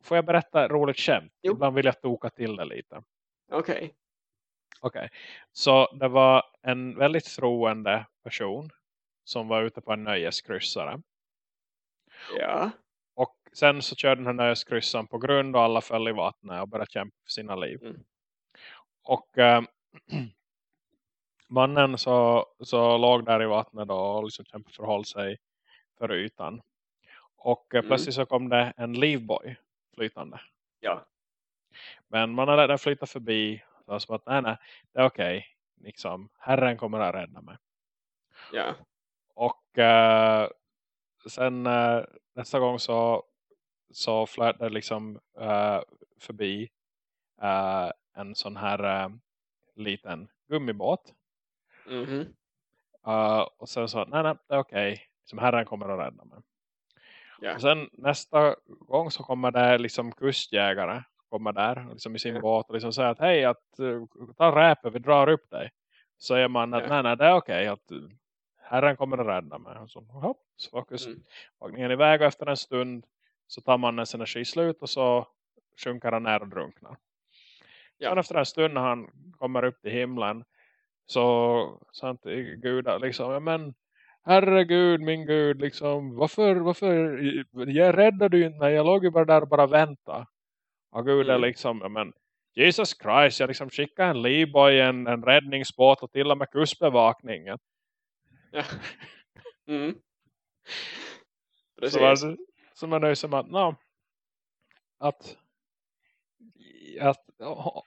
Speaker 1: får jag berätta roligt skämt? Jo. Ibland vill jag toka till det lite.
Speaker 2: Okej. Okay.
Speaker 1: Okej, okay. så det var en väldigt troende person som var ute på en nöjeskryssare.
Speaker 2: Ja.
Speaker 1: Och sen så körde den här nöjeskryssan på grund och alla föll i vattnet och började kämpa för sina liv. Mm. Och äh, mannen så, så låg där i vattnet då och liksom kämpade för att hålla sig för ytan. Och äh, mm. plötsligt så kom det en livboj flytande.
Speaker 2: Ja.
Speaker 1: Men man hade den flytta förbi. Så som att nej, nej, det är okej. Okay. Liksom, herren kommer att rädda mig.
Speaker 2: Ja.
Speaker 1: Och uh, sen uh, nästa gång så, så flöt det liksom uh, förbi en sån här liten gummibåt.
Speaker 2: Mm -hmm.
Speaker 1: och sen så, nej nej, det är okej. Okay. Som herren kommer att rädda mig.
Speaker 2: Yeah.
Speaker 1: Och sen nästa gång så kommer det liksom kustjägare kommer där liksom i sin yeah. båt och liksom säger att hej, att, uh, ta räpet, vi drar upp dig. Så säger man att yeah. nej, nej, det är okej. Okay, att herren kommer att rädda mig. Och så, hopp, så var kustvagningen mm. iväg och efter en stund så tar man ens energi slut och så sjunker han ner och drunknar. Ja. Sen efter en stund när han kommer upp till himlen så sa Gud liksom, ja men herregud min gud liksom, varför, varför jag räddade du inte mig, jag låg ju bara där och bara vänta och Gud är mm. liksom, men Jesus Christ, jag liksom skickar en livboj, en, en räddningsbåt och till och med kustbevakningen
Speaker 2: ja. mm.
Speaker 1: Precis. Så, alltså, man är som att, no, att att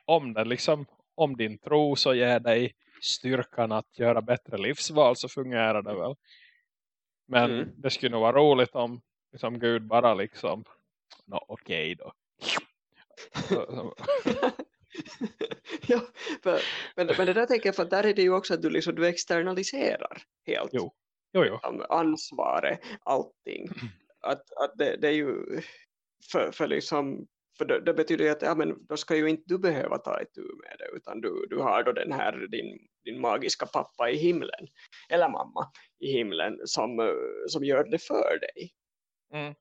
Speaker 1: om det liksom om din tro så ger dig styrkan att göra bättre livsval så fungerar det väl. Men mm. det skulle nog vara roligt om liksom Gud bara liksom no, okej okay då.
Speaker 2: ja, men, men, men det där tänker jag för där är det ju också att du, liksom, du externaliserar helt
Speaker 1: jo. Jo, jo.
Speaker 2: ansvaret, allting. Att, att det, det är ju för, för liksom för det, det, betyder ju att ja, men då ska ju inte du behöva ta ett tur med det utan du, du har då den här din, din magiska pappa i himlen eller mamma i himlen som, eh, som gör det för dig.
Speaker 1: Mm.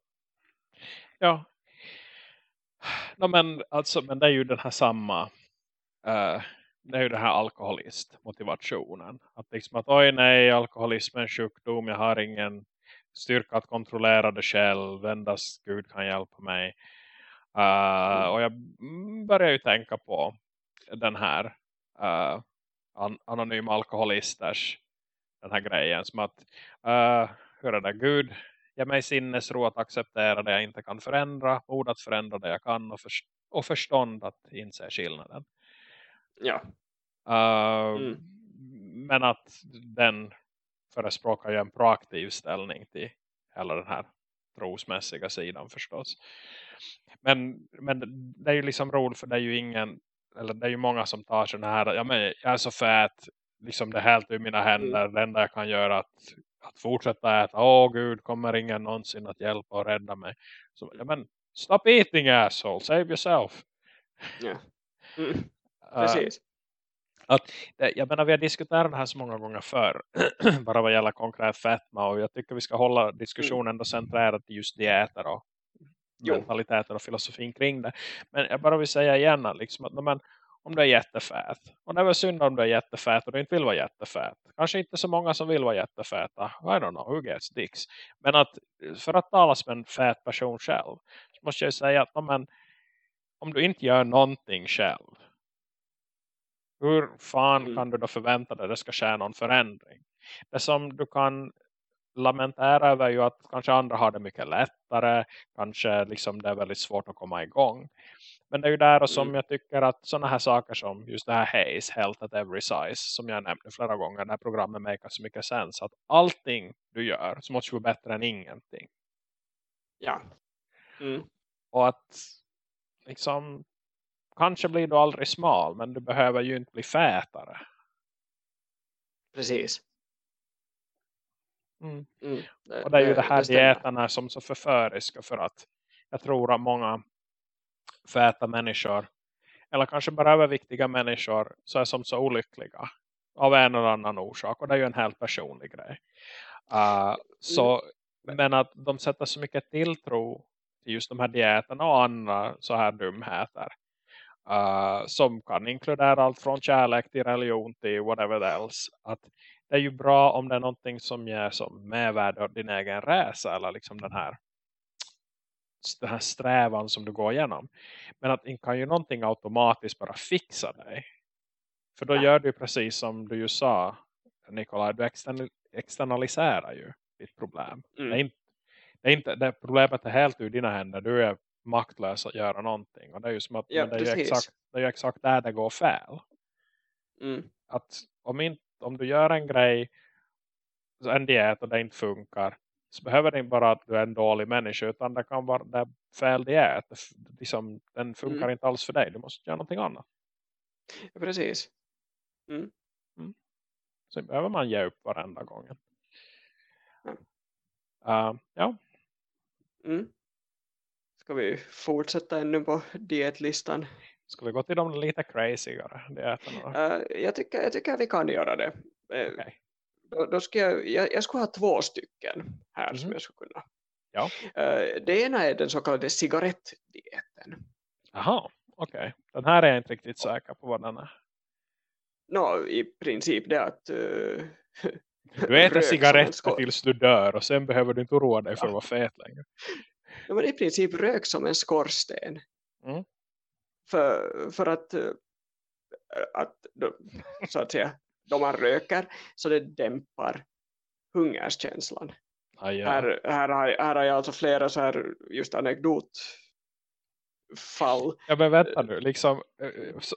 Speaker 1: Ja. No, men, alltså, men det är ju den här samma uh, det är ju den här alkoholistmotivationen. Att liksom att oj nej, alkoholism är en sjukdom, jag har ingen styrka att kontrollera det själv, endast Gud kan hjälpa mig. Uh, och jag börjar ju tänka på den här uh, an anonyma alkoholisters den här grejen som att uh, hur är det Gud ge mig sinnesro att acceptera det jag inte kan förändra mod att förändra det jag kan och, för, och förstånd att inse skillnaden
Speaker 2: ja
Speaker 1: uh, mm. men att den förespråkar ju en proaktiv ställning till hela den här trosmässiga sidan förstås. Men, men det är ju liksom roligt för det är ju ingen eller det är ju många som tar sådana här ja men jag är så fät liksom det helt ur mina händer mm. det enda jag kan göra att, att fortsätta äta. Åh gud kommer ingen någonsin att hjälpa och rädda mig? Så, ja men stop eating asshole save yourself.
Speaker 2: Ja. Mm. precis. uh,
Speaker 1: att, jag menar vi har diskuterat det här så många gånger förr bara vad gäller konkret fetma och jag tycker vi ska hålla diskussionen mm. centrerad till just diäter och jo. mentaliteter och filosofin kring det. Men jag bara vill säga igen liksom att men, om du är jättefät. Och det är väl synd om du är jättefät och du inte vill vara jättefät. Kanske inte så många som vill vara jättefäta. I don't know, who gets dicks. Men att för att tala som en fät person själv. Så måste jag säga att men, om du inte gör någonting själv. Hur fan mm. kan du då förvänta dig att det ska ske någon förändring? Det som du kan lamentera över ju att kanske andra har det mycket lättare. Kanske liksom det är väldigt svårt att komma igång. Men det är ju där och som mm. jag tycker att sådana här saker som just det här Haze, Health at Every Size som jag nämnde flera gånger, det här programmet make så mycket sens. Att allting du gör så måste ju vara bättre än ingenting.
Speaker 2: Ja. Mm.
Speaker 1: Och att liksom kanske blir du aldrig smal men du behöver ju inte bli fätare.
Speaker 2: Precis.
Speaker 1: Mm. Mm. Det, och det är ju det, här det diäterna som så förföriska för att jag tror att många fäta människor eller kanske bara överviktiga människor så är som så olyckliga av en eller annan orsak och det är ju en helt personlig grej. Uh, så, mm. Men att de sätter så mycket tilltro till just de här diäterna och andra så här dumheter. Uh, som kan inkludera allt från kärlek till religion till whatever else. Att det är ju bra om det är någonting som ger som mervärde åt din egen resa eller liksom den här den här strävan som du går igenom. Men att inte kan ju någonting automatiskt bara fixa dig. För då gör du precis som du ju sa Nikolaj, du externaliserar ju ditt problem. Mm. Det, är inte, det, är inte, det problemet är helt ur dina händer. Du är maktlös att göra någonting. Och det är ju som att ja, det, är exakt, det är exakt där det går fel.
Speaker 2: Mm.
Speaker 1: Att om inte om du gör en grej en diet och det inte funkar så behöver det inte bara att du är en dålig människa utan det kan vara det fel diet. Liksom, den funkar mm. inte alls för dig. Du måste göra någonting annat.
Speaker 2: Ja, precis. Mm.
Speaker 1: Mm. Så behöver man ge upp varenda gång.
Speaker 2: Ja.
Speaker 1: Uh, ja.
Speaker 2: Mm. Ska vi fortsätta ännu på dietlistan?
Speaker 1: Ska vi gå till de lite crazygare
Speaker 2: dieterna? Uh, jag, tycker, jag tycker vi kan göra det.
Speaker 1: Uh, okay.
Speaker 2: då, då ska jag, jag, jag skulle ha två stycken här mm. som mhm. jag skulle kunna.
Speaker 1: Ja.
Speaker 2: Uh, det ena är den så kallade cigarettdieten.
Speaker 1: Jaha, okej. Okay. Den här är jag inte riktigt säker på vad den är.
Speaker 2: No, i princip det att uh,
Speaker 1: du äter cigaretter tills du dör och sen behöver du inte oroa dig för att vara fet längre.
Speaker 2: Ja, men i princip rök som en skorsten.
Speaker 1: Mm.
Speaker 2: För, för att, eh, att så att säga, då man röker så det dämpar hungerskänslan.
Speaker 1: Ah, ja.
Speaker 2: här, här, har, här har jag alltså flera så här just anekdotfall.
Speaker 1: Ja men vänta nu, liksom, eh,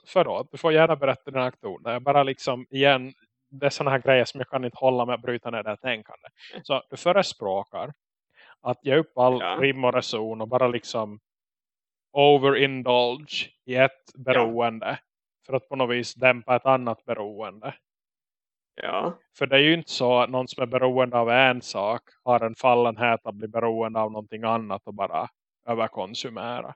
Speaker 1: förlåt, du får gärna berätta den aktionen. Jag bara liksom igen, det är sådana här grejer som jag kan inte hålla med att bryta ner det tänkande. Så du förespråkar att ge upp all ja. rim och reson och bara liksom overindulge i ett beroende ja. för att på något vis dämpa ett annat beroende.
Speaker 2: Ja.
Speaker 1: För det är ju inte så att någon som är beroende av en sak har en fallenhet att bli beroende av någonting annat och bara överkonsumera.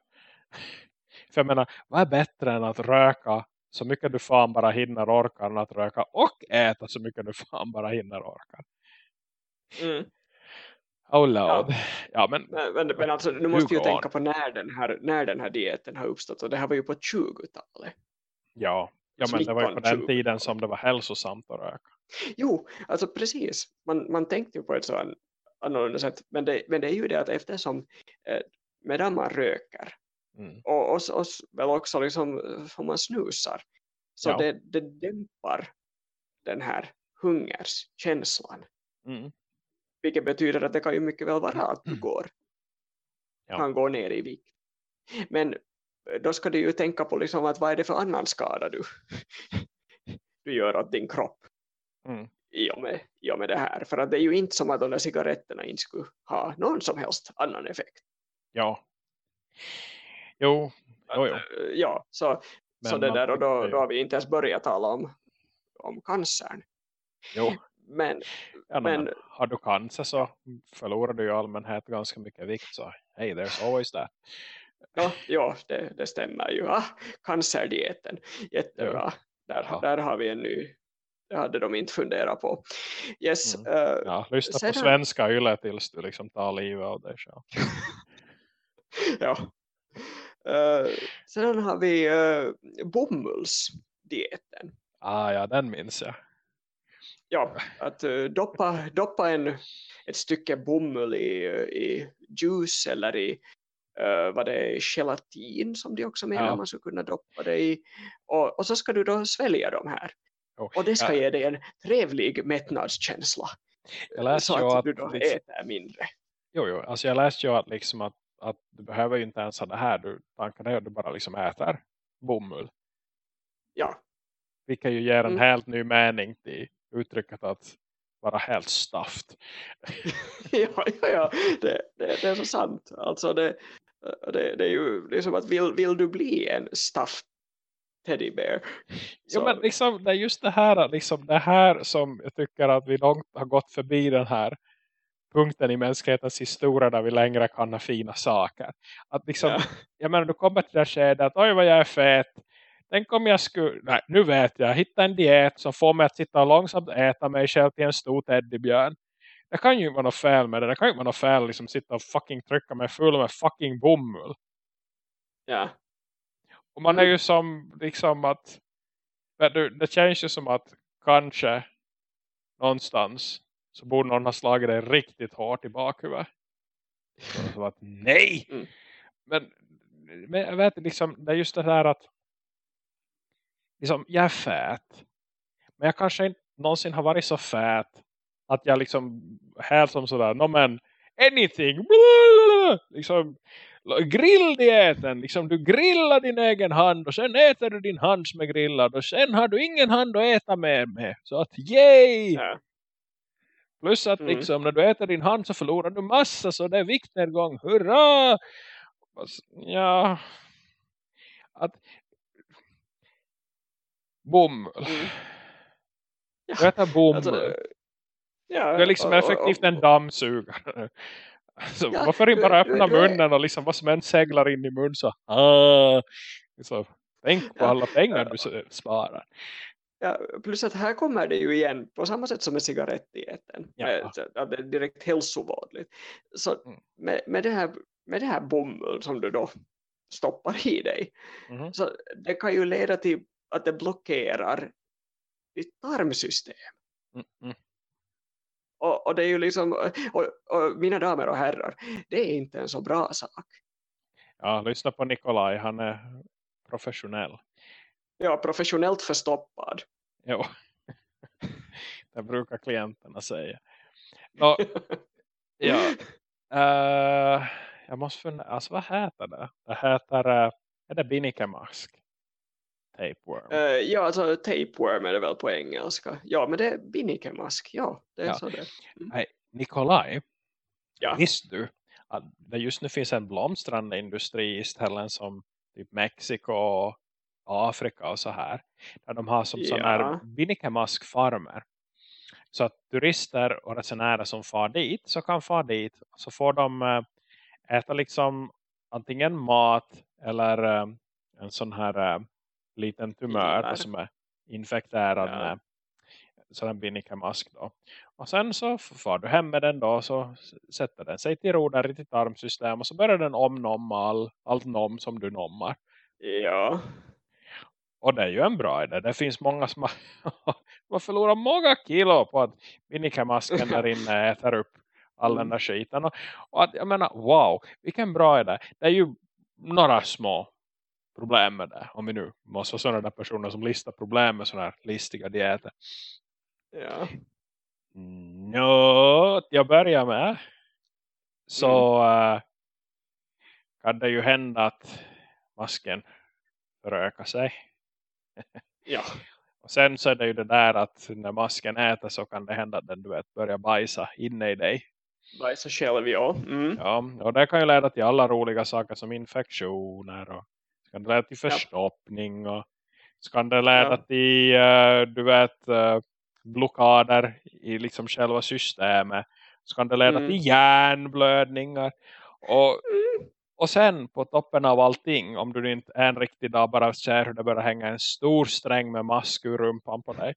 Speaker 1: För jag menar, vad är bättre än att röka så mycket du fan bara hinner orkar än att röka och äta så mycket du fan bara hinner orkar.
Speaker 2: Mm.
Speaker 1: Oh. Ja. ja men,
Speaker 2: men, men, men alltså, nu måste ju tänka på när den, här, när den här dieten har uppstått. Och det här var ju på 20-talet.
Speaker 1: Ja, ja men det var ju på den tiden som det var hälsosamt att röka.
Speaker 2: Jo, alltså precis. Man, man tänkte ju på ett sådant annorlunda sätt. Men det, men det är ju det att eftersom eh, medan man röker
Speaker 1: mm.
Speaker 2: och, och, och väl också liksom om man snusar så
Speaker 1: ja.
Speaker 2: det, det dämpar den här hungerskänslan.
Speaker 1: Mm.
Speaker 2: Vilket betyder att det kan ju mycket väl vara att du går.
Speaker 1: Ja.
Speaker 2: Kan gå ner i vikt. Men eh, då ska du ju tänka på liksom att vad är det för annan skada du, du gör åt din kropp.
Speaker 1: Mm.
Speaker 2: I, och med, I och med det här. För att det är ju inte som att de där cigaretterna inte skulle ha någon som helst annan effekt.
Speaker 1: Ja. Jo. jo, jo.
Speaker 2: Att, eh, ja, så, så det där och då, då har vi inte ens börjat tala om, om cancern.
Speaker 1: Jo.
Speaker 2: Men,
Speaker 1: ja, men, men, har du cancer så förlorar du i allmänhet ganska mycket vikt. Så hey, there's always that.
Speaker 2: Ja, ja det, det stämmer ju. Ah, cancerdieten, jättebra. Ja. Där, ja. där har vi en ny, det hade de inte funderat på. Yes, mm. uh,
Speaker 1: ja, lyssna sedan... på svenska yle tills du liksom tar livet av dig själv.
Speaker 2: ja. Uh, sedan har vi uh, bomullsdieten.
Speaker 1: Ah ja, den minns jag
Speaker 2: ja, att uh, doppa, doppa en, ett stycke bomull i, i juice eller i uh, vad det är, gelatin som de också menar ja. man skulle kunna doppa det i. Och, och så ska du då svälja de här.
Speaker 1: Oh,
Speaker 2: och det ska ja. ge dig en trevlig mättnadskänsla. så att, att, du då liksom, äter mindre.
Speaker 1: Jo, jo. Alltså jag läste ju att, liksom att, att du behöver ju inte ens ha det här. Du, tanken är att du bara liksom äter bomull.
Speaker 2: Ja.
Speaker 1: Vilket ju ger en mm. helt ny mening till uttrycket att vara helt staft.
Speaker 2: ja, ja, ja. Det, det, det, är så sant. Alltså det, det, det är ju det är som att vill, vill du bli en staft teddybear?
Speaker 1: Ja, men liksom, det är just det här, liksom, det här som jag tycker att vi långt har gått förbi den här punkten i mänsklighetens historia där vi längre kan ha fina saker. Att liksom, ja. jag menar, du kommer till det skedet att oj vad jag är fet, Tänk om jag skulle, nej, nu vet jag, hitta en diet som får mig att sitta och långsamt äta mig själv till en stor teddybjörn. Det kan ju vara något fel med det. Det kan ju vara något fel liksom sitta och fucking trycka mig full med fucking bomull.
Speaker 2: Ja.
Speaker 1: Och man är ju som liksom att det känns ju som att kanske någonstans så borde någon ha slagit dig riktigt hårt i bakhuvudet. Så att nej! Mm. Men, men jag vet liksom, det är just det här att liksom, jag är fät. Men jag kanske inte någonsin har varit så fät att jag liksom helt som sådär, no men anything, liksom grilldieten, liksom du grillar din egen hand och sen äter du din hand som är grillad och sen har du ingen hand att äta med med. Så att yay!
Speaker 2: Ja.
Speaker 1: Plus att mm. liksom, när du äter din hand så förlorar du massa så det är viktnedgång. Hurra! Ja. Att bomull. Mm. Ja. Du äter bomull. Alltså, ja, det är liksom och, effektivt och, och, en dammsugare. Alltså, ja, varför inte bara öppna du, munnen och liksom vad som än seglar in i mun så, ah, så tänk på alla pengar du sparar.
Speaker 2: Ja, plus att här kommer det ju igen på samma sätt som med cigarettdieten. Ja. Att det är direkt hälsovårdligt. Så mm. med, med, det här, med det här bomull som du då stoppar i dig. Mm. Så det kan ju leda till att det blockerar ditt tarmsystem. Mm. mm. Och, och, det är ju liksom, och, och, mina damer och herrar, det är inte en så bra sak.
Speaker 1: Ja, lyssna på Nikolaj, han är professionell.
Speaker 2: Ja, professionellt förstoppad.
Speaker 1: Jo, det brukar klienterna säga. Nå, ja, uh, jag måste fundera, alltså vad heter det? Det heter, uh, är det Binikemask?
Speaker 2: Tapeworm. Uh, ja, alltså tapeworm är det väl på engelska. Ja, men det är binikemask. Ja, det är ja. så det.
Speaker 1: Mm. Hey, Nikolaj, ja. visste du att det just nu finns en blomstrande industri i ställen som typ Mexiko och Afrika och så här. Där de har som ja. sådana här binikemaskfarmer. Så att turister och resenärer som far dit så kan far dit. Så får de eh, äta liksom antingen mat eller eh, en sån här liten tumör som är infekterad ja. med sån binikamask då. Och sen så får du hem med den då så sätter den sig till ro där i ditt armsystem och så börjar den omnomma all, allt nom som du nommar.
Speaker 2: Ja.
Speaker 1: Och det är ju en bra idé. Det finns många som har, förlorat många kilo på att minikamasken där inne äter upp all den där skiten. Och, och att, jag menar, wow, vilken bra idé. Det är ju några små problem med det. Om vi nu måste vara sådana där personer som listar problem med sådana här listiga dieter.
Speaker 2: Ja.
Speaker 1: Nå, jag börjar med. Så mm. uh, kan det ju hända att masken förökar sig.
Speaker 2: ja.
Speaker 1: Och sen så är det ju det där att när masken äter så kan det hända att den du vet, börjar bajsa inne i dig.
Speaker 2: Bajsa själv, ja. Mm.
Speaker 1: Ja, och det kan ju leda till alla roliga saker som infektioner och kan det leda till förstoppning och så kan det leda till du vet uh, blockader i liksom själva systemet. Så kan det leda mm. till hjärnblödningar. Och, mm. och sen på toppen av allting, om du inte en riktig dag bara ser hur det börjar hänga en stor sträng med mask ur rumpan på dig.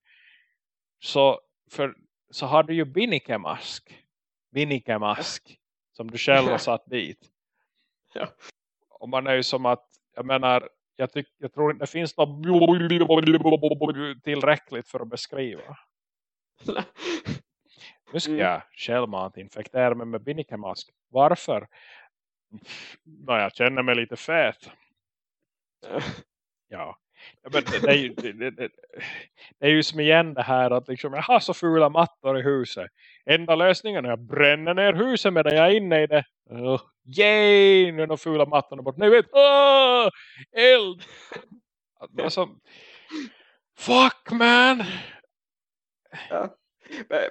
Speaker 1: Så, för, så har du ju binikemask. Binikemask. Som du själv har satt dit.
Speaker 2: Ja.
Speaker 1: Och man är ju som att jag menar, jag, tyck, jag tror inte det finns något tillräckligt för att beskriva. Nu ska jag självmant infektera mig med binikamask. Varför? Nå, jag känner mig lite fet. Ja. Men det, det, är ju, det, det, det, är ju som igen det här att liksom, jag har så fula mattor i huset. Enda lösningen är att bränna ner huset medan jag är inne i det. Uh, yay! Nu är de fula mattorna bort. Nej, vet! Uh, eld! Alltså, fuck man!
Speaker 2: Ja.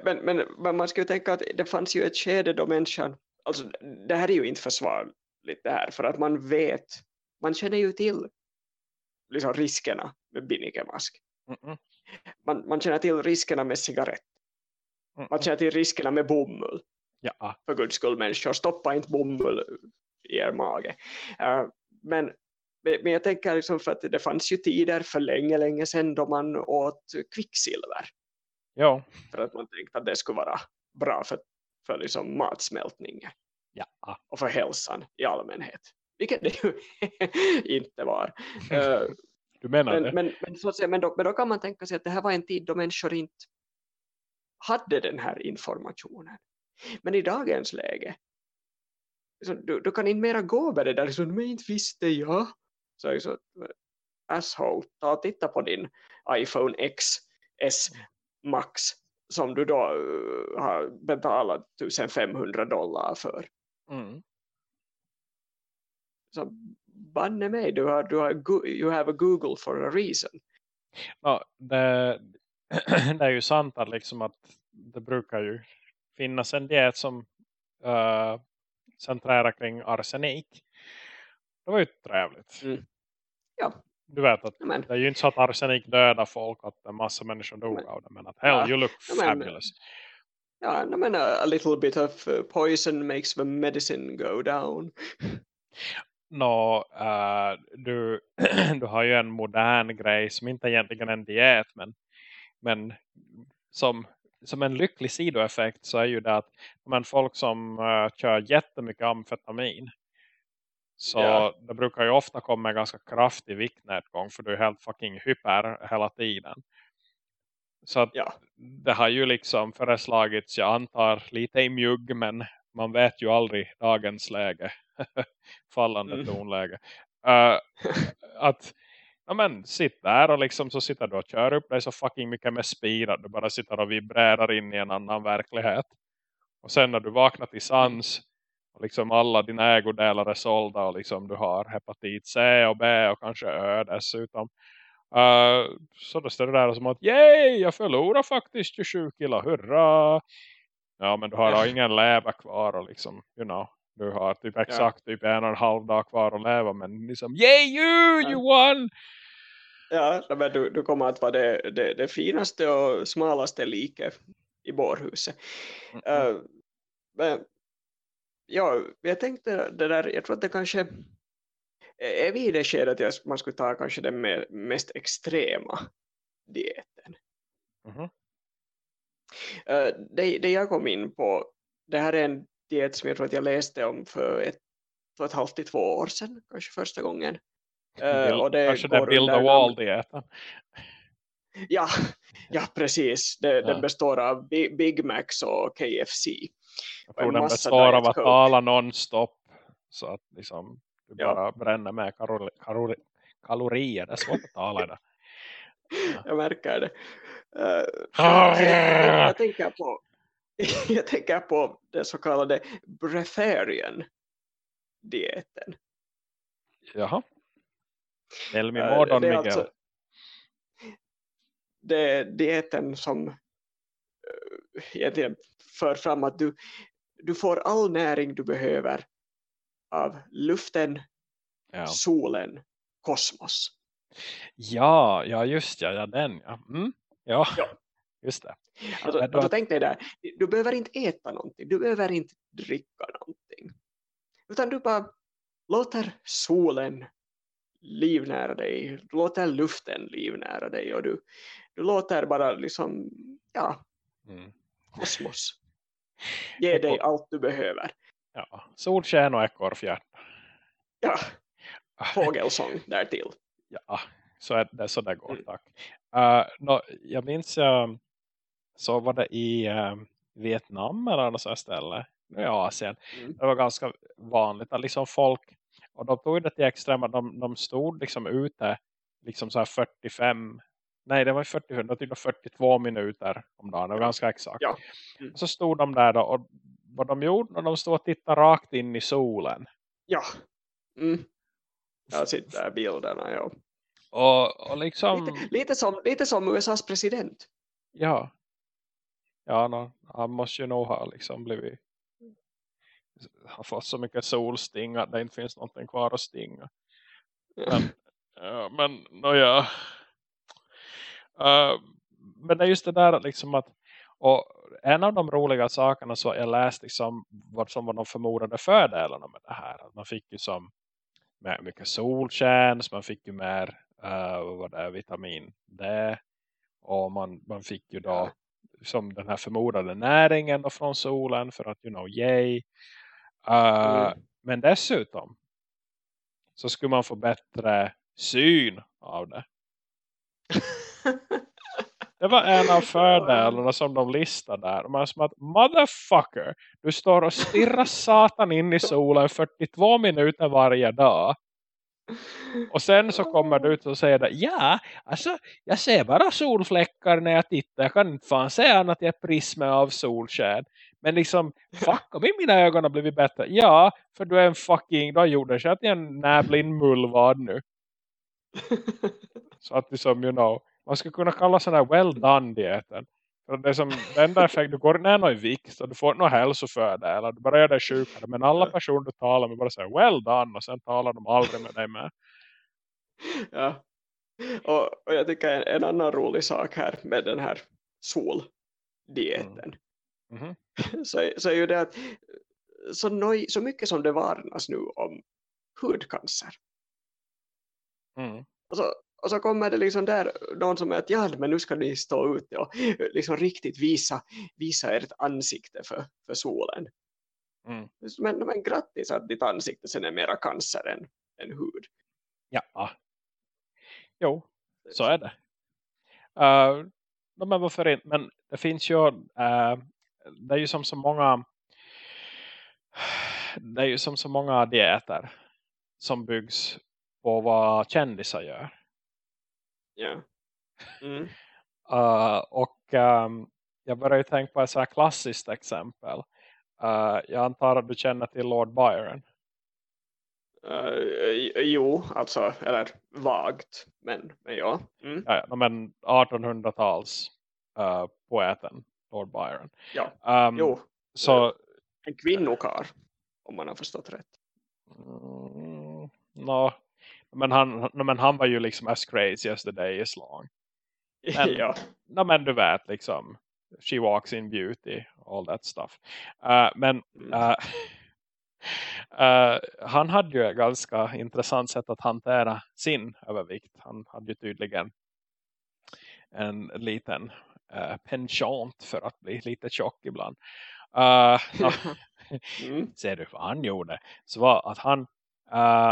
Speaker 2: Men, men, men, man ska ju tänka att det fanns ju ett skede då människan, alltså det här är ju inte försvarligt det här, för att man vet, man känner ju till liksom riskerna med binikemask. Mm -mm. Man, man känner till riskerna med cigarett. Man känner till riskerna med bomull.
Speaker 1: Ja.
Speaker 2: För guds skull människor, stoppa inte bomull i er mage. Uh, men, men jag tänker liksom för att det fanns ju tider för länge, länge sedan då man åt kvicksilver.
Speaker 1: Ja.
Speaker 2: För att man tänkte att det skulle vara bra för, för liksom matsmältningen.
Speaker 1: Ja.
Speaker 2: Och för hälsan i allmänhet vilket det ju inte var. Uh,
Speaker 1: du menar
Speaker 2: men,
Speaker 1: det?
Speaker 2: Men, men, så att säga, men, då, men då kan man tänka sig att det här var en tid då människor inte hade den här informationen. Men i dagens läge så du, du kan inte mera gå med det där så men inte visste jag. Så så asshole, ta och titta på din iPhone X S Max som du då uh, har betalat 1500 dollar för.
Speaker 1: Mm
Speaker 2: så banne mig, du har, du har, you have a Google for a reason.
Speaker 1: Ja, det, det är ju sant att, liksom att det brukar ju finnas en diet som uh, centrerar kring arsenik. Det var ju trevligt.
Speaker 2: Mm. Ja.
Speaker 1: Du vet att
Speaker 2: men.
Speaker 1: det är ju inte så att arsenik dödar folk att en massa människor dog men. av det. Men att hell, ja. you look men, fabulous.
Speaker 2: Ja, I mean, a, a little bit of uh, poison makes the medicine go down.
Speaker 1: no, uh, du, du har ju en modern grej som inte egentligen är en diet men, men som, som en lycklig sidoeffekt så är ju det att men folk som uh, kör jättemycket amfetamin så yeah. det brukar ju ofta komma en ganska kraftig viktnedgång för du är helt fucking hyper hela tiden. Så att
Speaker 2: ja.
Speaker 1: det har ju liksom föreslagits, jag antar lite i mjugg men man vet ju aldrig dagens läge. Fallande mm. tonläge. Uh, att ja men sitt där och liksom så sitter du och kör upp dig så fucking mycket med speed att du bara sitter och vibrerar in i en annan verklighet. Och sen när du vaknar till sans och liksom alla dina ägodelar är sålda och liksom du har hepatit C och B och kanske Ö dessutom. Uh, så då står det där som att yay, jag förlorar faktiskt 27 kilo, hurra! Ja, men du har ingen lever kvar och liksom, you know, du har typ exakt ja. typ en och en halv dag kvar att leva, men liksom, yay you, you won!
Speaker 2: Ja, men du, du kommer att vara det, det, det finaste och smalaste liket i bårhuset. Mm -hmm. uh, men ja, jag tänkte det där, jag tror att det kanske är vi i det skedet att man skulle ta kanske den mer, mest extrema dieten. Mm -hmm. uh, det, det jag kom in på, det här är en diet som jag tror att jag läste om för ett, för ett halvt till två år sedan, kanske första gången.
Speaker 1: Uh, och det kanske det Build a Wall-dieten.
Speaker 2: Ja, ja, precis. Det, ja. Den består av Big Macs och KFC.
Speaker 1: Jag tror den består av att tala nonstop så att liksom du ja. bara bränner med kalori kalori kalorier. Det är svårt att tala det.
Speaker 2: Ja. Jag märker det. Uh, jag, jag, jag, tänker på jag tänker på det så kallade breatharian dieten.
Speaker 1: Jaha. Tell me more, Don Miguel. Alltså,
Speaker 2: det är dieten som uh, egentligen för fram att du, du får all näring du behöver av luften, ja. solen, kosmos.
Speaker 1: Ja, ja just ja, ja den ja. Mm, ja. ja. Just det.
Speaker 2: Alltså,
Speaker 1: du,
Speaker 2: alltså tänk dig där, du behöver inte äta någonting, du behöver inte dricka någonting. Utan du bara låter solen livnära dig, du låter luften livnära dig och du, du låter bara liksom, ja, mm. kosmos ge dig allt du behöver.
Speaker 1: Ja, solsken och ekorrfjärta.
Speaker 2: Ja, fågelsång därtill.
Speaker 1: Ja, så är det så det går, mm. tack. Uh, no, jag minns, uh, så var det i uh, Vietnam eller något sådant ställe i Asien. Mm. Det var ganska vanligt att liksom folk, och de tog det till extrema, de, de stod liksom ute liksom så här 45 nej det var 40, det 42 minuter om dagen, det var ganska exakt.
Speaker 2: Ja. Mm.
Speaker 1: Så stod de där då och vad de gjorde när de stod och tittade rakt in i solen.
Speaker 2: Ja. Mm. Jag sitter i bilderna, ja.
Speaker 1: Och, och liksom...
Speaker 2: Lite, lite, som, lite som USAs president.
Speaker 1: Ja. Ja, no, han måste ju nog ha liksom blivit har fått så mycket solsting att det inte finns någonting kvar att stinga. Men, ja, men no, ja. Uh, men det är just det där liksom att och en av de roliga sakerna så jag läste liksom vad som var de förmodade fördelarna med det här. Man fick ju som med mycket soltjänst, man fick ju mer uh, vad det, vitamin D och man, man fick ju då som den här förmodade näringen från solen för att you know, yay. Uh, mm. Men dessutom så skulle man få bättre syn av det. Det var en av fördelarna som de listade där. Man som att, motherfucker, du står och stirrar satan in i solen 42 minuter varje dag. Och sen så kommer du ut och säger det, ja, alltså jag ser bara solfläckar när jag tittar. Jag kan inte fan se annat än prisma av solskäd. Men liksom, fuck, om mina ögon har blivit bättre. Ja, för du är en fucking, du har gjort det till en näblind mullvad nu. Så att liksom, you know, man skulle kunna kalla sån här well done dieten. För det som den enda effekt, du går ner i vikt och du får några hälsofördelar. Du bara gör dig sjukare. Men alla personer du talar med bara säger well done. Och sen talar de aldrig med dig med.
Speaker 2: Ja. Och, och jag tycker en, en, annan rolig sak här med den här soldieten. Mm. Mm -hmm. så, så är ju det att så, noj, så mycket som det varnas nu om hudcancer. Mm. Och, så, och så kommer det liksom där någon som är att ja, men nu ska ni stå ute och liksom riktigt visa, visa ert ansikte för, för solen. Mm. Men, men grattis att ditt ansikte sen är mera cancer än, än hud.
Speaker 1: Ja, jo, så är det. Uh, men varför inte? Men det finns ju, uh, det är ju som så många det är ju som så många dieter som byggs på vad kändisar gör.
Speaker 2: Ja. Mm.
Speaker 1: uh, och um, jag börjar tänka på ett så här klassiskt exempel. Uh, jag antar att du känner till Lord Byron.
Speaker 2: Uh, jo, alltså, eller vagt, men, men ja.
Speaker 1: Mm. ja men 1800-tals uh, poeten Lord Byron.
Speaker 2: Ja, um, jo.
Speaker 1: Så,
Speaker 2: en kvinnokar, om man har förstått rätt.
Speaker 1: Mm, no, men, han, men han var ju liksom as crazy as the day is long. Men,
Speaker 2: ja.
Speaker 1: no, men du vet liksom, she walks in beauty, all that stuff. Uh, men... Uh, Uh, han hade ju ett ganska intressant sätt att hantera sin övervikt. Han hade ju tydligen en liten uh, penchant för att bli lite tjock ibland. Uh, mm. Ser du vad han gjorde? Så var att han,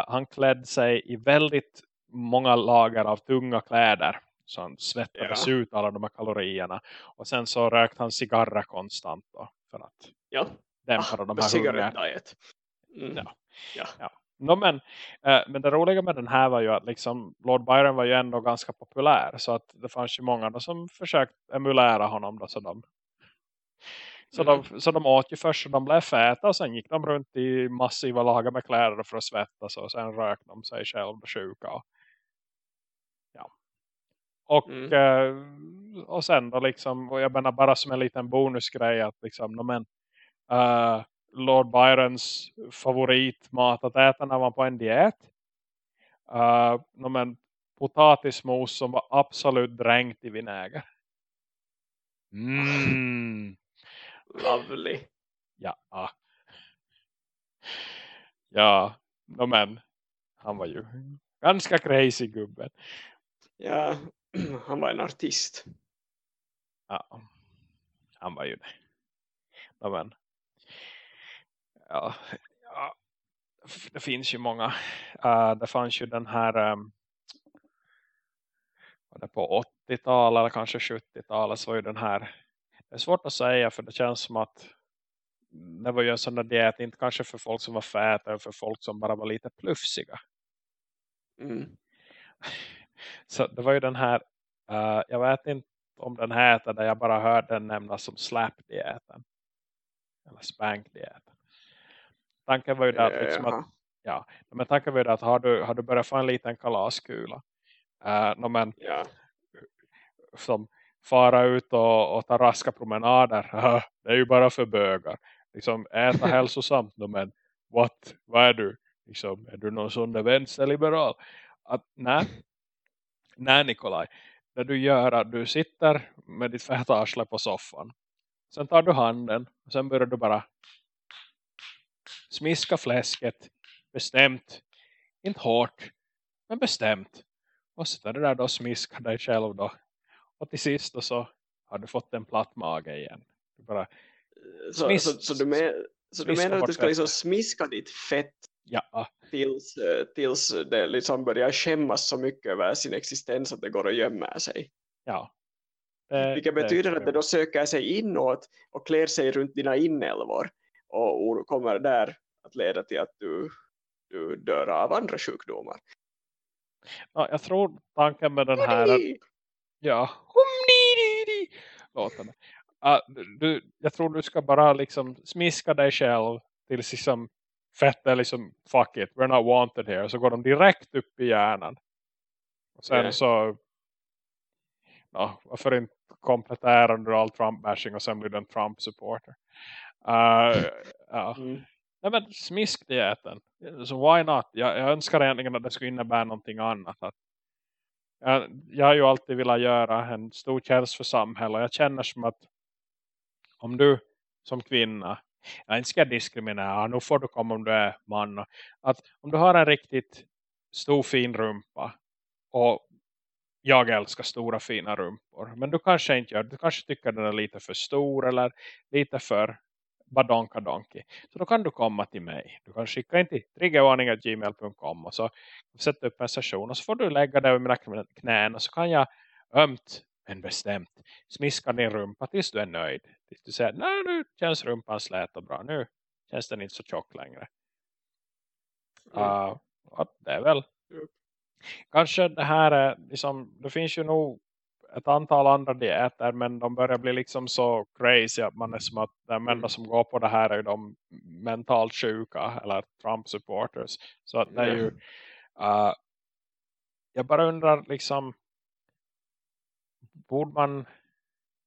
Speaker 1: han klädde sig i väldigt många lager av tunga kläder. Så han svettades ja. ut alla de här kalorierna. Och sen så rökte han cigarrer konstant då, för att
Speaker 2: ja.
Speaker 1: dämpa ah, de här hungriga.
Speaker 2: Mm.
Speaker 1: Ja. Ja. ja. No, men, äh, men det roliga med den här var ju att liksom, Lord Byron var ju ändå ganska populär. Så att det fanns ju många då som försökte emulera honom. Då, så de, så, mm. de, så de åt ju först och de blev fäta. Och sen gick de runt i massiva lager med kläder för att svettas. Och sen rökte de sig själva sjuka. Ja. Och, mm. äh, och sen då liksom. Och jag menar bara som en liten bonusgrej. Att liksom. No, men, äh, Lord Byrons favoritmat att äta när man på en diet. Uh, no, men potatismos som var absolut dränkt i vinäger. Mm.
Speaker 2: Lovely.
Speaker 1: Ja. Ja, no, men han var ju ganska crazy gubben.
Speaker 2: Ja, han var en artist.
Speaker 1: Ja, han var ju det. No, men ja, ja, det finns ju många. Uh, det fanns ju den här um, var det på 80-talet eller kanske 70-talet så var ju den här det är svårt att säga för det känns som att det var ju en sån där diet inte kanske för folk som var fäta för folk som bara var lite plufsiga.
Speaker 2: Mm.
Speaker 1: Så det var ju den här uh, jag vet inte om den heter där jag bara hörde den nämnas som slap-dieten. Eller spank-dieten tanken var ju där att, liksom att ja, men tanken var ju att har du, har du börjat få en liten kalaskula uh, no, men,
Speaker 2: ja.
Speaker 1: som fara ut och, och ta raska promenader. Det är ju bara för bögar. Liksom äta hälsosamt men what, vad är du? Liksom, är du någon sån vänsterliberal? Att nej. Nej Nikolaj. Det du gör att du sitter med ditt feta arsle på soffan. Sen tar du handen. Och sen börjar du bara smiska fläsket. Bestämt, inte hårt men bestämt. Och så det där då smiska dig själv då och till sist så har du fått en platt mage igen. Du bara
Speaker 2: så, så, så, du, men, så du menar att du ska liksom smiska ditt fett
Speaker 1: ja.
Speaker 2: tills, eh, tills det liksom börjar skämmas så mycket över sin existens att det går att gömma sig?
Speaker 1: Ja.
Speaker 2: Det, Vilket betyder det, att det då söker sig inåt och klär sig runt dina inälvor och kommer där att leda till att du, du dör av andra sjukdomar.
Speaker 1: Ja, jag tror tanken med den här att, ja, låten. Uh, du, jag tror du ska bara liksom smiska dig själv tills liksom fett liksom fuck it, we're not wanted here. Så går de direkt upp i hjärnan. Och sen yeah. så ja, varför inte kompletterar du all Trump-bashing och sen blir du en Trump-supporter. Uh, ja. Mm. Nej men smiskdieten. Så why not? Jag, jag önskar egentligen att det skulle innebära någonting annat. Att, jag, jag har ju alltid velat göra en stor tjänst för samhället. Jag känner som att om du som kvinna jag inte ska diskriminera. Nu får du komma om du är man. Att om du har en riktigt stor fin rumpa och jag älskar stora fina rumpor. Men du kanske inte gör Du kanske tycker den är lite för stor eller lite för badonkadonki. Så då kan du komma till mig. Du kan skicka in till triggervarning.gmail.com och så sätta upp en session och så får du lägga dig över mina knän och så kan jag ömt men bestämt smiska din rumpa tills du är nöjd. Tills du säger, nej nu känns rumpan slät och bra. Nu känns den inte så tjock längre. Mm. Uh, det är väl mm. kanske det här är liksom, det finns ju nog ett antal andra dieter men de börjar bli liksom så crazy att man är som att de enda som går på det här är de mentalt sjuka eller Trump supporters. Så att det är ju uh, jag bara undrar liksom borde man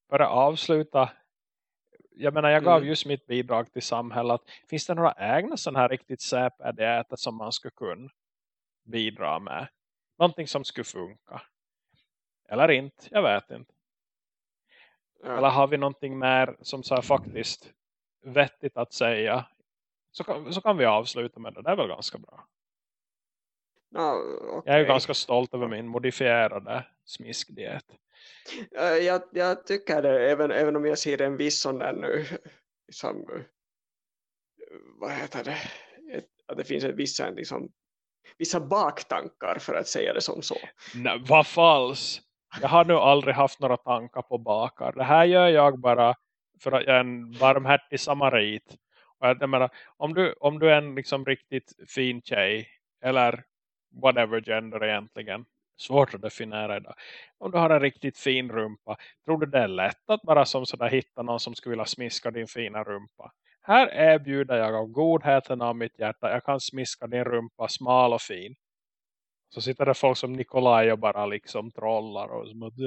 Speaker 1: börja avsluta? Jag menar jag gav mm. just mitt bidrag till samhället. Finns det några egna sådana här riktigt säpa dieter som man skulle kunna bidra med? Någonting som skulle funka eller inte, jag vet inte. Ja. Eller har vi någonting mer som så faktiskt vettigt att säga. Så kan, så kan vi avsluta med det. Det är väl ganska bra.
Speaker 2: Ja, okay.
Speaker 1: Jag är ju ganska stolt över min modifierade smiskdiet.
Speaker 2: Jag, jag tycker det, även, även om jag ser en viss sån där nu, liksom, vad heter det, att det finns en viss liksom, vissa baktankar för att säga det som så.
Speaker 1: Nej, vad falskt. Jag har nu aldrig haft några tankar på bakar. Det här gör jag bara för att jag är en varmhärtig samarit. Och jag menar, om, du, om du är en liksom riktigt fin tjej eller whatever gender egentligen. Svårt att definiera idag. Om du har en riktigt fin rumpa. Tror du det är lätt att bara som sådär hitta någon som skulle vilja smiska din fina rumpa? Här erbjuder jag av godheten av mitt hjärta. Jag kan smiska din rumpa smal och fin. Så sitter det folk som Nikolaj och bara liksom trollar och som att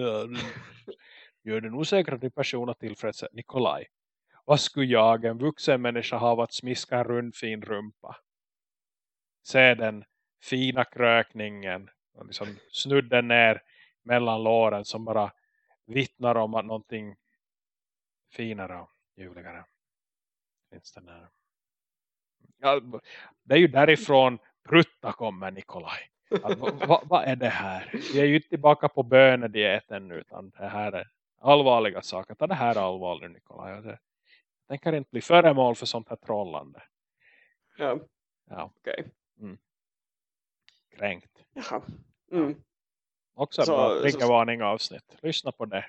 Speaker 1: gör den nog säkert att person att tillfredsställa Nikolaj. Vad skulle jag, en vuxen människa, ha att smiska en rund fin rumpa? Se den fina krökningen och liksom snudden ner mellan låren som bara vittnar om att någonting finare och ljuvligare finns den där. Ja, det är ju därifrån Prutta kommer Nikolaj. Vad va, va är det här? Vi är ju inte tillbaka på bönedieten nu utan det här är allvarliga saker. Ta det här allvarligt Nikolaj. Jag tänker inte bli föremål för sånt här trollande.
Speaker 2: Ja,
Speaker 1: ja.
Speaker 2: okej. Okay.
Speaker 1: Mm. Kränkt.
Speaker 2: Jaha. Mm.
Speaker 1: Också en bra triggervarning avsnitt. Lyssna på det.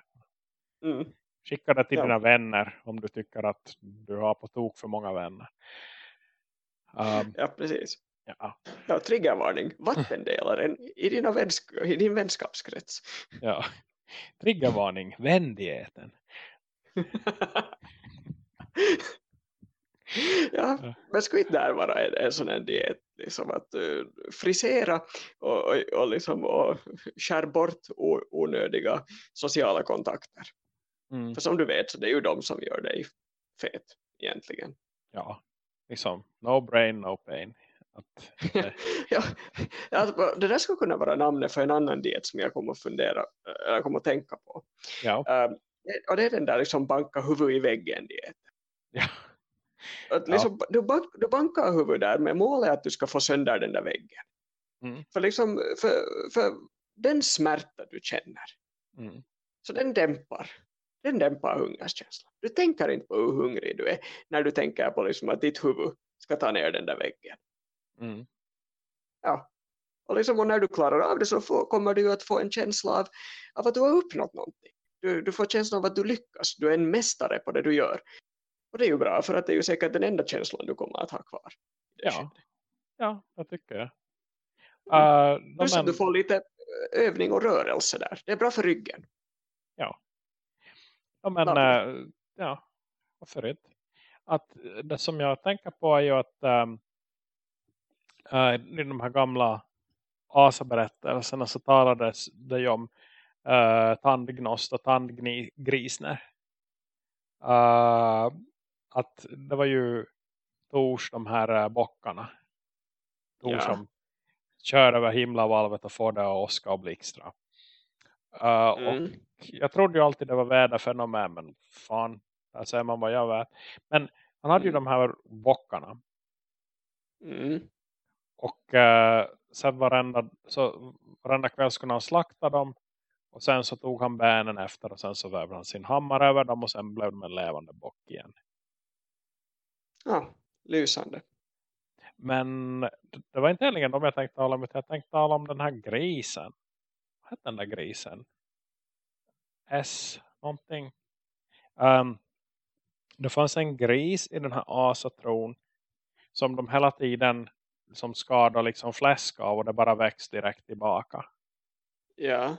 Speaker 2: Mm.
Speaker 1: Skicka det till ja. dina vänner om du tycker att du har på tok för många vänner.
Speaker 2: Um, ja, precis.
Speaker 1: Ja.
Speaker 2: ja, triggervarning. Vattendelaren i, dina vänsk i din vänskapskrets.
Speaker 1: Ja, triggervarning. Vändigheten.
Speaker 2: ja, men skulle inte där vara en, en sån här diet liksom att uh, frisera och, och, och, liksom, och skär bort onödiga sociala kontakter. Mm. För som du vet så det är ju de som gör dig fet egentligen.
Speaker 1: Ja, liksom no brain, no pain. Att,
Speaker 2: ja, ja, det där skulle kunna vara namnet för en annan diet som jag kommer att fundera, jag kommer att tänka på.
Speaker 1: Ja.
Speaker 2: Uh, och det är den där liksom banka huvud i väggen diet.
Speaker 1: Ja.
Speaker 2: Att liksom, ja. du, bank, du bankar huvudet där med målet att du ska få sönder den där väggen.
Speaker 1: Mm.
Speaker 2: För, liksom, för, för den smärta du känner.
Speaker 1: Mm.
Speaker 2: Så den dämpar. Den dämpar hungerskänslan. Du tänker inte på hur hungrig du är när du tänker på liksom att ditt huvud ska ta ner den där väggen.
Speaker 1: Mm.
Speaker 2: Ja. Och, liksom, och när du klarar av det så får, kommer du att få en känsla av, av att du har uppnått någonting. Du, du får känslan av att du lyckas. Du är en mästare på det du gör. Och det är ju bra för att det är ju säkert den enda känslan du kommer att ha kvar.
Speaker 1: Ja, ja jag tycker jag.
Speaker 2: Uh, Plus men... att du får lite övning och rörelse där. Det är bra för ryggen.
Speaker 1: Ja. Ja men uh, ja, varför inte? Att det som jag tänker på är ju att um, uh, i de här gamla asaberättelserna så talades det ju om uh, tandgnost och tandgrisner. Uh, att det var ju Tors de här uh, bockarna. Tors ja. som kör över himlavalvet och får det att åska och blixtra. Uh, mm. Och jag trodde ju alltid det var väderfenomen men fan, där ser man vad jag vet. Men han hade mm. ju de här bockarna.
Speaker 2: Mm.
Speaker 1: Och uh, sen varenda, så, varenda kväll skulle han slakta dem. Och sen så tog han benen efter och sen så vävde han sin hammare över dem och sen blev de en levande bock igen.
Speaker 2: Ja, lysande.
Speaker 1: Men det var inte heller de jag tänkte tala om. Jag tänkte tala om den här grisen. Vad hette den där grisen? S någonting. Um, det fanns en gris i den här asatron som de hela tiden som skadar liksom fläsk av och det bara växer direkt tillbaka.
Speaker 2: Ja.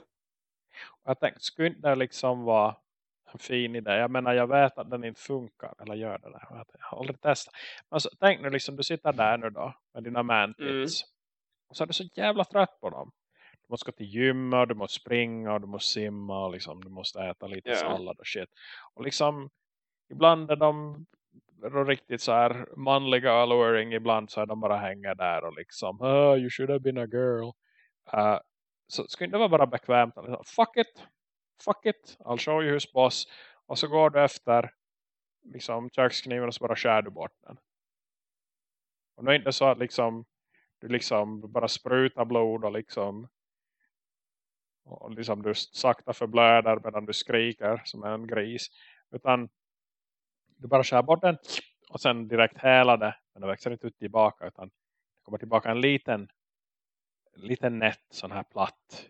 Speaker 1: Och jag tänkte, skulle det liksom vara en fin idé? Jag menar, jag vet att den inte funkar. Eller gör det där. Jag har aldrig testat. Men så, tänk nu liksom, du sitter där nu då med dina mantids. Mm. Och så är du så jävla trött på dem. Du måste gå till gymma, du måste springa och du måste simma och liksom, du måste äta lite yeah. sallad och shit. Och liksom, ibland är de riktigt så här manliga alluring, ibland så är de bara hänger där och liksom, oh, you should have been a girl. Uh, så skulle det vara bara bekvämt. Liksom, fuck it, fuck it, I'll show you who's boss. Och så går du efter liksom kökskniven och så bara skär du bort den. Och det är inte så att liksom du liksom bara sprutar blod och liksom och liksom du sakta förblöder medan du skriker som en gris. Utan du bara skär bort den och sen direkt hela det. Men det växer inte ut tillbaka utan det kommer tillbaka en liten liten nätt sån här platt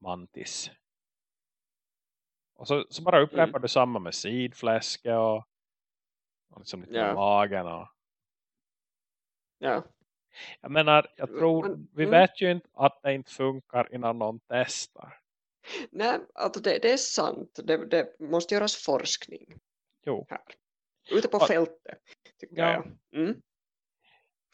Speaker 1: mantis. Och så, så bara upprepar mm. du samma med sidfläske och, och liksom lite yeah. magen och
Speaker 2: ja.
Speaker 1: Jag menar, jag tror, vi mm. vet ju inte att det inte funkar innan någon testar.
Speaker 2: Nej, alltså det, det är sant. Det, det, måste göras forskning.
Speaker 1: Jo.
Speaker 2: Här. Ute på fältet, tycker ja. jag. Mm.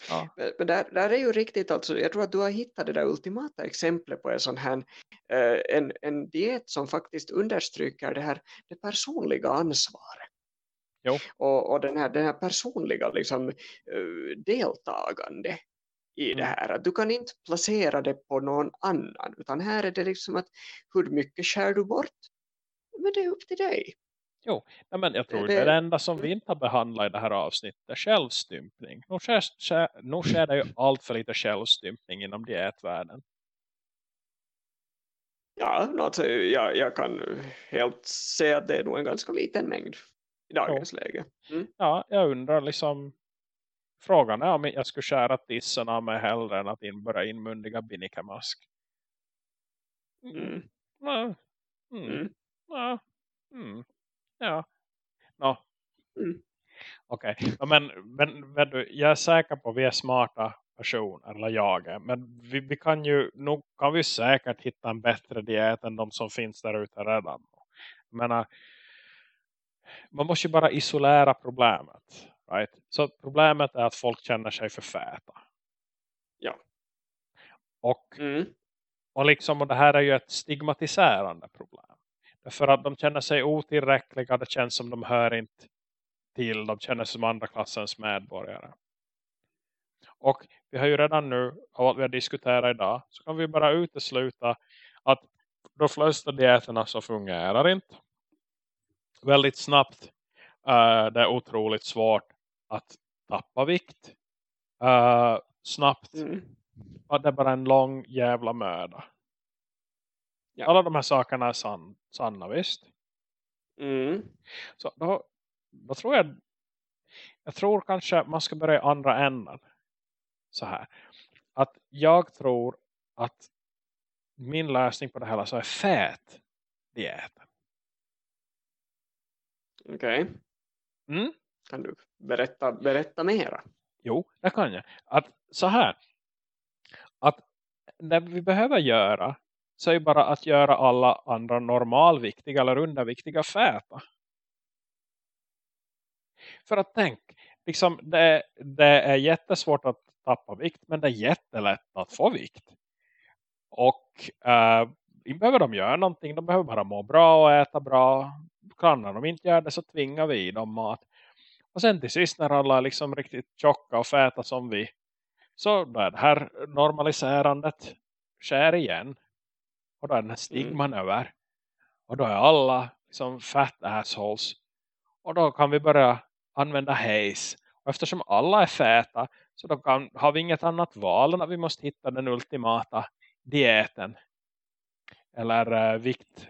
Speaker 1: Ja.
Speaker 2: Men där, där är ju riktigt, alltså, jag tror att du har hittat det där ultimata exemplet på en sån här eh, en, en diet som faktiskt understryker det här det personliga ansvaret.
Speaker 1: Jo.
Speaker 2: Och, och den, här, den här personliga liksom, uh, deltagande i mm. det här. Att du kan inte placera det på någon annan. Utan här är det liksom att hur mycket skär du bort? Men det är upp till dig.
Speaker 1: Jo, men jag tror det, det är det enda som vi inte har behandlat i det här avsnittet. Självstympning. Nu sker, sker, nu sker det ju allt för lite självstympning inom dietvärlden.
Speaker 2: Ja, alltså, jag, jag kan helt säga att det är nog en ganska liten mängd i dagens jo. läge.
Speaker 1: Mm. Ja, jag undrar liksom frågan är om jag skulle skära tissen av mig hellre än att inbörja inmundiga binikamask.
Speaker 2: Mm.
Speaker 1: Mm. Mm. Ja. Mm. Ja. No. Mm. Okej. Okay. Men, men, men du, jag är säker på att vi är smarta personer. Eller jag är. Men vi, vi kan ju, nog kan vi säkert hitta en bättre diet än de som finns där ute redan. Jag menar, man måste ju bara isolera problemet. Right? Så problemet är att folk känner sig för fäta.
Speaker 2: Ja.
Speaker 1: Och,
Speaker 2: mm.
Speaker 1: och liksom, och det här är ju ett stigmatiserande problem. För att de känner sig otillräckliga. Det känns som de hör inte till. De känner sig som andra klassens medborgare. Och vi har ju redan nu, av vad vi har diskuterat idag, så kan vi bara utesluta att de flesta dieterna så fungerar inte. Väldigt snabbt. Uh, det är otroligt svårt att tappa vikt. Uh, snabbt. Mm. Det är bara en lång jävla möda. Ja. Alla de här sakerna är san, sanna, visst?
Speaker 2: Mm.
Speaker 1: Så då, då tror jag jag tror kanske man ska börja i andra änden. Så här. Att jag tror att min lösning på det hela så är fät dieten.
Speaker 2: Okej. Okay.
Speaker 1: Mm?
Speaker 2: Kan du berätta, berätta mera?
Speaker 1: Jo, det kan jag. Att så här. Att det vi behöver göra så är bara att göra alla andra normalviktiga eller underviktiga fäta. För att tänk, liksom det, det är jättesvårt att tappa vikt men det är jättelätt att få vikt. Och eh, inte behöver de göra någonting. De behöver bara må bra och äta bra. Kan de inte göra det så tvingar vi dem mat. Och sen till sist när alla är liksom riktigt tjocka och fäta som vi. Så är det här normaliserandet sker igen. Och då är den här stigman mm. över. Och då är alla liksom fat assholes. Och då kan vi börja använda haze. Och eftersom alla är fäta så då kan, har vi inget annat val än att vi måste hitta den ultimata dieten. Eller uh, vikt,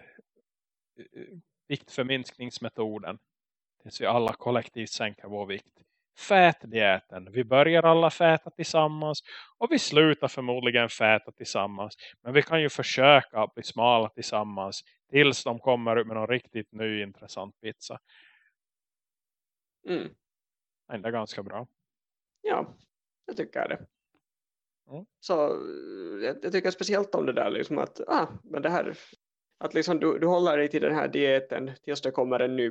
Speaker 1: uh, viktförminskningsmetoden. Tills vi alla kollektivt sänker vår vikt. Fätdieten. Vi börjar alla fäta tillsammans. Och vi slutar förmodligen fäta tillsammans. Men vi kan ju försöka bli smala tillsammans. Tills de kommer ut med någon riktigt ny intressant pizza.
Speaker 2: Mm.
Speaker 1: Är ganska bra.
Speaker 2: Ja, jag tycker det. Mm. Så jag, jag, tycker speciellt om det där liksom att, ah, men det här, att liksom du, du håller dig till den här dieten tills det kommer en ny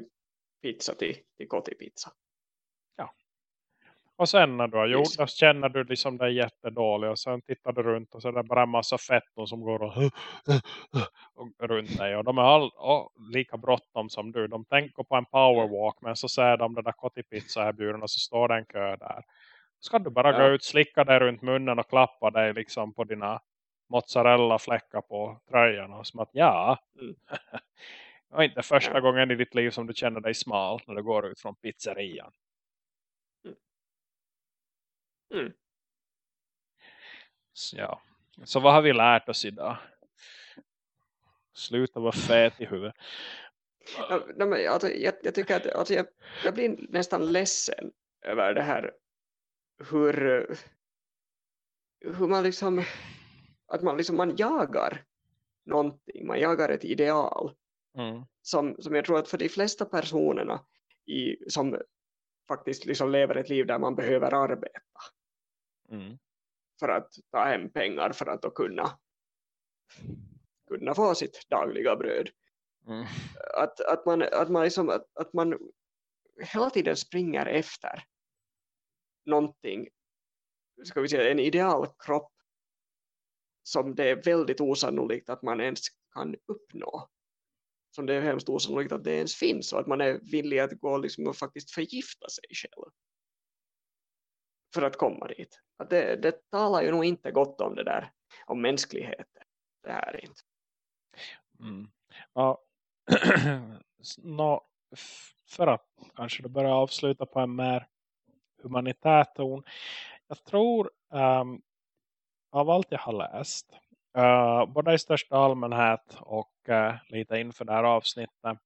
Speaker 2: pizza till, till Kotipizza.
Speaker 1: Och sen när du har gjort det känner du liksom det är jättedåligt och sen tittar du runt och så är det bara en massa fetton som går och, och runt dig och de är all, oh, lika bråttom som du. De tänker på en powerwalk men så ser de den där Kotipizza erbjuden och så står det en kö där ska du bara ja. gå ut, slicka dig runt munnen och klappa dig liksom på dina mozzarella-fläckar på tröjan och som att ja, mm. det var inte första gången i ditt liv som du känner dig smal när du går ut från pizzerian.
Speaker 2: Mm.
Speaker 1: Så, ja. Så vad har vi lärt oss idag? Sluta vara fet i huvudet.
Speaker 2: Ja, men, alltså, jag, jag, tycker att alltså, jag, jag blir nästan ledsen över det här hur, hur man liksom att man liksom man jagar någonting, man jagar ett ideal
Speaker 1: mm.
Speaker 2: som, som jag tror att för de flesta personerna i, som faktiskt liksom lever ett liv där man behöver arbeta
Speaker 1: mm.
Speaker 2: för att ta hem pengar för att kunna kunna få sitt dagliga bröd
Speaker 1: mm.
Speaker 2: att, att man, att man, liksom, att, att man hela tiden springer efter någonting, ska vi säga en idealkropp som det är väldigt osannolikt att man ens kan uppnå. Som det är hemskt osannolikt att det ens finns och att man är villig att gå liksom och faktiskt förgifta sig själv för att komma dit. Att det, det talar ju nog inte gott om det där, om mänskligheten. Det här är inte.
Speaker 1: Mm. Ja, Nå, för att kanske då börja avsluta på en mer humanitär ton. Jag tror um, av allt jag har läst uh, både i största allmänhet och uh, lite inför det här avsnittet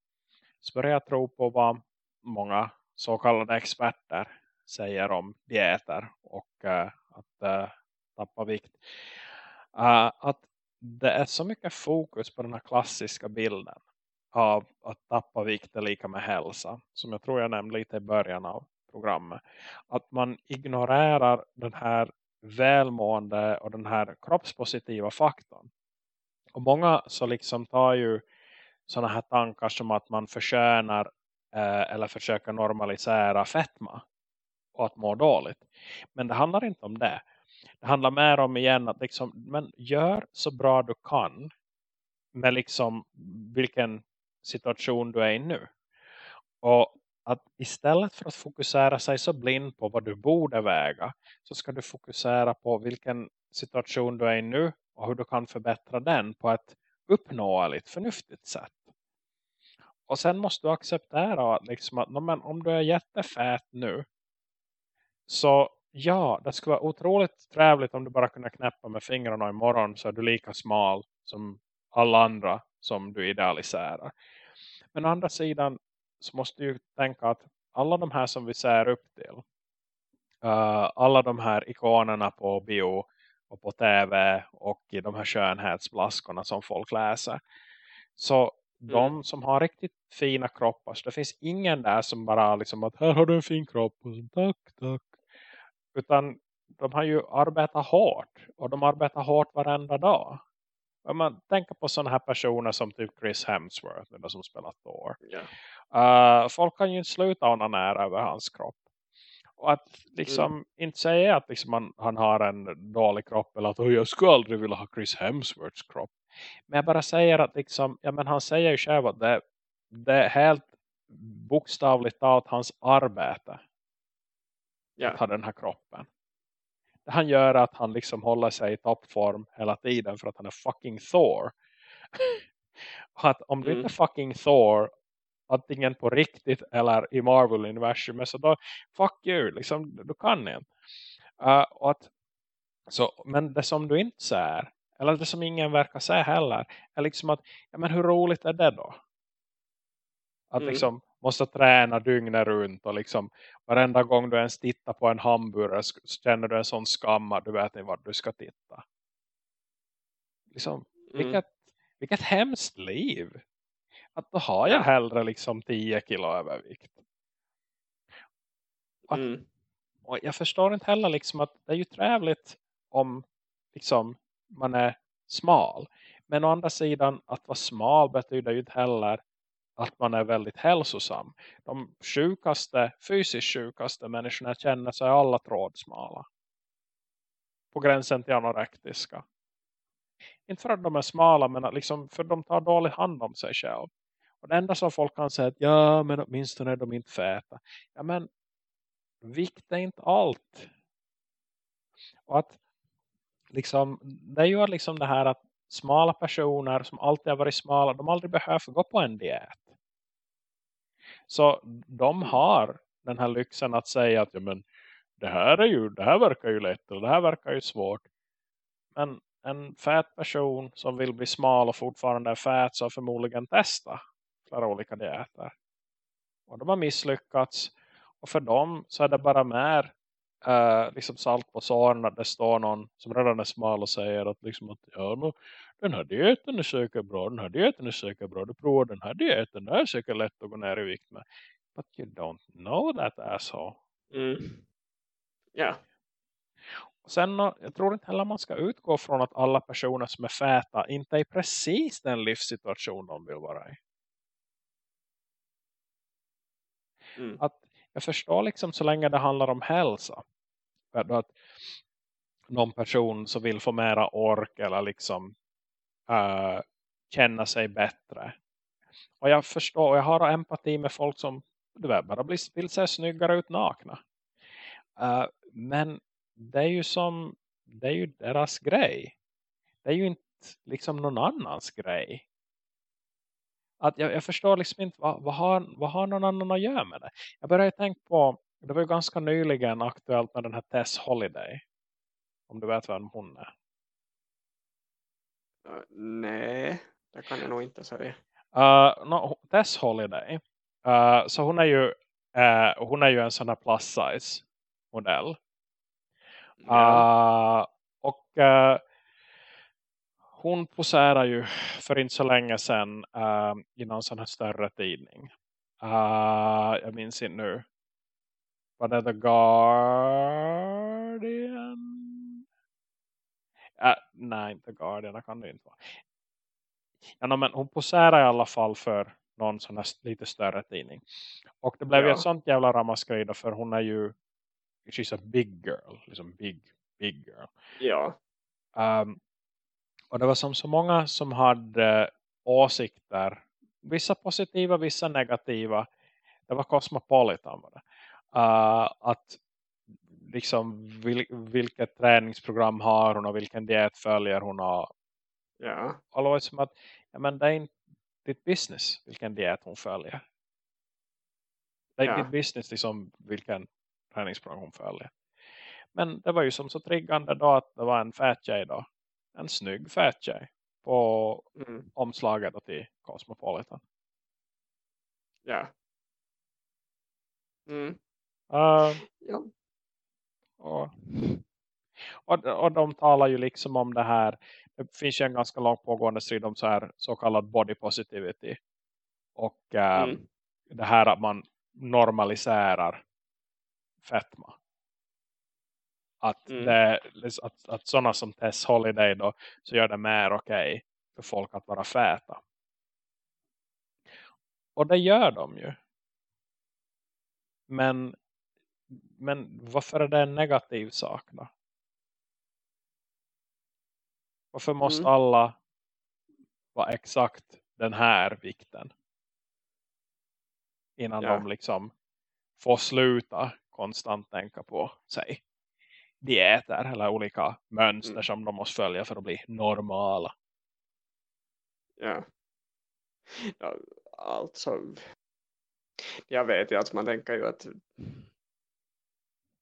Speaker 1: så börjar jag tro på vad många så kallade experter säger om dieter och uh, att tappa vikt. att det är så mycket fokus på den här klassiska bilden av att tappa vikt är lika med hälsa. Som jag tror jag nämnde lite i början av programmet. Att man ignorerar den här välmående och den här kroppspositiva faktorn. Och många så liksom tar ju sådana här tankar som att man förtjänar eh, eller försöker normalisera fetma och att må dåligt. Men det handlar inte om det. Det handlar mer om igen att liksom, men gör så bra du kan med liksom vilken situation du är i nu. Och att istället för att fokusera sig så blind på vad du borde väga så ska du fokusera på vilken situation du är i nu och hur du kan förbättra den på ett uppnåeligt, förnuftigt sätt. Och sen måste du acceptera liksom att men, om du är jättefät nu så ja, det skulle vara otroligt trevligt om du bara kunde knäppa med fingrarna imorgon så är du lika smal som alla andra som du idealiserar. Men å andra sidan så måste du tänka att alla de här som vi ser upp till uh, alla de här ikonerna på bio och på tv och i de här skönhetsblaskorna som folk läser så mm. de som har riktigt fina kroppar så det finns ingen där som bara liksom att här har du en fin kropp och så, tack, tack utan de har ju arbetat hårt och de arbetar hårt varenda dag om man tänker på sådana här personer som typ Chris Hemsworth som spelar Thor.
Speaker 2: Yeah.
Speaker 1: Uh, folk kan ju inte sluta nära över hans kropp. Och att liksom mm. inte säga att liksom han, han har en dålig kropp eller att jag skulle aldrig vilja ha Chris Hemsworths kropp. Men jag bara säger att liksom, ja men han säger ju själv att det, det är helt bokstavligt talat hans arbete. Ja. Att ha den här kroppen. Han gör att han liksom håller sig i toppform hela tiden för att han är fucking Thor. att om du mm. inte är fucking Thor antingen på riktigt eller i Marvel-universumet så då, fuck you, liksom, du kan inte. Uh, och att, så, men det som du inte ser, eller det som ingen verkar säga heller, är liksom att, ja men hur roligt är det då? Att mm. liksom måste träna dygnet runt och liksom varenda gång du ens tittar på en hamburgare så känner du en sån skam att du vet inte vart du ska titta. Liksom, mm. vilket, vilket hemskt liv. Att då har jag hellre liksom 10 kilo övervikt. Att, mm. Och jag förstår inte heller liksom att det är ju trevligt om liksom man är smal. Men å andra sidan att vara smal betyder ju inte heller att man är väldigt hälsosam. De sjukaste, fysiskt sjukaste människorna känner sig alla trådsmala. På gränsen till anorektiska. Inte för att de är smala men liksom för att de tar dålig hand om sig själv. Och det enda som folk kan säga att ja men åtminstone är de inte fäta. Ja men vikt är inte allt. Och att liksom, det är ju liksom det här att smala personer som alltid har varit smala, de aldrig behöver gå på en diet. Så de har den här lyxen att säga att ja, men, det här är ju, det här verkar ju lätt och det här verkar ju svårt. Men en fät person som vill bli smal och fortfarande är fät så har förmodligen testa flera olika dieter. Och de har misslyckats. Och för dem så är det bara mer uh, liksom salt på såren att det står någon som redan är smal och säger att, liksom att ja, nu, den här dieten är säkert bra, den här dieten är säkert bra, du provar den här dieten, det är säkert lätt att gå ner i vikt med. But you don't know that asshole.
Speaker 2: Mm. Ja.
Speaker 1: Sen, jag tror inte heller man ska utgå från att alla personer som är fäta inte är precis den livssituation de vill vara i. Mm. Att jag förstår liksom så länge det handlar om hälsa. Att någon person som vill få mera ork eller liksom uh, känna sig bättre. Och jag förstår, jag har empati med folk som du vet, bara vill se snyggare ut nakna. Uh, men det är ju som det är ju deras grej. Det är ju inte liksom någon annans grej att jag, jag förstår liksom inte vad, vad, har, vad har någon annan att göra med det. Jag började tänka på, det var ju ganska nyligen aktuellt med den här Tess Holiday. Om du vet vem hon är.
Speaker 2: Uh, nej, det kan jag nog inte säga.
Speaker 1: Uh, no, Tess Holiday. Uh, så hon är ju uh, hon är ju en sån här plus size modell. Ja. och hon poserar ju för inte så länge sedan uh, i någon sån här större tidning. Uh, jag minns inte nu. Var det The Guardian? Uh, nej, inte Guardian. kan det inte vara. Ja, men hon poserar i alla fall för någon sån här lite större tidning. Och det blev ja. ju ett sånt jävla ramaskri för hon är ju she's a big girl. Liksom big, big girl.
Speaker 2: Ja.
Speaker 1: Um, och det var som så många som hade åsikter. Vissa positiva, vissa negativa. Det var Cosmopolitan. Var det. Uh, att liksom vil, vilket träningsprogram har hon och vilken diet följer hon.
Speaker 2: Ja.
Speaker 1: Och det var som att ja, men det är inte ditt business vilken diet hon följer. Det är ja. ditt business liksom vilken träningsprogram hon följer. Men det var ju som så triggande då att det var en fat tjej då en snygg fät tjej på mm. omslaget till Cosmopolitan.
Speaker 2: Ja. Mm.
Speaker 1: Uh, ja. Och, och, och de talar ju liksom om det här. Det finns ju en ganska långt pågående strid om så här så kallad body positivity. Och uh, mm. det här att man normaliserar fetma. Att, mm. det, att, att sådana som Tess Holiday då så gör det mer okej okay för folk att vara fäta. Och det gör de ju. Men, men varför är det en negativ sak då? Varför måste mm. alla vara exakt den här vikten. Innan
Speaker 2: Ja.
Speaker 1: de liksom får sluta konstant tänka på sig dieter eller olika mönster
Speaker 2: Mm.
Speaker 1: som de måste följa för att bli normala.
Speaker 2: Ja. ja alltså jag vet ju att man tänker ju att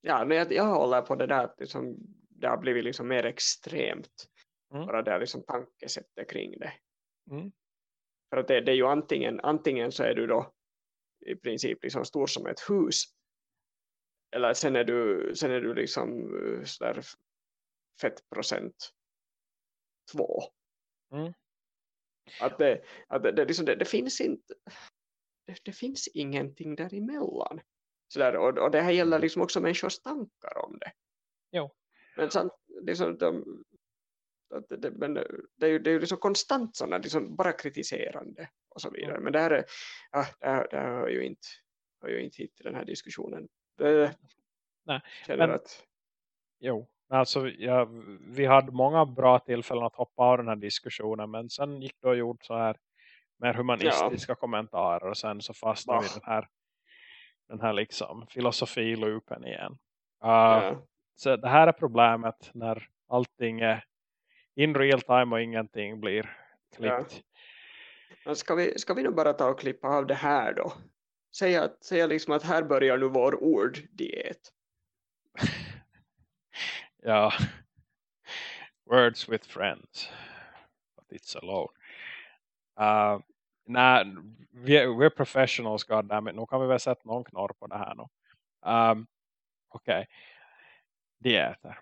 Speaker 2: ja, men jag, jag håller på det där att liksom, det har blivit liksom mer extremt
Speaker 1: Mm.
Speaker 2: bara det liksom tankesättet kring det.
Speaker 1: Mm.
Speaker 2: För att det, det är ju antingen, antingen så är du då i princip liksom stor som ett hus eller sen är du, sen är du liksom eh, sådär fettprocent två.
Speaker 1: Mm.
Speaker 2: Att, det, att det, det, liksom, det, det finns inte det, det finns ingenting däremellan. Sådär, och, och det här gäller liksom också människors tankar om det.
Speaker 1: Jo.
Speaker 2: Men sant, liksom, de, att det, det, men det är ju, det är ju liksom konstant sådana, liksom bara kritiserande och så vidare. Men det här, är, ja, det här, det här hör ju inte, hör ju inte hit till den här diskussionen. Det,
Speaker 1: Nej, men-
Speaker 2: att,
Speaker 1: Jo, alltså ja, vi hade många bra tillfällen att hoppa av den här diskussionen men sen gick det och gjort så här mer humanistiska kommentarer och sen så fastnade vi i den här den här liksom filosofiloopen igen. Uh,
Speaker 2: ja,
Speaker 1: Så det här är problemet när allting är in real time och ingenting blir klippt.
Speaker 2: men ska, vi, ska vi nu bara ta och klippa av det här då? Säga, säga liksom att här börjar nu vår orddiet.
Speaker 1: Ja. Words with friends. But it's alone. Uh, vi är, we're professionals, goddammit. Nu kan vi väl sätta någon knorr på det här nu. Um, Okej. Dieter.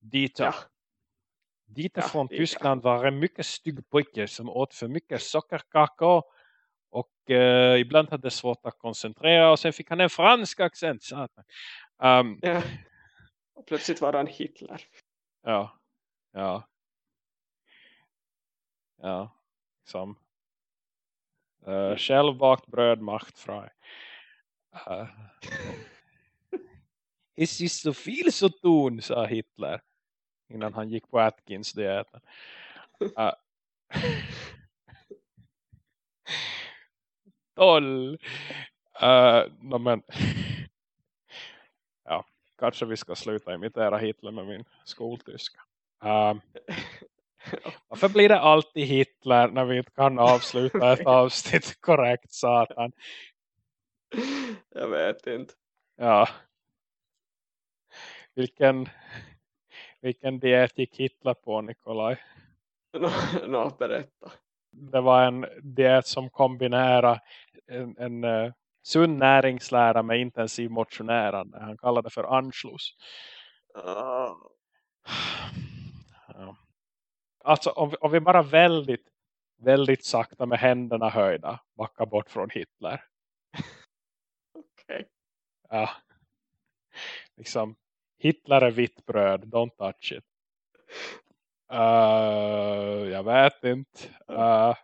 Speaker 1: Dieter.
Speaker 2: Ja.
Speaker 1: Dieter
Speaker 2: Ja,
Speaker 1: från. Tyskland var en mycket stygg pojke som åt för mycket sockerkakor. Eh, ibland hade svårt att koncentrera. Och sen fick han en fransk accent. Satan. Um,
Speaker 2: Ja. Och plötsligt var han Hitler.
Speaker 1: Ja. Ja. Ja. Som. Uh, självbakt bröd machtfrei. Uh. Es ist så viel så tun, sa Hitler. Innan han gick på Atkins-dieten. Uh. Toll. Uh, no, men. ja, kanske vi ska sluta imitera Hitler med min skoltyska. Uh, varför blir det alltid Hitler när vi inte kan avsluta ett avsnitt korrekt, satan?
Speaker 2: Jag vet inte.
Speaker 1: Ja. Vilken, vilken diet gick Hitler på, Nikolaj?
Speaker 2: Nå, nå, berätta.
Speaker 1: Det var en diet som kombinerade en, en uh, sund näringslära med intensiv motionärande. Han kallade det för Anschluss. Ja. Alltså om vi, om vi bara väldigt, väldigt sakta med händerna höjda backar bort från Hitler.
Speaker 2: Okej.
Speaker 1: Ja. Liksom, Hitler är vitt bröd, don't touch it. Uh, jag vet inte. Uh,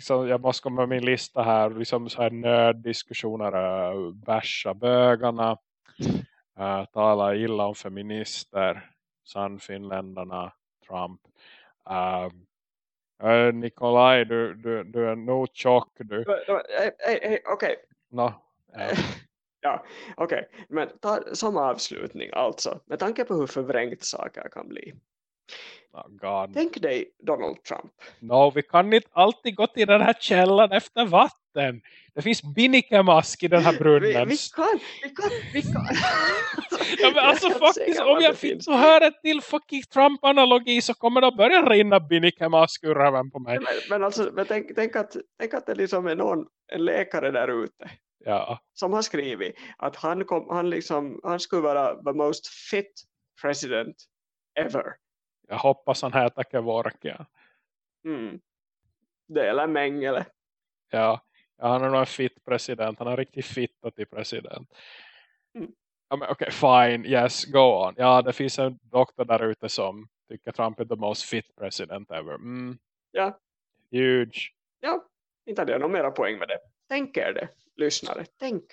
Speaker 1: liksom, jag måste komma med min lista här. Liksom så här nörddiskussioner. Uh, basha bögarna. Uh, tala illa om feminister. Sannfinländarna. Trump. Um, uh, Nikolaj, du, du, du är nog tjock. Du.
Speaker 2: Okej.
Speaker 1: No, ja.
Speaker 2: Ja, okej. Men ta, som avslutning alltså. Med tanke på hur förvrängt saker kan bli.
Speaker 1: Oh God.
Speaker 2: Tänk dig Donald Trump.
Speaker 1: No, vi kan inte alltid gå till den här källan efter vatten. Det finns binnikemask i den här
Speaker 2: Vi,
Speaker 1: brunnen.
Speaker 2: vi kan, vi kan, vi kan.
Speaker 1: Ja, men alltså faktiskt, om jag
Speaker 2: finns.
Speaker 1: så höra ett till fucking Trump-analogi så kommer det att börja rinna binnikemask ur röven på mig.
Speaker 2: Men, men alltså, men tänk, tänk, att, tänk att det liksom är någon, en läkare där ute
Speaker 1: Ja,
Speaker 2: som har skrivit att han, kom, han, liksom, han skulle vara the most fit president ever.
Speaker 1: Jag hoppas han heter Kevorkia.
Speaker 2: Mm. Det eller Mengele.
Speaker 1: Ja, ja, han är nog en fit president. Han är riktigt fitta till president.
Speaker 2: Mm.
Speaker 1: Ja, okej, fine. Yes, go on. Ja, det finns en doktor där ute som tycker Trump är the most fit president ever. Mm,
Speaker 2: Ja,
Speaker 1: huge.
Speaker 2: ja, inte hade jag någon mera poäng med det. Tänk er det, lyssnare. Tänk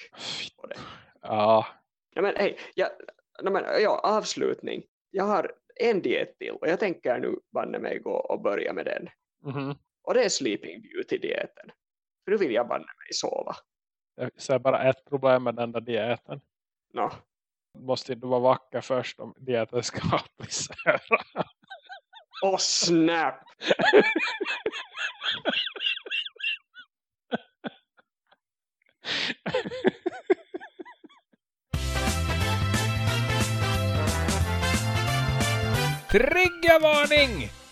Speaker 2: på det.
Speaker 1: Ja,
Speaker 2: Ja, men, hej, ja, men, ja, avslutning. Jag har en diet till och jag tänker nu banne mig gå och börja med den.
Speaker 1: Mm.
Speaker 2: Och det är Sleeping Beauty-dieten. För nu vill jag banne mig sova.
Speaker 1: Jag ser bara ett problem med den där dieten.
Speaker 2: No.
Speaker 1: Måste du vara vacker först om dieten ska applicera.
Speaker 2: Åh, oh, snap!
Speaker 3: Triggervarning!